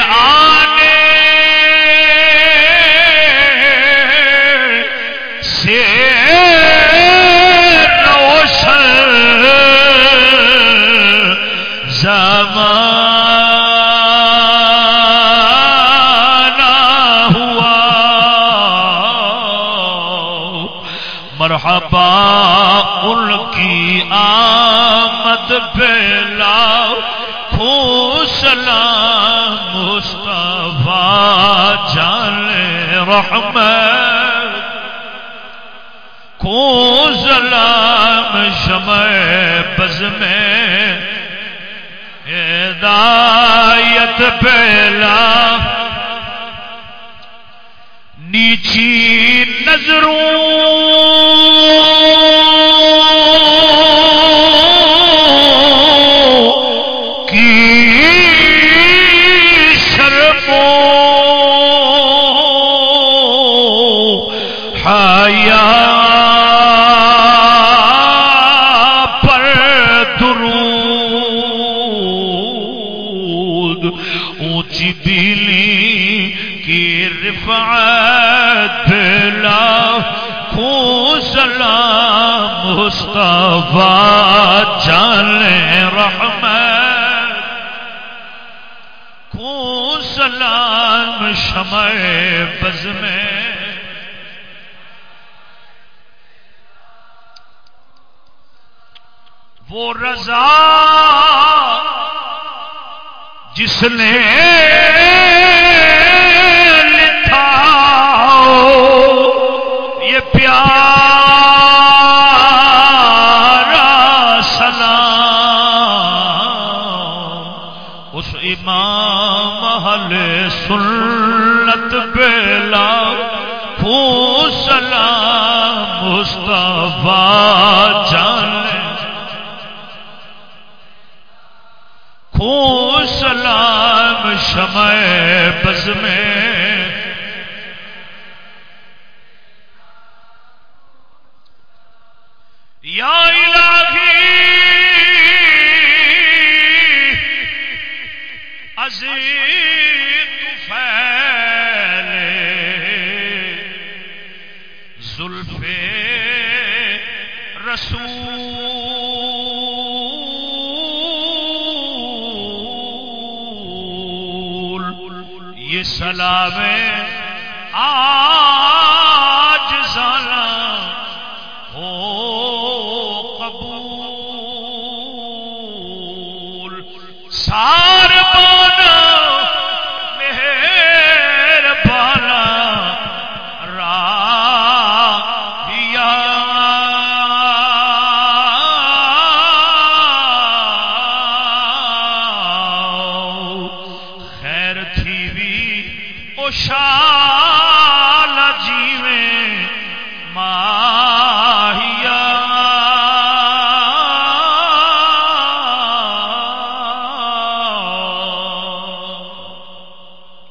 مرحبا ان کی آمد پہلا خو سلام مصطفیٰ جان رحمت۔ کو سلام شمع بز میں ہدایت پہلا نیچی نظروں کی شرموں حیا پر درود اونچی دلی کی رفعت بلا خو سلام مصطفیٰ جان رحمت کو سلام شمع بز میں وہ رضا جس نے لکھا یہ پیارا شمع بز میں سلام آج سالا ہو قبول سار